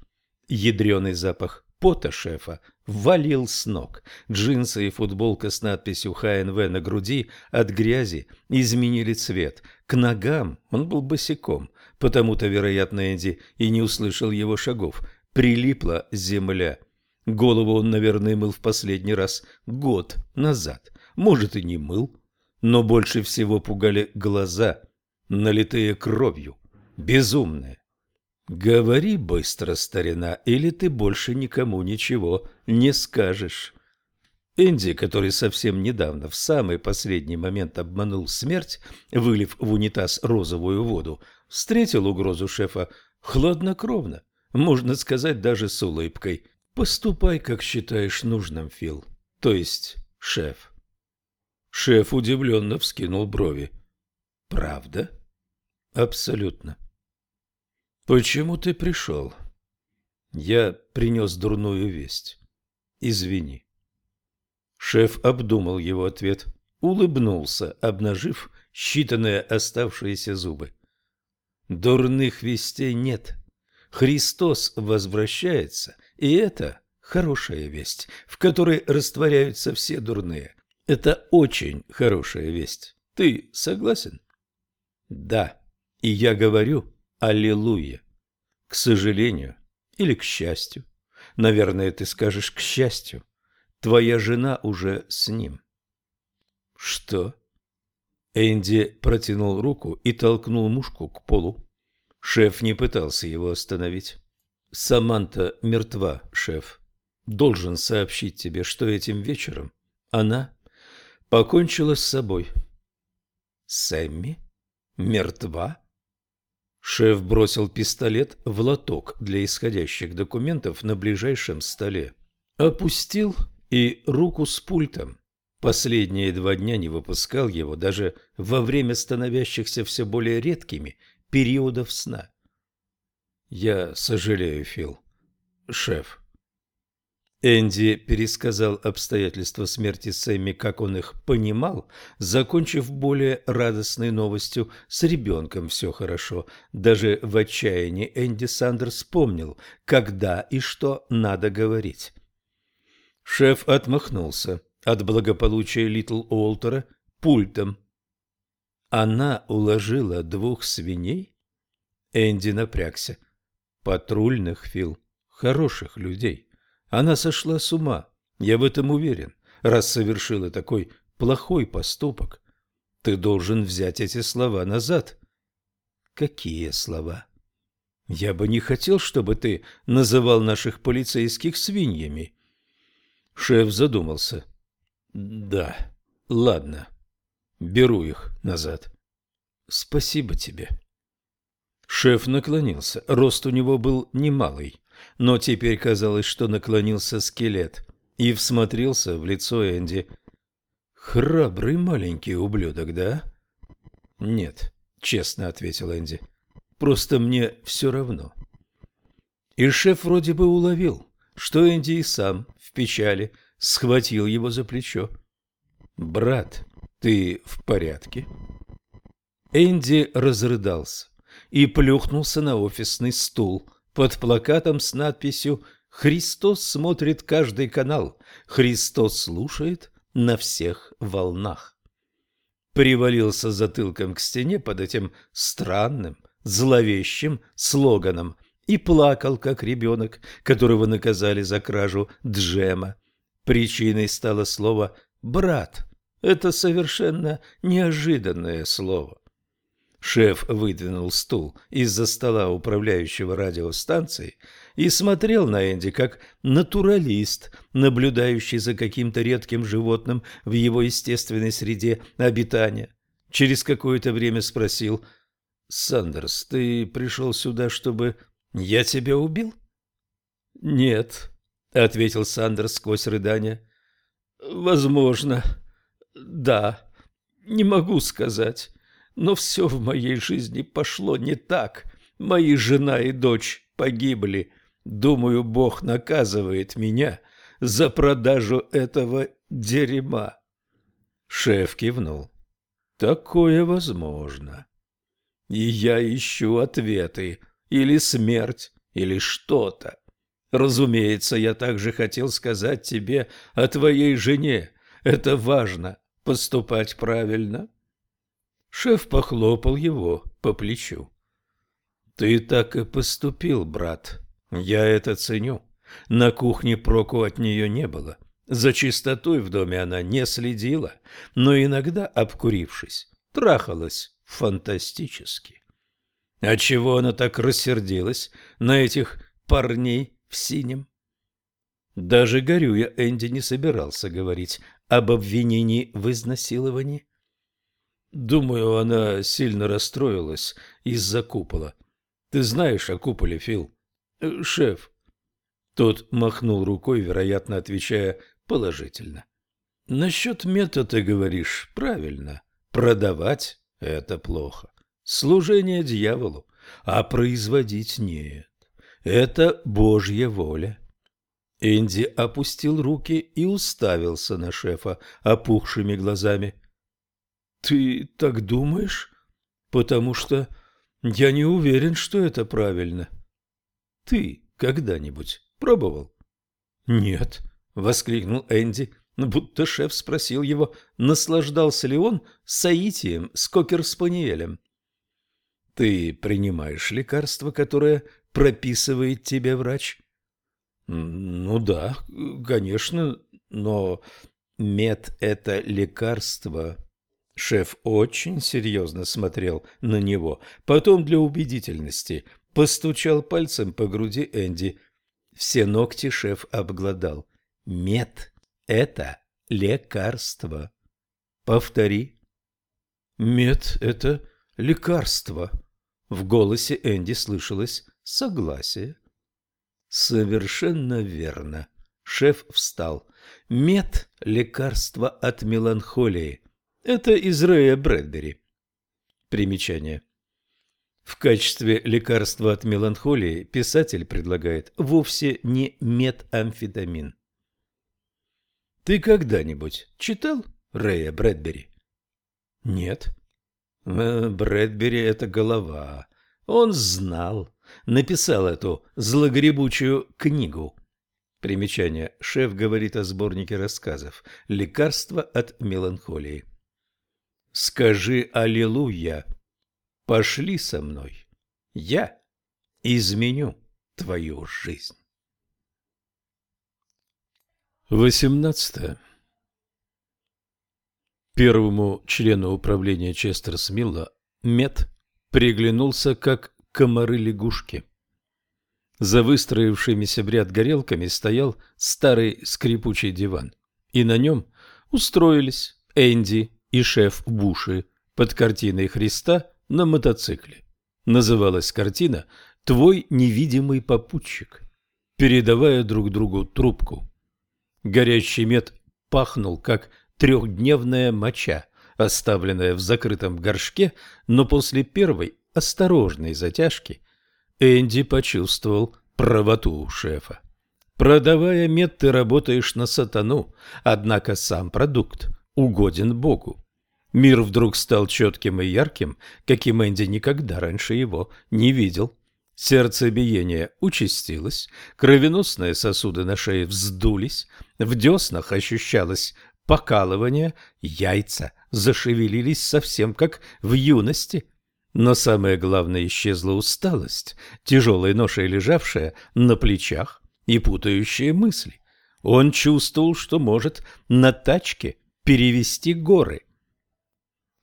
Ядреный запах пота шефа валил с ног. Джинсы и футболка с надписью ХНВ на груди от грязи изменили цвет. К ногам он был босиком, потому-то, вероятно, Энди и не услышал его шагов. Прилипла земля. Голову он, наверное, мыл в последний раз год назад. Может, и не мыл. Но больше всего пугали глаза, налитые кровью, безумные. Говори быстро, старина, или ты больше никому ничего не скажешь. Энди, который совсем недавно, в самый последний момент обманул смерть, вылив в унитаз розовую воду, встретил угрозу шефа хладнокровно, можно сказать, даже с улыбкой. «Поступай, как считаешь нужным, Фил, то есть шеф». Шеф удивленно вскинул брови. «Правда?» «Абсолютно. «Почему ты пришел?» «Я принес дурную весть. Извини». Шеф обдумал его ответ, улыбнулся, обнажив считанные оставшиеся зубы. Дурных вестей нет. Христос возвращается, и это хорошая весть, в которой растворяются все дурные. Это очень хорошая весть. Ты согласен? Да. И я говорю «Аллилуйя». К сожалению или к счастью. Наверное, ты скажешь «к счастью». Твоя жена уже с ним. Что? Энди протянул руку и толкнул мушку к полу. Шеф не пытался его остановить. Саманта мертва, шеф. Должен сообщить тебе, что этим вечером она покончила с собой. Сэмми? Мертва? Шеф бросил пистолет в лоток для исходящих документов на ближайшем столе. Опустил и руку с пультом. Последние два дня не выпускал его даже во время становящихся все более редкими периодов сна. Я сожалею, Фил. Шеф. Энди пересказал обстоятельства смерти Сэмми, как он их понимал, закончив более радостной новостью «С ребенком все хорошо». Даже в отчаянии Энди Сандерс вспомнил, когда и что надо говорить. Шеф отмахнулся от благополучия Литл Уолтера пультом. Она уложила двух свиней? Энди напрягся. Патрульных, Фил, хороших людей. Она сошла с ума, я в этом уверен, раз совершила такой плохой поступок. Ты должен взять эти слова назад. Какие слова? Я бы не хотел, чтобы ты называл наших полицейских свиньями. Шеф задумался. Да, ладно. Беру их назад. Спасибо тебе. Шеф наклонился. Рост у него был немалый но теперь казалось, что наклонился скелет и всмотрелся в лицо Энди. «Храбрый маленький ублюдок, да?» «Нет», — честно ответил Энди. «Просто мне все равно». И шеф вроде бы уловил, что Энди и сам в печали схватил его за плечо. «Брат, ты в порядке?» Энди разрыдался и плюхнулся на офисный стул, под плакатом с надписью «Христос смотрит каждый канал, Христос слушает на всех волнах». Привалился затылком к стене под этим странным, зловещим слоганом и плакал, как ребенок, которого наказали за кражу джема. Причиной стало слово «брат». Это совершенно неожиданное слово. Шеф выдвинул стул из-за стола управляющего радиостанцией и смотрел на Энди как натуралист, наблюдающий за каким-то редким животным в его естественной среде обитания. Через какое-то время спросил, «Сандерс, ты пришел сюда, чтобы я тебя убил?» «Нет», — ответил Сандерс сквозь рыдание. «Возможно, да, не могу сказать». Но все в моей жизни пошло не так. Мои жена и дочь погибли. Думаю, Бог наказывает меня за продажу этого дерьма. Шеф кивнул. Такое возможно. И я ищу ответы. Или смерть, или что-то. Разумеется, я также хотел сказать тебе о твоей жене. Это важно, поступать правильно. Шеф похлопал его по плечу. «Ты так и поступил, брат. Я это ценю. На кухне проку от нее не было. За чистотой в доме она не следила, но иногда, обкурившись, трахалась фантастически. А чего она так рассердилась на этих парней в синем? Даже Горюя Энди не собирался говорить об обвинении в изнасиловании. Думаю, она сильно расстроилась из-за купола. Ты знаешь о куполе, Фил? Э, шеф. Тот махнул рукой, вероятно, отвечая положительно. Насчет метода говоришь правильно. Продавать – это плохо. Служение дьяволу, а производить нет. Это Божья воля. Энди опустил руки и уставился на шефа опухшими глазами. «Ты так думаешь? Потому что я не уверен, что это правильно. Ты когда-нибудь пробовал?» «Нет», — воскликнул Энди, будто шеф спросил его, наслаждался ли он соитием с кокер-спаниелем. «Ты принимаешь лекарство, которое прописывает тебе врач?» Ну да, конечно, но мед – это лекарство. Шеф очень серьезно смотрел на него. Потом для убедительности постучал пальцем по груди Энди. Все ногти шеф обглодал. Мед – это лекарство. Повтори. Мед – это лекарство. В голосе Энди слышалось согласие. Совершенно верно. Шеф встал. Мед – лекарство от меланхолии. Это из Рэя Брэдбери. Примечание. В качестве лекарства от меланхолии писатель предлагает вовсе не метамфетамин. Ты когда-нибудь читал Рэя Брэдбери? Нет. Э, Брэдбери – это голова. Он знал написал эту злогребучую книгу. Примечание. Шеф говорит о сборнике рассказов «Лекарство от меланхолии». «Скажи Аллилуйя! Пошли со мной! Я изменю твою жизнь!» 18. Первому члену управления Честерс Милла Мед приглянулся как комары-лягушки. За выстроившимися в ряд горелками стоял старый скрипучий диван, и на нем устроились Энди и шеф Буши под картиной Христа на мотоцикле. Называлась картина «Твой невидимый попутчик», передавая друг другу трубку. Горящий мед пахнул, как трехдневная моча, оставленная в закрытом горшке, но после первой осторожной затяжки Энди почувствовал правоту шефа. Продавая мед, ты работаешь на сатану, однако сам продукт угоден Богу. Мир вдруг стал четким и ярким, каким Энди никогда раньше его не видел. Сердцебиение участилось, кровеносные сосуды на шее вздулись, в деснах ощущалось покалывание, яйца зашевелились совсем как в юности, но самое главное, исчезла усталость, тяжелой ношей лежавшая на плечах и путающие мысли. Он чувствовал, что может на тачке перевести горы.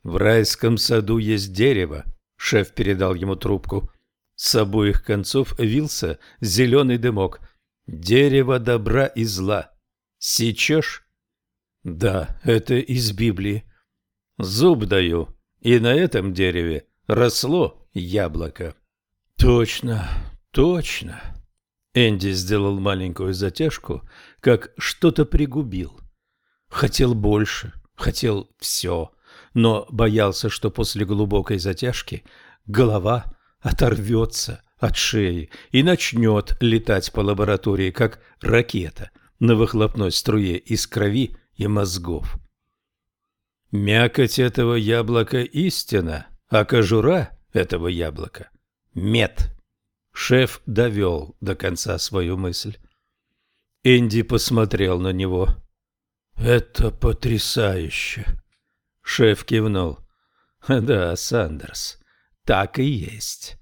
«В райском саду есть дерево», — шеф передал ему трубку. С обоих концов вился зеленый дымок. «Дерево добра и зла. Сечешь?» «Да, это из Библии». «Зуб даю, и на этом дереве росло яблоко. Точно, точно. Энди сделал маленькую затяжку, как что-то пригубил. Хотел больше, хотел все, но боялся, что после глубокой затяжки голова оторвется от шеи и начнет летать по лаборатории, как ракета на выхлопной струе из крови и мозгов. Мякоть этого яблока истина, а кожура этого яблока – мед. Шеф довел до конца свою мысль. Энди посмотрел на него. «Это потрясающе!» Шеф кивнул. «Да, Сандерс, так и есть».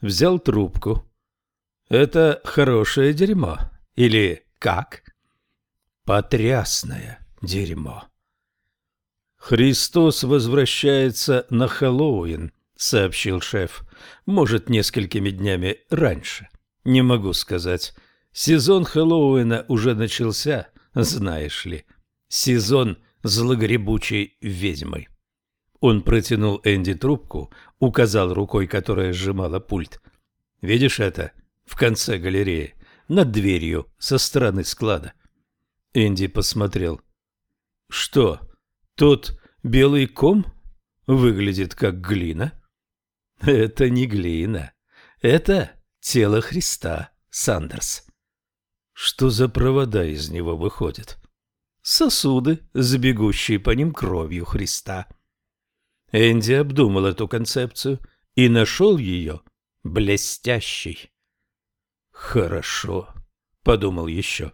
Взял трубку. «Это хорошее дерьмо. Или как?» «Потрясное дерьмо». «Христос возвращается на Хэллоуин», — сообщил шеф. «Может, несколькими днями раньше. Не могу сказать. Сезон Хэллоуина уже начался, знаешь ли. Сезон злогребучей ведьмы». Он протянул Энди трубку, указал рукой, которая сжимала пульт. «Видишь это? В конце галереи, над дверью, со стороны склада». Энди посмотрел. «Что?» Тот белый ком выглядит как глина. Это не глина. Это тело Христа, Сандерс. Что за провода из него выходят? Сосуды, забегущие по ним кровью Христа. Энди обдумал эту концепцию и нашел ее блестящей. «Хорошо», — подумал еще.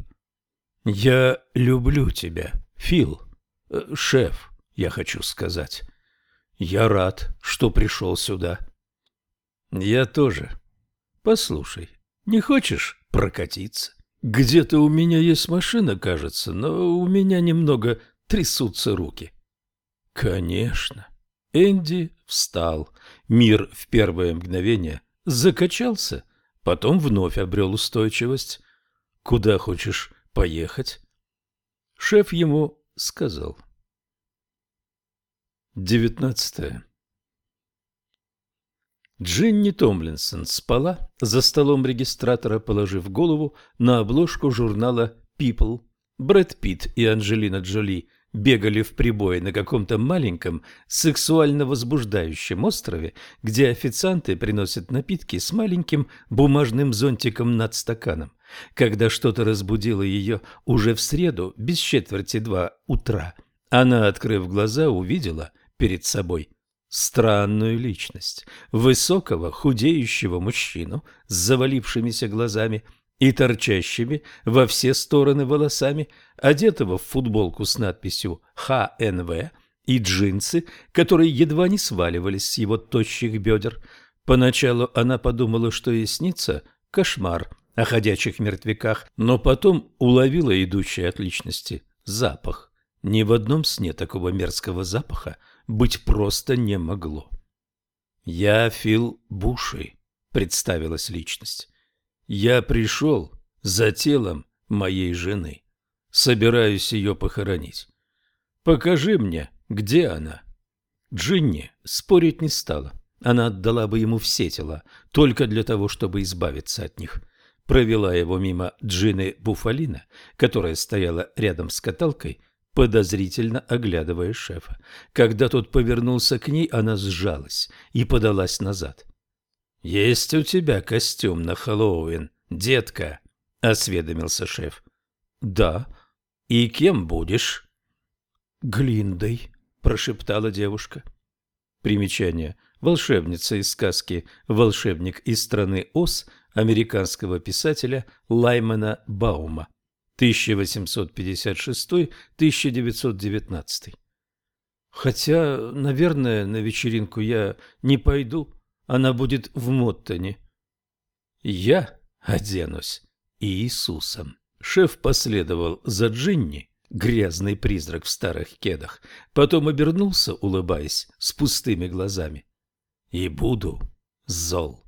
«Я люблю тебя, Фил. Э, шеф, я хочу сказать. Я рад, что пришел сюда». «Я тоже. Послушай, не хочешь прокатиться? Где-то у меня есть машина, кажется, но у меня немного трясутся руки». «Конечно». Энди встал. Мир в первое мгновение закачался, потом вновь обрел устойчивость. «Куда хочешь поехать?» Шеф ему сказал. Девятнадцатое. Джинни Томлинсон спала за столом регистратора, положив голову на обложку журнала People. Брэд Питт и Анджелина Джоли бегали в прибой на каком-то маленьком сексуально возбуждающем острове, где официанты приносят напитки с маленьким бумажным зонтиком над стаканом. Когда что-то разбудило ее уже в среду, без четверти два утра, она, открыв глаза, увидела перед собой странную личность, высокого, худеющего мужчину с завалившимися глазами и торчащими во все стороны волосами, одетого в футболку с надписью «ХНВ» и джинсы, которые едва не сваливались с его тощих бедер. Поначалу она подумала, что ей снится кошмар о ходячих мертвяках, но потом уловила идущий от личности запах. Ни в одном сне такого мерзкого запаха быть просто не могло. «Я Фил Буши», — представилась личность. «Я пришел за телом моей жены. Собираюсь ее похоронить. Покажи мне, где она». Джинни спорить не стала. Она отдала бы ему все тела, только для того, чтобы избавиться от них. Провела его мимо Джины Буфалина, которая стояла рядом с каталкой, подозрительно оглядывая шефа. Когда тот повернулся к ней, она сжалась и подалась назад. «Есть у тебя костюм на Хэллоуин, детка?» — осведомился шеф. «Да. И кем будешь?» «Глиндой», — прошептала девушка. Примечание. Волшебница из сказки «Волшебник из страны Оз» американского писателя Лаймана Баума. 1856-1919. Хотя, наверное, на вечеринку я не пойду, она будет в Моттоне. Я оденусь Иисусом. Шеф последовал за Джинни, грязный призрак в старых кедах, потом обернулся, улыбаясь, с пустыми глазами. И буду зол.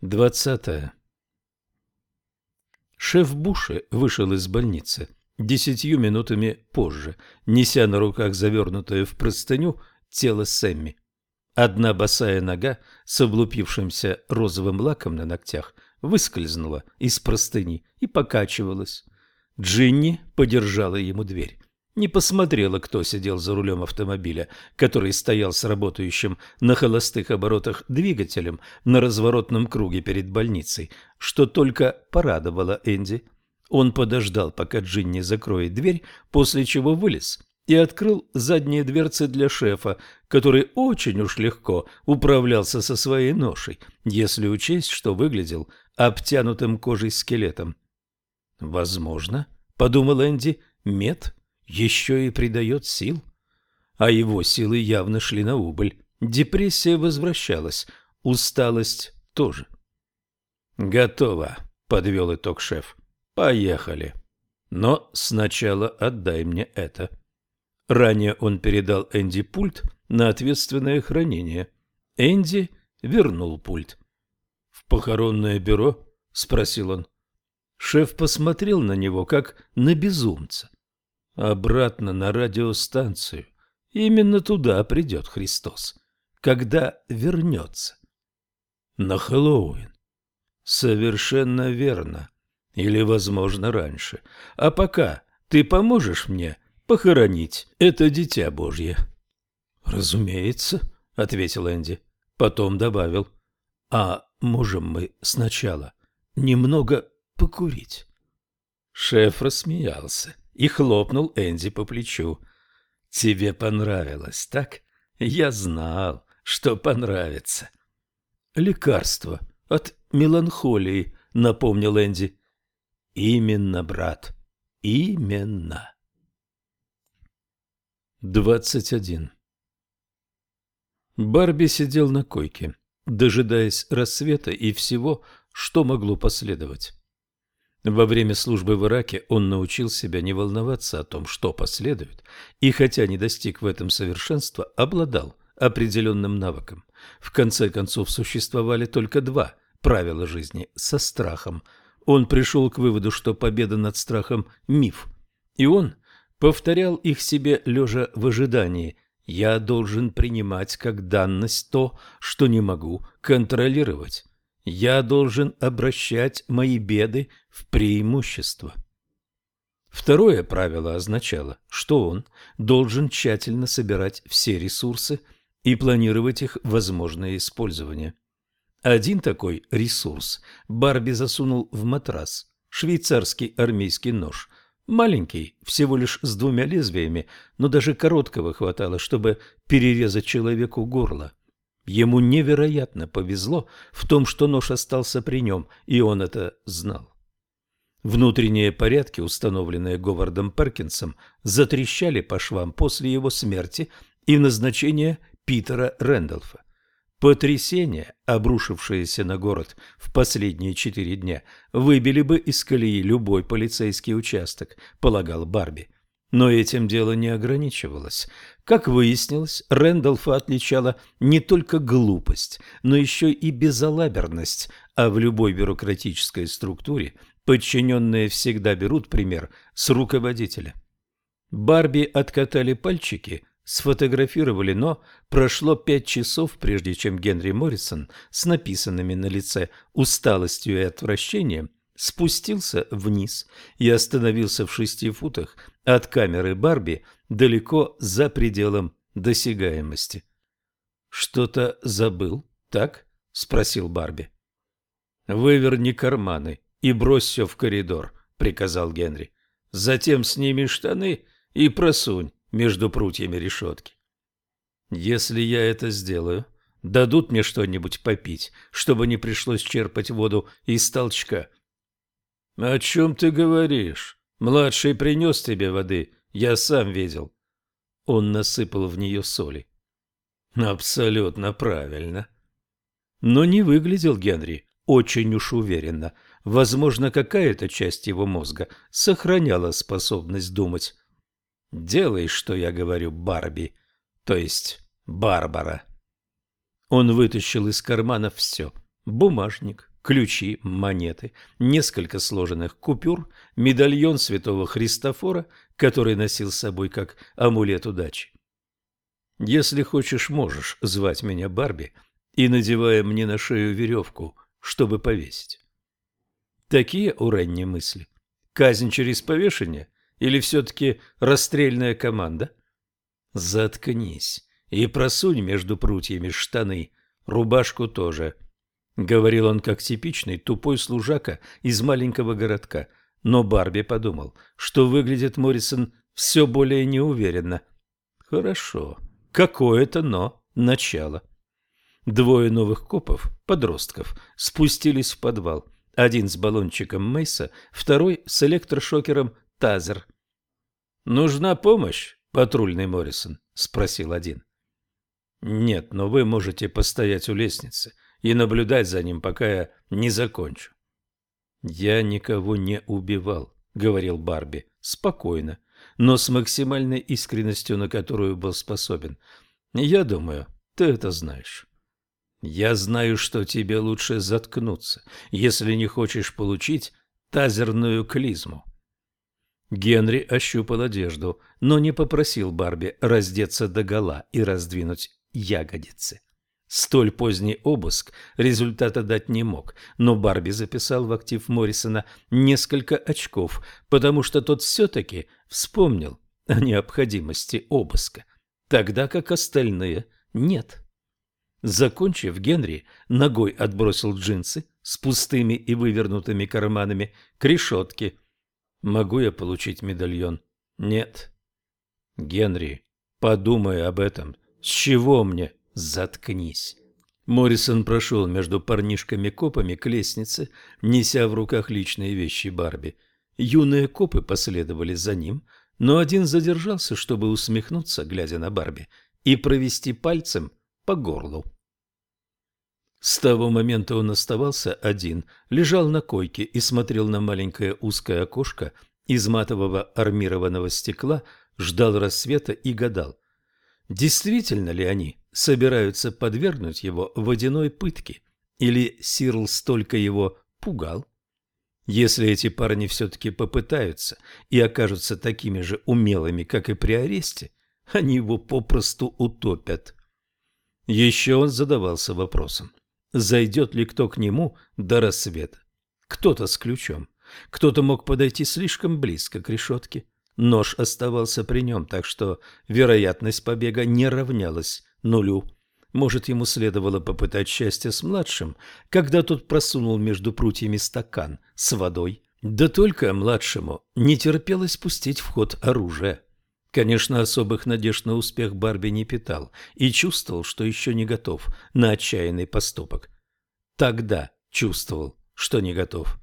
Двадцатое. Шеф Буши вышел из больницы десятью минутами позже, неся на руках завернутое в простыню тело Сэмми. Одна босая нога с облупившимся розовым лаком на ногтях выскользнула из простыни и покачивалась. Джинни подержала ему дверь не посмотрела, кто сидел за рулем автомобиля, который стоял с работающим на холостых оборотах двигателем на разворотном круге перед больницей, что только порадовало Энди. Он подождал, пока Джинни закроет дверь, после чего вылез и открыл задние дверцы для шефа, который очень уж легко управлялся со своей ношей, если учесть, что выглядел обтянутым кожей скелетом. «Возможно», — подумал Энди, — «мед еще и придает сил. А его силы явно шли на убыль. Депрессия возвращалась, усталость тоже. «Готово», — подвел итог шеф. «Поехали. Но сначала отдай мне это». Ранее он передал Энди пульт на ответственное хранение. Энди вернул пульт. «В похоронное бюро?» — спросил он. Шеф посмотрел на него, как на безумца обратно на радиостанцию. Именно туда придет Христос, когда вернется. На Хэллоуин. Совершенно верно. Или, возможно, раньше. А пока ты поможешь мне похоронить это дитя Божье? Разумеется, ответил Энди. Потом добавил. А можем мы сначала немного покурить?» Шеф рассмеялся и хлопнул Энди по плечу. «Тебе понравилось, так? Я знал, что понравится». «Лекарство от меланхолии», — напомнил Энди. «Именно, брат, именно». Двадцать один. Барби сидел на койке, дожидаясь рассвета и всего, что могло последовать. Во время службы в Ираке он научил себя не волноваться о том, что последует, и хотя не достиг в этом совершенства, обладал определенным навыком. В конце концов, существовали только два правила жизни со страхом. Он пришел к выводу, что победа над страхом – миф, и он повторял их себе лежа в ожидании. «Я должен принимать как данность то, что не могу контролировать». Я должен обращать мои беды в преимущество. Второе правило означало, что он должен тщательно собирать все ресурсы и планировать их возможное использование. Один такой ресурс Барби засунул в матрас, швейцарский армейский нож, маленький, всего лишь с двумя лезвиями, но даже короткого хватало, чтобы перерезать человеку горло. Ему невероятно повезло в том, что нож остался при нем, и он это знал. Внутренние порядки, установленные Говардом Перкинсом, затрещали по швам после его смерти и назначения Питера Рэндалфа. Потрясения, обрушившиеся на город в последние четыре дня, выбили бы из колеи любой полицейский участок, полагал Барби. Но этим дело не ограничивалось. Как выяснилось, Рэндалфа отличала не только глупость, но еще и безалаберность, а в любой бюрократической структуре подчиненные всегда берут пример с руководителя. Барби откатали пальчики, сфотографировали, но прошло пять часов, прежде чем Генри Моррисон с написанными на лице усталостью и отвращением спустился вниз и остановился в шести футах от камеры Барби далеко за пределом досягаемости. «Что-то забыл, так?» — спросил Барби. «Выверни карманы и брось все в коридор», — приказал Генри. «Затем сними штаны и просунь между прутьями решетки». «Если я это сделаю, дадут мне что-нибудь попить, чтобы не пришлось черпать воду из толчка», «О чем ты говоришь? Младший принес тебе воды, я сам видел». Он насыпал в нее соли. «Абсолютно правильно». Но не выглядел Генри очень уж уверенно. Возможно, какая-то часть его мозга сохраняла способность думать. «Делай, что я говорю, Барби, то есть Барбара». Он вытащил из кармана все – бумажник, ключи, монеты, несколько сложенных купюр, медальон святого Христофора, который носил с собой как амулет удачи. Если хочешь, можешь звать меня Барби и надевая мне на шею веревку, чтобы повесить. Такие у Ренни мысли. Казнь через повешение или все-таки расстрельная команда? Заткнись и просунь между прутьями штаны, рубашку тоже – Говорил он как типичный тупой служака из маленького городка, но Барби подумал, что выглядит Моррисон все более неуверенно. Хорошо, какое-то «но» начало. Двое новых копов, подростков, спустились в подвал. Один с баллончиком Мейса, второй с электрошокером Тазер. «Нужна помощь, патрульный Моррисон?» – спросил один. «Нет, но вы можете постоять у лестницы и наблюдать за ним, пока я не закончу. «Я никого не убивал», — говорил Барби, спокойно, но с максимальной искренностью, на которую был способен. «Я думаю, ты это знаешь». «Я знаю, что тебе лучше заткнуться, если не хочешь получить тазерную клизму». Генри ощупал одежду, но не попросил Барби раздеться догола и раздвинуть ягодицы. Столь поздний обыск результата дать не мог, но Барби записал в актив Моррисона несколько очков, потому что тот все-таки вспомнил о необходимости обыска, тогда как остальные нет. Закончив, Генри ногой отбросил джинсы, с пустыми и вывернутыми карманами, к решетке. Могу я получить медальон? Нет. Генри, подумай об этом. С чего мне? Заткнись. Моррисон прошел между парнишками-копами к лестнице, неся в руках личные вещи Барби. Юные копы последовали за ним, но один задержался, чтобы усмехнуться, глядя на Барби, и провести пальцем по горлу. С того момента он оставался один, лежал на койке и смотрел на маленькое узкое окошко из матового армированного стекла, ждал рассвета и гадал, действительно ли они собираются подвергнуть его водяной пытке, или Сирл столько его пугал. Если эти парни все-таки попытаются и окажутся такими же умелыми, как и при аресте, они его попросту утопят. Еще он задавался вопросом, зайдет ли кто к нему до рассвета. Кто-то с ключом, кто-то мог подойти слишком близко к решетке. Нож оставался при нем, так что вероятность побега не равнялась нулю. Может, ему следовало попытать счастье с младшим, когда тот просунул между прутьями стакан с водой. Да только младшему не терпелось пустить в ход оружие. Конечно, особых надежд на успех Барби не питал и чувствовал, что еще не готов на отчаянный поступок. Тогда чувствовал, что не готов.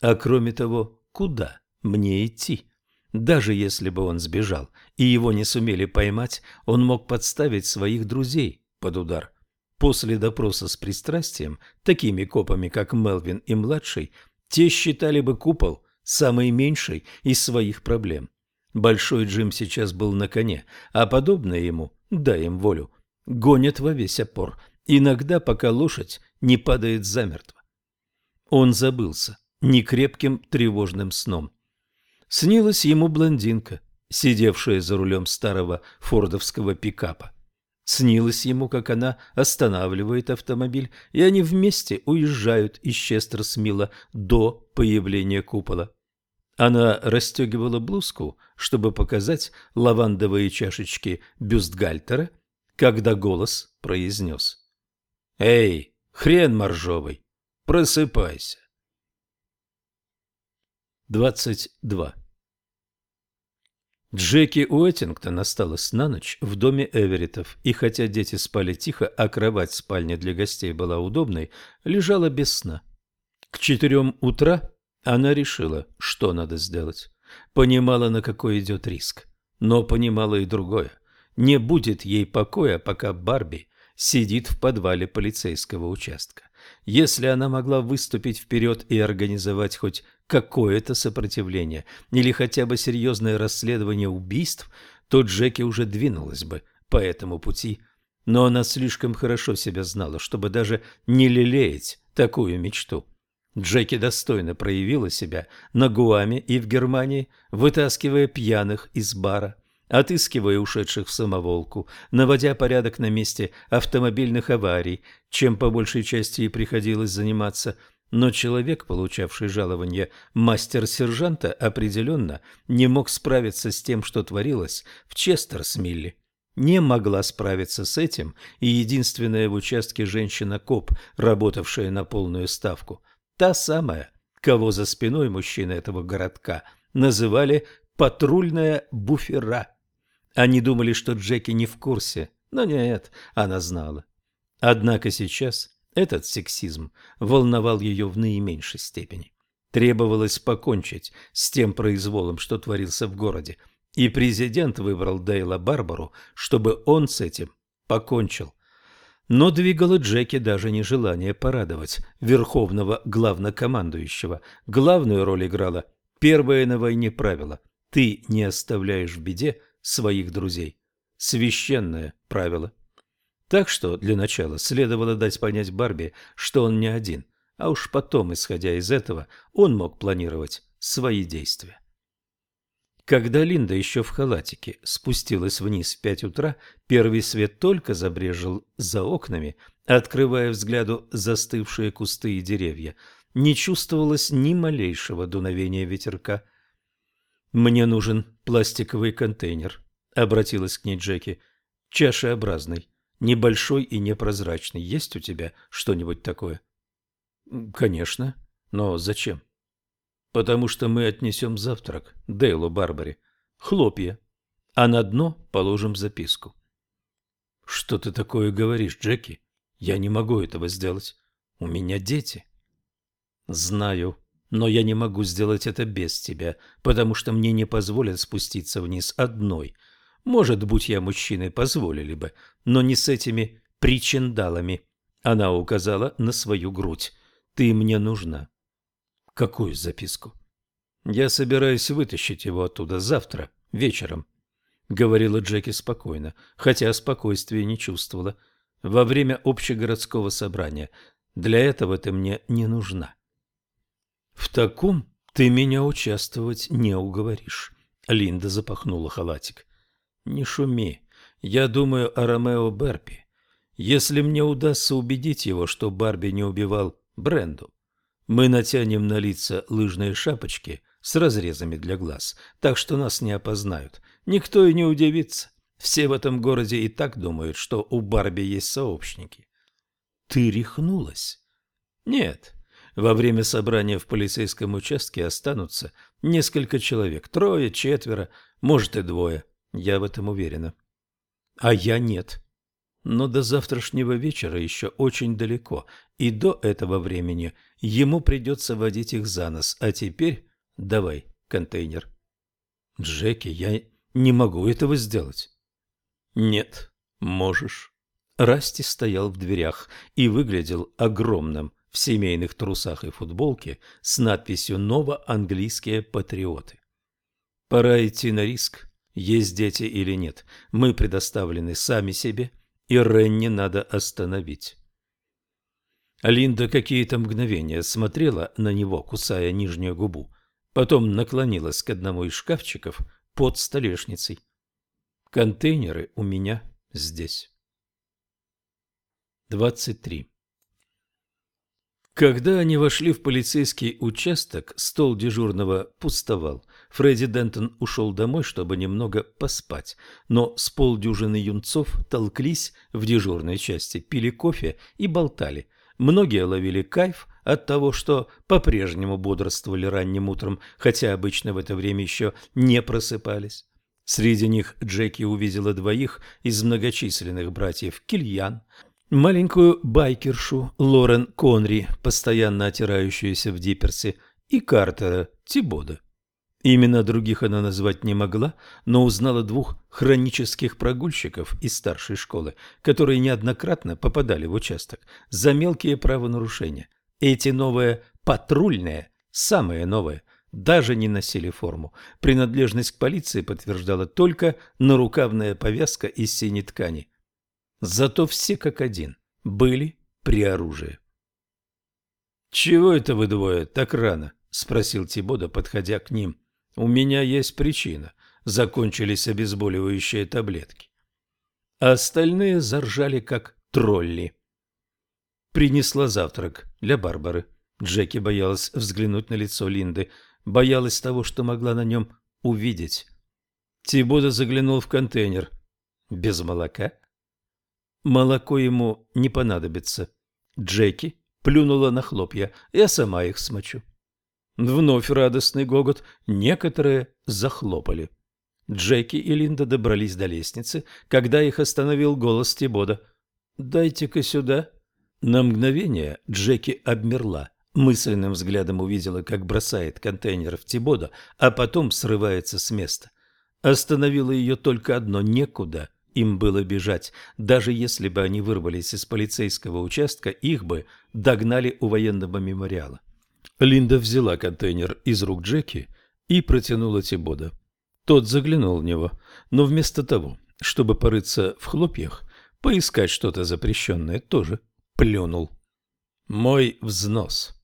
А кроме того, куда мне идти? Даже если бы он сбежал и его не сумели поймать, он мог подставить своих друзей под удар. После допроса с пристрастием, такими копами, как Мелвин и младший, те считали бы купол самой меньшей из своих проблем. Большой Джим сейчас был на коне, а подобное ему, дай им волю, гонят во весь опор, иногда пока лошадь не падает замертво. Он забылся некрепким тревожным сном. Снилась ему блондинка, сидевшая за рулем старого фордовского пикапа. Снилось ему, как она останавливает автомобиль, и они вместе уезжают из Честерсмила до появления купола. Она расстегивала блузку, чтобы показать лавандовые чашечки бюстгальтера, когда голос произнес. «Эй, хрен моржовый, просыпайся!» 22. Джеки Уэттингтон осталась на ночь в доме Эверетов, и хотя дети спали тихо, а кровать в спальне для гостей была удобной, лежала без сна. К четырем утра она решила, что надо сделать. Понимала, на какой идет риск, но понимала и другое. Не будет ей покоя, пока Барби сидит в подвале полицейского участка. Если она могла выступить вперед и организовать хоть какое-то сопротивление или хотя бы серьезное расследование убийств, то Джеки уже двинулась бы по этому пути. Но она слишком хорошо себя знала, чтобы даже не лелеять такую мечту. Джеки достойно проявила себя на Гуаме и в Германии, вытаскивая пьяных из бара, отыскивая ушедших в самоволку, наводя порядок на месте автомобильных аварий, чем по большей части и приходилось заниматься – но человек, получавший жалование мастер-сержанта, определенно не мог справиться с тем, что творилось в Честерсмилле. Не могла справиться с этим и единственная в участке женщина-коп, работавшая на полную ставку. Та самая, кого за спиной мужчины этого городка называли «патрульная буфера». Они думали, что Джеки не в курсе, но нет, она знала. Однако сейчас этот сексизм волновал ее в наименьшей степени. Требовалось покончить с тем произволом, что творился в городе, и президент выбрал Дейла Барбару, чтобы он с этим покончил. Но двигало Джеки даже не желание порадовать верховного главнокомандующего. Главную роль играло первое на войне правило – ты не оставляешь в беде своих друзей. Священное правило – так что для начала следовало дать понять Барби, что он не один, а уж потом, исходя из этого, он мог планировать свои действия. Когда Линда еще в халатике спустилась вниз в пять утра, первый свет только забрежил за окнами, открывая взгляду застывшие кусты и деревья. Не чувствовалось ни малейшего дуновения ветерка. «Мне нужен пластиковый контейнер», — обратилась к ней Джеки, — «чашеобразный» небольшой и непрозрачный. Есть у тебя что-нибудь такое? Конечно. Но зачем? Потому что мы отнесем завтрак Дейлу Барбаре. Хлопья. А на дно положим записку. Что ты такое говоришь, Джеки? Я не могу этого сделать. У меня дети. Знаю, но я не могу сделать это без тебя, потому что мне не позволят спуститься вниз одной. Может, будь я мужчиной, позволили бы, но не с этими причиндалами. Она указала на свою грудь. Ты мне нужна. Какую записку? Я собираюсь вытащить его оттуда завтра, вечером, говорила Джеки спокойно, хотя спокойствия не чувствовала. Во время общегородского собрания. Для этого ты мне не нужна. В таком ты меня участвовать не уговоришь. Линда запахнула халатик. Не шуми. Я думаю о Ромео Берпи. Если мне удастся убедить его, что Барби не убивал Бренду, мы натянем на лица лыжные шапочки с разрезами для глаз, так что нас не опознают. Никто и не удивится. Все в этом городе и так думают, что у Барби есть сообщники. Ты рехнулась? Нет. Во время собрания в полицейском участке останутся несколько человек. Трое, четверо, может и двое. Я в этом уверена. А я нет. Но до завтрашнего вечера еще очень далеко, и до этого времени ему придется водить их за нос. А теперь давай контейнер. Джеки, я не могу этого сделать. Нет, можешь. Расти стоял в дверях и выглядел огромным в семейных трусах и футболке с надписью «Новоанглийские патриоты». Пора идти на риск, есть дети или нет. Мы предоставлены сами себе – и Ренни надо остановить. Линда какие-то мгновения смотрела на него, кусая нижнюю губу, потом наклонилась к одному из шкафчиков под столешницей. Контейнеры у меня здесь. 23. Когда они вошли в полицейский участок, стол дежурного пустовал. Фредди Дентон ушел домой, чтобы немного поспать, но с полдюжины юнцов толклись в дежурной части, пили кофе и болтали. Многие ловили кайф от того, что по-прежнему бодрствовали ранним утром, хотя обычно в это время еще не просыпались. Среди них Джеки увидела двоих из многочисленных братьев Кильян, маленькую байкершу Лорен Конри, постоянно отирающуюся в Дипперсе, и Картера Тибода. Именно других она назвать не могла, но узнала двух хронических прогульщиков из старшей школы, которые неоднократно попадали в участок за мелкие правонарушения. Эти новые патрульные, самые новые, даже не носили форму. Принадлежность к полиции подтверждала только нарукавная повязка из синей ткани. Зато все как один были при оружии. «Чего это вы двое так рано?» – спросил Тибода, подходя к ним. У меня есть причина. Закончились обезболивающие таблетки. А остальные заржали, как тролли. Принесла завтрак для Барбары. Джеки боялась взглянуть на лицо Линды, боялась того, что могла на нем увидеть. Тибода заглянул в контейнер. Без молока? Молоко ему не понадобится. Джеки плюнула на хлопья. Я сама их смочу. Вновь радостный гогот. Некоторые захлопали. Джеки и Линда добрались до лестницы, когда их остановил голос Тибода. «Дайте-ка сюда». На мгновение Джеки обмерла. Мысленным взглядом увидела, как бросает контейнер в Тибода, а потом срывается с места. Остановило ее только одно – некуда им было бежать. Даже если бы они вырвались из полицейского участка, их бы догнали у военного мемориала. Линда взяла контейнер из рук Джеки и протянула Тибода. Тот заглянул в него, но вместо того, чтобы порыться в хлопьях, поискать что-то запрещенное, тоже плюнул. «Мой взнос».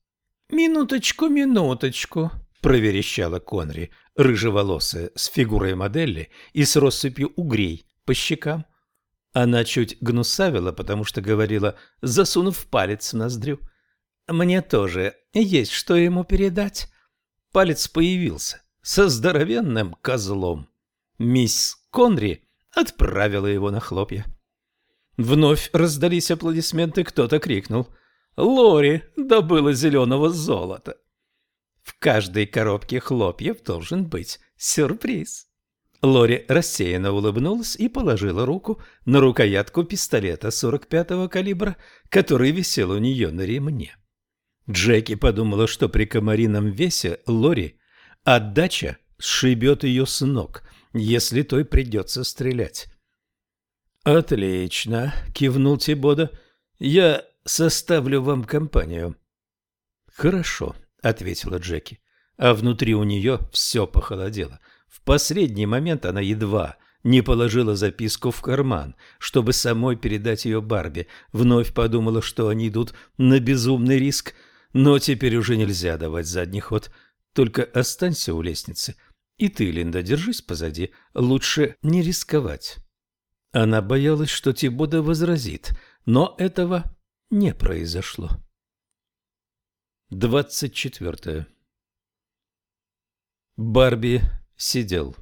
«Минуточку, минуточку», — проверещала Конри, рыжеволосая, с фигурой модели и с россыпью угрей по щекам. Она чуть гнусавила, потому что говорила, засунув палец в ноздрю. Мне тоже есть что ему передать. Палец появился со здоровенным козлом. Мисс Конри отправила его на хлопья. Вновь раздались аплодисменты, кто-то крикнул. Лори добыла зеленого золота. В каждой коробке хлопьев должен быть сюрприз. Лори рассеянно улыбнулась и положила руку на рукоятку пистолета 45-го калибра, который висел у нее на ремне. Джеки подумала, что при комарином весе Лори отдача сшибет ее с ног, если той придется стрелять. «Отлично», — кивнул Тибода. «Я составлю вам компанию». «Хорошо», — ответила Джеки, а внутри у нее все похолодело. В последний момент она едва не положила записку в карман, чтобы самой передать ее Барби. Вновь подумала, что они идут на безумный риск, но теперь уже нельзя давать задний ход. Только останься у лестницы. И ты, Линда, держись позади. Лучше не рисковать. Она боялась, что Тибода возразит, но этого не произошло. Двадцать четвертое. Барби сидел.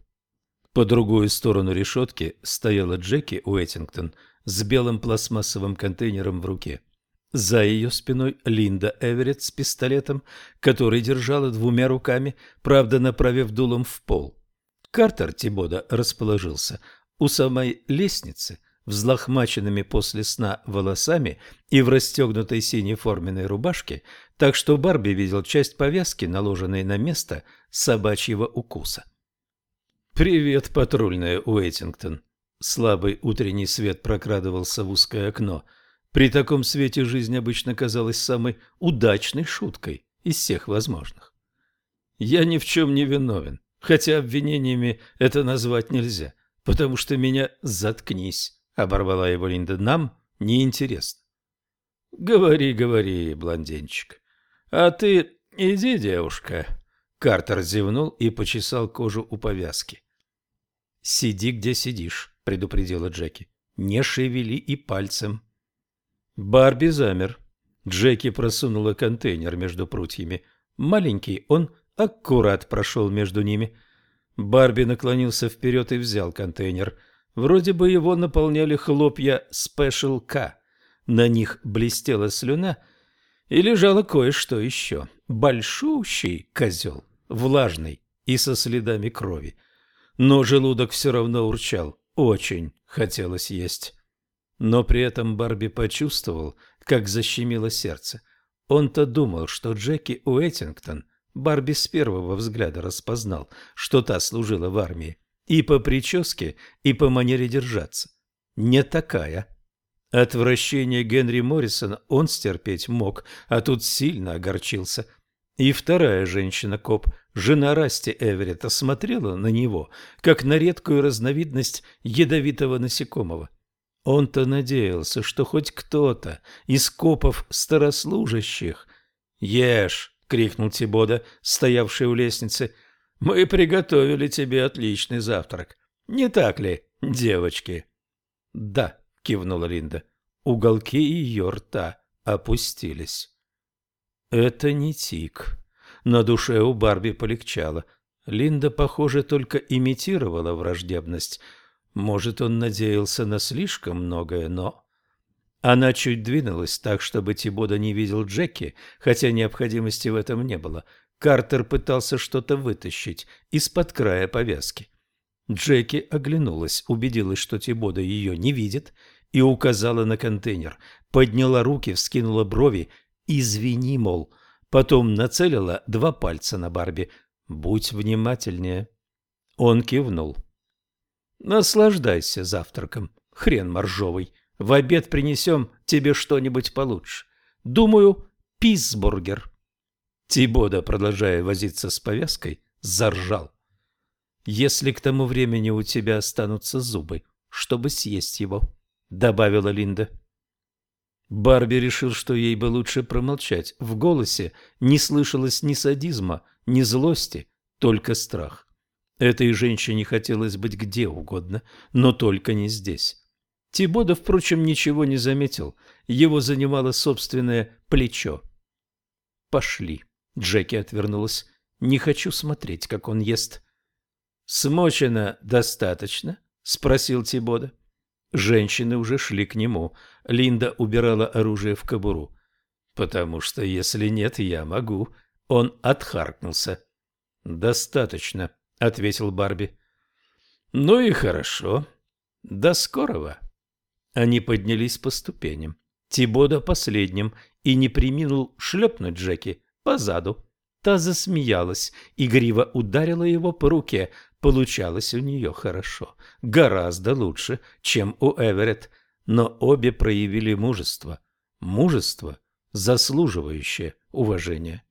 По другую сторону решетки стояла Джеки Уэттингтон с белым пластмассовым контейнером в руке. За ее спиной Линда Эверетт с пистолетом, который держала двумя руками, правда направив дулом в пол. Картер Тибода расположился у самой лестницы, взлохмаченными после сна волосами и в расстегнутой синей форменной рубашке, так что Барби видел часть повязки, наложенной на место собачьего укуса. «Привет, патрульная Уэйтингтон!» Слабый утренний свет прокрадывался в узкое окно – при таком свете жизнь обычно казалась самой удачной шуткой из всех возможных. Я ни в чем не виновен, хотя обвинениями это назвать нельзя, потому что меня заткнись, оборвала его Линда, нам неинтересно. Говори, говори, блондинчик. А ты иди, девушка. Картер зевнул и почесал кожу у повязки. Сиди, где сидишь, предупредила Джеки. Не шевели и пальцем. Барби замер. Джеки просунула контейнер между прутьями. Маленький, он аккурат прошел между ними. Барби наклонился вперед и взял контейнер. Вроде бы его наполняли хлопья Special K. На них блестела слюна и лежало кое-что еще. Большущий козел, влажный и со следами крови. Но желудок все равно урчал. Очень хотелось есть. Но при этом Барби почувствовал, как защемило сердце. Он-то думал, что Джеки Уэттингтон Барби с первого взгляда распознал, что та служила в армии. И по прическе, и по манере держаться. Не такая. Отвращение Генри Моррисона он стерпеть мог, а тут сильно огорчился. И вторая женщина-коп, жена Расти Эверетта, смотрела на него, как на редкую разновидность ядовитого насекомого. Он-то надеялся, что хоть кто-то из копов старослужащих... «Ешь!» — крикнул Тибода, стоявший у лестницы. «Мы приготовили тебе отличный завтрак. Не так ли, девочки?» «Да», — кивнула Линда. Уголки ее рта опустились. «Это не тик». На душе у Барби полегчало. Линда, похоже, только имитировала враждебность — может, он надеялся на слишком многое, но... Она чуть двинулась так, чтобы Тибода не видел Джеки, хотя необходимости в этом не было. Картер пытался что-то вытащить из-под края повязки. Джеки оглянулась, убедилась, что Тибода ее не видит, и указала на контейнер. Подняла руки, вскинула брови. «Извини, мол». Потом нацелила два пальца на Барби. «Будь внимательнее». Он кивнул. Наслаждайся завтраком, хрен моржовый. В обед принесем тебе что-нибудь получше. Думаю, писбургер. Тибода, продолжая возиться с повязкой, заржал. Если к тому времени у тебя останутся зубы, чтобы съесть его, добавила Линда. Барби решил, что ей бы лучше промолчать. В голосе не слышалось ни садизма, ни злости, только страх. Этой женщине хотелось быть где угодно, но только не здесь. Тибода, впрочем, ничего не заметил. Его занимало собственное плечо. «Пошли». Джеки отвернулась. «Не хочу смотреть, как он ест». «Смочено достаточно?» — спросил Тибода. Женщины уже шли к нему. Линда убирала оружие в кобуру. Потому что если нет, я могу. Он отхаркнулся. Достаточно, ответил Барби. Ну и хорошо. До скорого. Они поднялись по ступеням. Тибода последним и не приминул шлепнуть Джеки по заду. Та засмеялась, игриво ударила его по руке. Получалось у нее хорошо, гораздо лучше, чем у Эверетт, но обе проявили мужество. Мужество, заслуживающее уважения.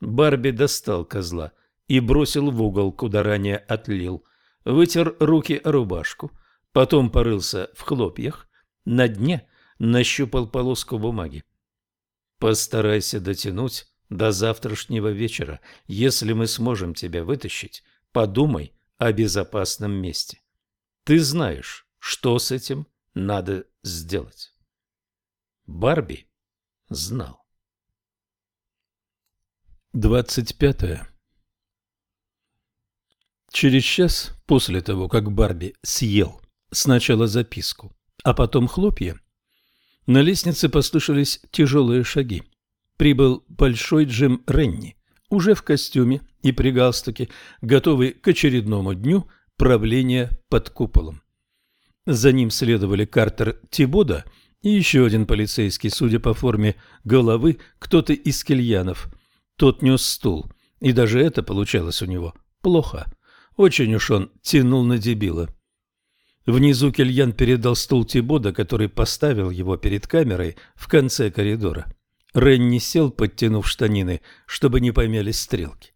Барби достал козла и бросил в угол, куда ранее отлил. Вытер руки о рубашку, потом порылся в хлопьях. На дне нащупал полоску бумаги. «Постарайся дотянуть до завтрашнего вечера. Если мы сможем тебя вытащить, подумай о безопасном месте. Ты знаешь, что с этим надо сделать. Барби знал. Двадцать пятое. Через час после того, как Барби съел сначала записку, а потом хлопья, на лестнице послышались тяжелые шаги прибыл Большой Джим Ренни, уже в костюме и при галстуке, готовый к очередному дню правления под куполом. За ним следовали Картер Тибода и еще один полицейский, судя по форме головы, кто-то из кельянов. Тот нес стул, и даже это получалось у него плохо. Очень уж он тянул на дебила. Внизу Кельян передал стул Тибода, который поставил его перед камерой в конце коридора. Ренни сел, подтянув штанины, чтобы не помялись стрелки.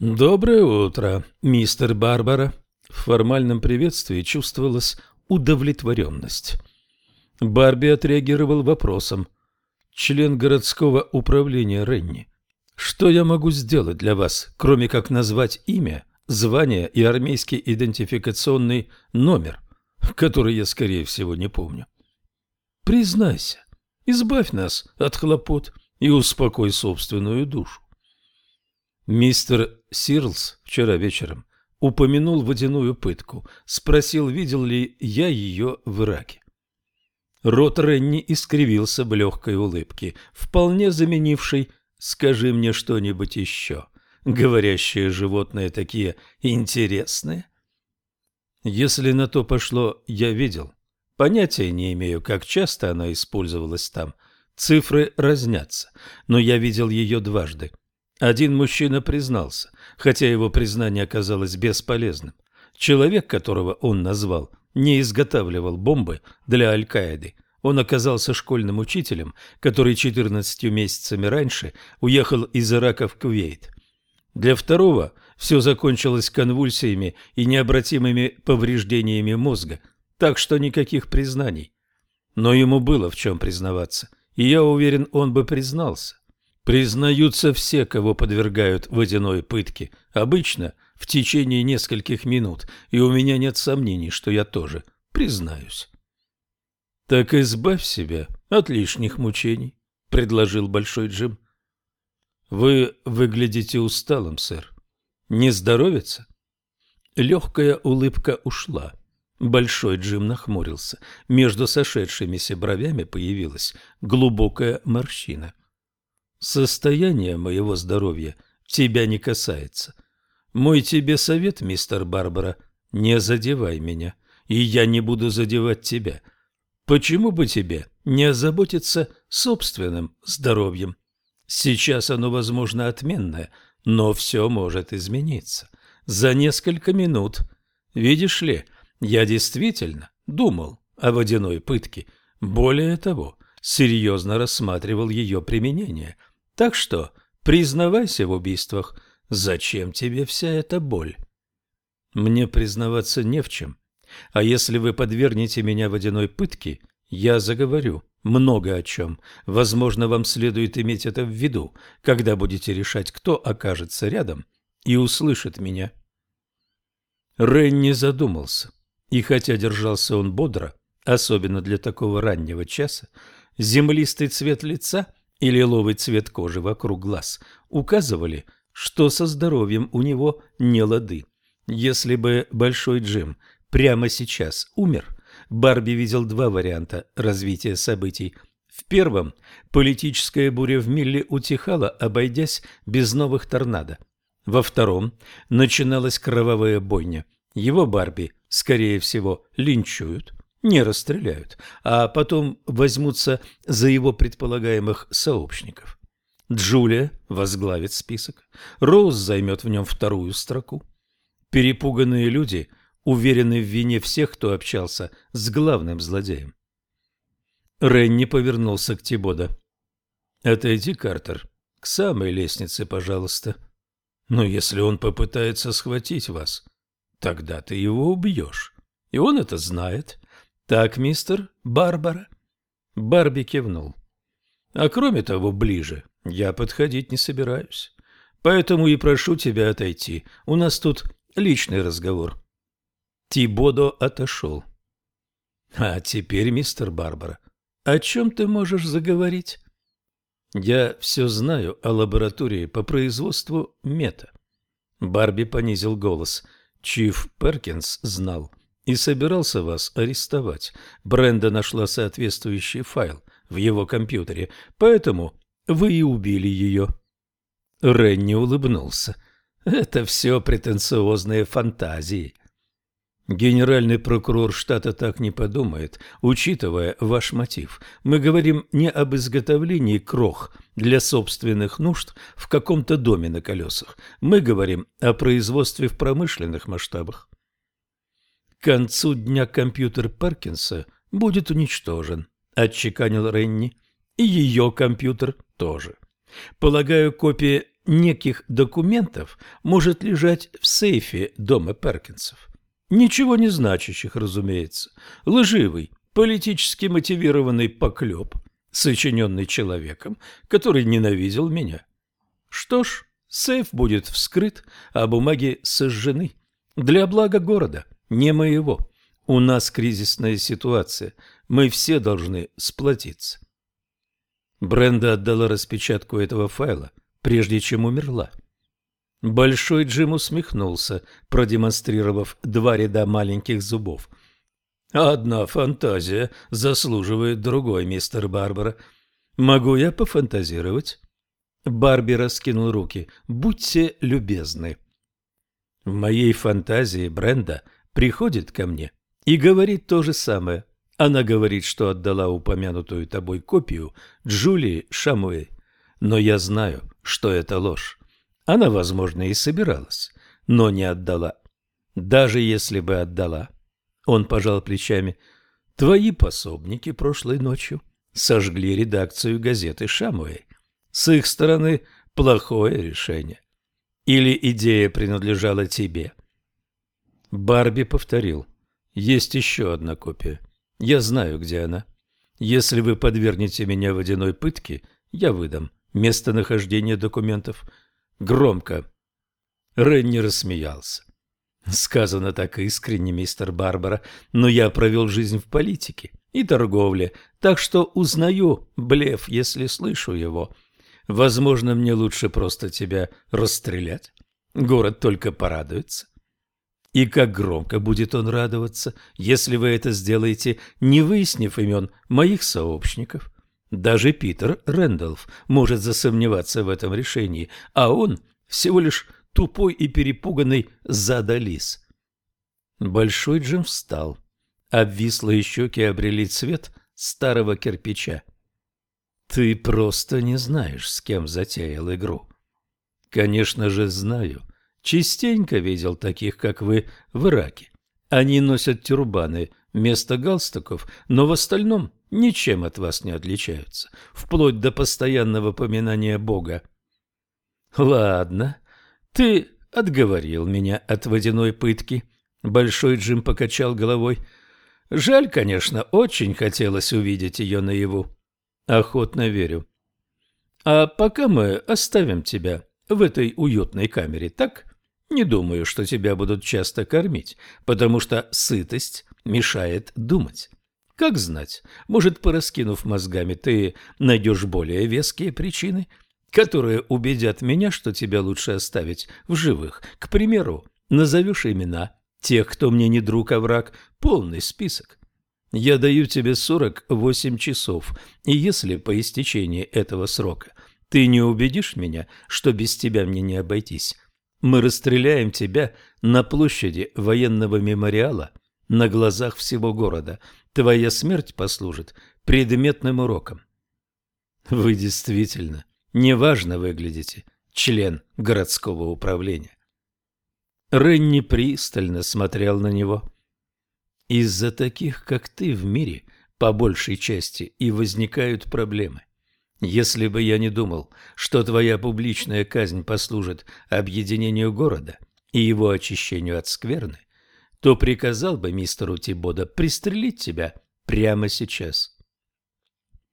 «Доброе утро, мистер Барбара!» В формальном приветствии чувствовалась удовлетворенность. Барби отреагировал вопросом. «Член городского управления Ренни, что я могу сделать для вас, кроме как назвать имя, звание и армейский идентификационный номер, который я, скорее всего, не помню?» «Признайся, Избавь нас от хлопот и успокой собственную душу. Мистер Сирлс вчера вечером упомянул водяную пытку, спросил, видел ли я ее в Ираке. Рот Ренни искривился в легкой улыбке, вполне заменившей «скажи мне что-нибудь еще». Говорящие животные такие интересные. Если на то пошло, я видел, Понятия не имею, как часто она использовалась там. Цифры разнятся, но я видел ее дважды. Один мужчина признался, хотя его признание оказалось бесполезным. Человек, которого он назвал, не изготавливал бомбы для Аль-Каиды. Он оказался школьным учителем, который 14 месяцами раньше уехал из Ирака в Кувейт. Для второго все закончилось конвульсиями и необратимыми повреждениями мозга, так что никаких признаний. Но ему было в чем признаваться, и я уверен, он бы признался. Признаются все, кого подвергают водяной пытке, обычно в течение нескольких минут, и у меня нет сомнений, что я тоже признаюсь. — Так избавь себя от лишних мучений, — предложил Большой Джим. — Вы выглядите усталым, сэр. Не здоровится? Легкая улыбка ушла. Большой Джим нахмурился. Между сошедшимися бровями появилась глубокая морщина. «Состояние моего здоровья тебя не касается. Мой тебе совет, мистер Барбара, не задевай меня, и я не буду задевать тебя. Почему бы тебе не озаботиться собственным здоровьем? Сейчас оно, возможно, отменное, но все может измениться. За несколько минут. Видишь ли, — я действительно думал о водяной пытке. Более того, серьезно рассматривал ее применение. Так что признавайся в убийствах. Зачем тебе вся эта боль? Мне признаваться не в чем. А если вы подвергнете меня водяной пытке, я заговорю много о чем. Возможно, вам следует иметь это в виду, когда будете решать, кто окажется рядом и услышит меня. Ренни задумался. И хотя держался он бодро, особенно для такого раннего часа, землистый цвет лица и лиловый цвет кожи вокруг глаз указывали, что со здоровьем у него не лады. Если бы Большой Джим прямо сейчас умер, Барби видел два варианта развития событий. В первом политическая буря в Милле утихала, обойдясь без новых торнадо. Во втором начиналась кровавая бойня. Его Барби, скорее всего, линчуют, не расстреляют, а потом возьмутся за его предполагаемых сообщников. Джулия возглавит список, Роуз займет в нем вторую строку. Перепуганные люди уверены в вине всех, кто общался с главным злодеем. Ренни повернулся к Тибода. «Отойди, Картер, к самой лестнице, пожалуйста. Но если он попытается схватить вас, тогда ты его убьешь. И он это знает. Так, мистер Барбара?» Барби кивнул. «А кроме того, ближе я подходить не собираюсь. Поэтому и прошу тебя отойти. У нас тут личный разговор». Тибодо отошел. «А теперь, мистер Барбара, о чем ты можешь заговорить? Я все знаю о лаборатории по производству мета. Барби понизил голос. Чиф Перкинс знал и собирался вас арестовать. Бренда нашла соответствующий файл в его компьютере, поэтому вы и убили ее. Ренни улыбнулся. Это все претенциозные фантазии. Генеральный прокурор штата так не подумает, учитывая ваш мотив. Мы говорим не об изготовлении крох для собственных нужд в каком-то доме на колесах. Мы говорим о производстве в промышленных масштабах. К концу дня компьютер Перкинса будет уничтожен, отчеканил Ренни, и ее компьютер тоже. Полагаю, копия неких документов может лежать в сейфе дома Перкинсов. Ничего не значащих, разумеется. Лживый, политически мотивированный поклеп, сочиненный человеком, который ненавидел меня. Что ж, сейф будет вскрыт, а бумаги сожжены. Для блага города, не моего. У нас кризисная ситуация. Мы все должны сплотиться. Бренда отдала распечатку этого файла, прежде чем умерла. Большой Джим усмехнулся, продемонстрировав два ряда маленьких зубов. «Одна фантазия заслуживает другой, мистер Барбара. Могу я пофантазировать?» Барби раскинул руки. «Будьте любезны». В моей фантазии Бренда приходит ко мне и говорит то же самое. Она говорит, что отдала упомянутую тобой копию Джулии Шамуэй. Но я знаю, что это ложь. Она, возможно, и собиралась, но не отдала. Даже если бы отдала, он пожал плечами, твои пособники прошлой ночью сожгли редакцию газеты «Шамуэй». С их стороны плохое решение. Или идея принадлежала тебе? Барби повторил. Есть еще одна копия. Я знаю, где она. Если вы подвергнете меня водяной пытке, я выдам местонахождение документов – Громко. Ренни рассмеялся. Сказано так искренне, мистер Барбара, но я провел жизнь в политике и торговле, так что узнаю блеф, если слышу его. Возможно, мне лучше просто тебя расстрелять. Город только порадуется. И как громко будет он радоваться, если вы это сделаете, не выяснив имен моих сообщников. Даже Питер Рэндалф может засомневаться в этом решении, а он всего лишь тупой и перепуганный задалис. Большой Джим встал. Обвислые щеки обрели цвет старого кирпича. «Ты просто не знаешь, с кем затеял игру». «Конечно же, знаю. Частенько видел таких, как вы, в Ираке. Они носят тюрбаны вместо галстуков, но в остальном ничем от вас не отличаются, вплоть до постоянного поминания Бога. Ладно, ты отговорил меня от водяной пытки. Большой Джим покачал головой. Жаль, конечно, очень хотелось увидеть ее наяву. Охотно верю. А пока мы оставим тебя в этой уютной камере, так? Не думаю, что тебя будут часто кормить, потому что сытость мешает думать. Как знать, может, пораскинув мозгами, ты найдешь более веские причины, которые убедят меня, что тебя лучше оставить в живых. К примеру, назовешь имена тех, кто мне не друг, а враг, полный список. Я даю тебе сорок восемь часов, и если по истечении этого срока ты не убедишь меня, что без тебя мне не обойтись, мы расстреляем тебя на площади военного мемориала на глазах всего города. Твоя смерть послужит предметным уроком. Вы действительно неважно выглядите, член городского управления. Ренни пристально смотрел на него. Из-за таких, как ты, в мире по большей части и возникают проблемы. Если бы я не думал, что твоя публичная казнь послужит объединению города и его очищению от скверны, то приказал бы мистеру Тибода пристрелить тебя прямо сейчас.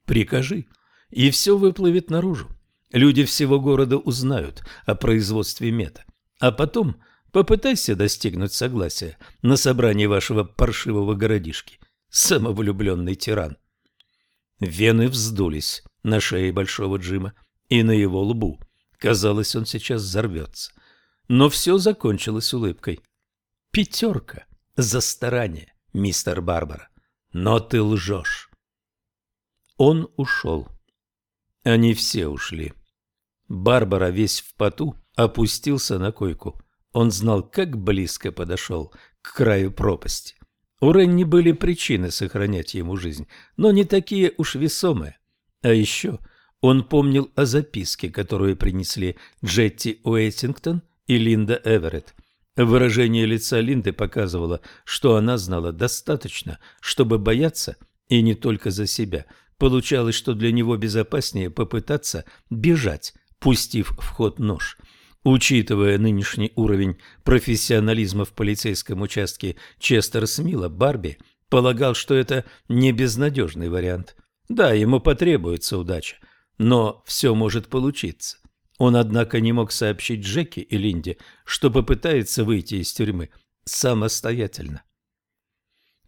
Прикажи, и все выплывет наружу. Люди всего города узнают о производстве мета, а потом попытайся достигнуть согласия на собрании вашего паршивого городишки, самовлюбленный тиран. Вены вздулись на шее Большого Джима и на его лбу. Казалось, он сейчас взорвется. Но все закончилось улыбкой. Пятерка за старание, мистер Барбара. Но ты лжешь. Он ушел. Они все ушли. Барбара весь в поту опустился на койку. Он знал, как близко подошел к краю пропасти. У Ренни были причины сохранять ему жизнь, но не такие уж весомые. А еще он помнил о записке, которую принесли Джетти Уэйтингтон и Линда Эверетт. Выражение лица Линды показывало, что она знала достаточно, чтобы бояться, и не только за себя. Получалось, что для него безопаснее попытаться бежать, пустив в ход нож. Учитывая нынешний уровень профессионализма в полицейском участке Честер-Смила, Барби полагал, что это не безнадежный вариант. Да, ему потребуется удача, но все может получиться. Он, однако, не мог сообщить Джеки и Линде, что попытается выйти из тюрьмы самостоятельно.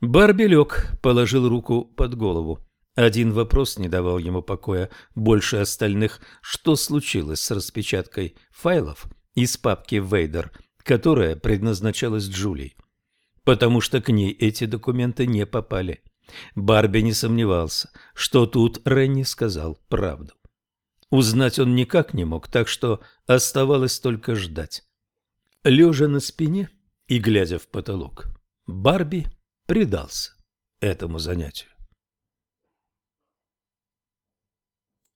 Барби лег, положил руку под голову. Один вопрос не давал ему покоя больше остальных. Что случилось с распечаткой файлов из папки «Вейдер», которая предназначалась Джулии? Потому что к ней эти документы не попали. Барби не сомневался, что тут Ренни сказал правду. Узнать он никак не мог, так что оставалось только ждать. Лежа на спине и глядя в потолок, Барби предался этому занятию.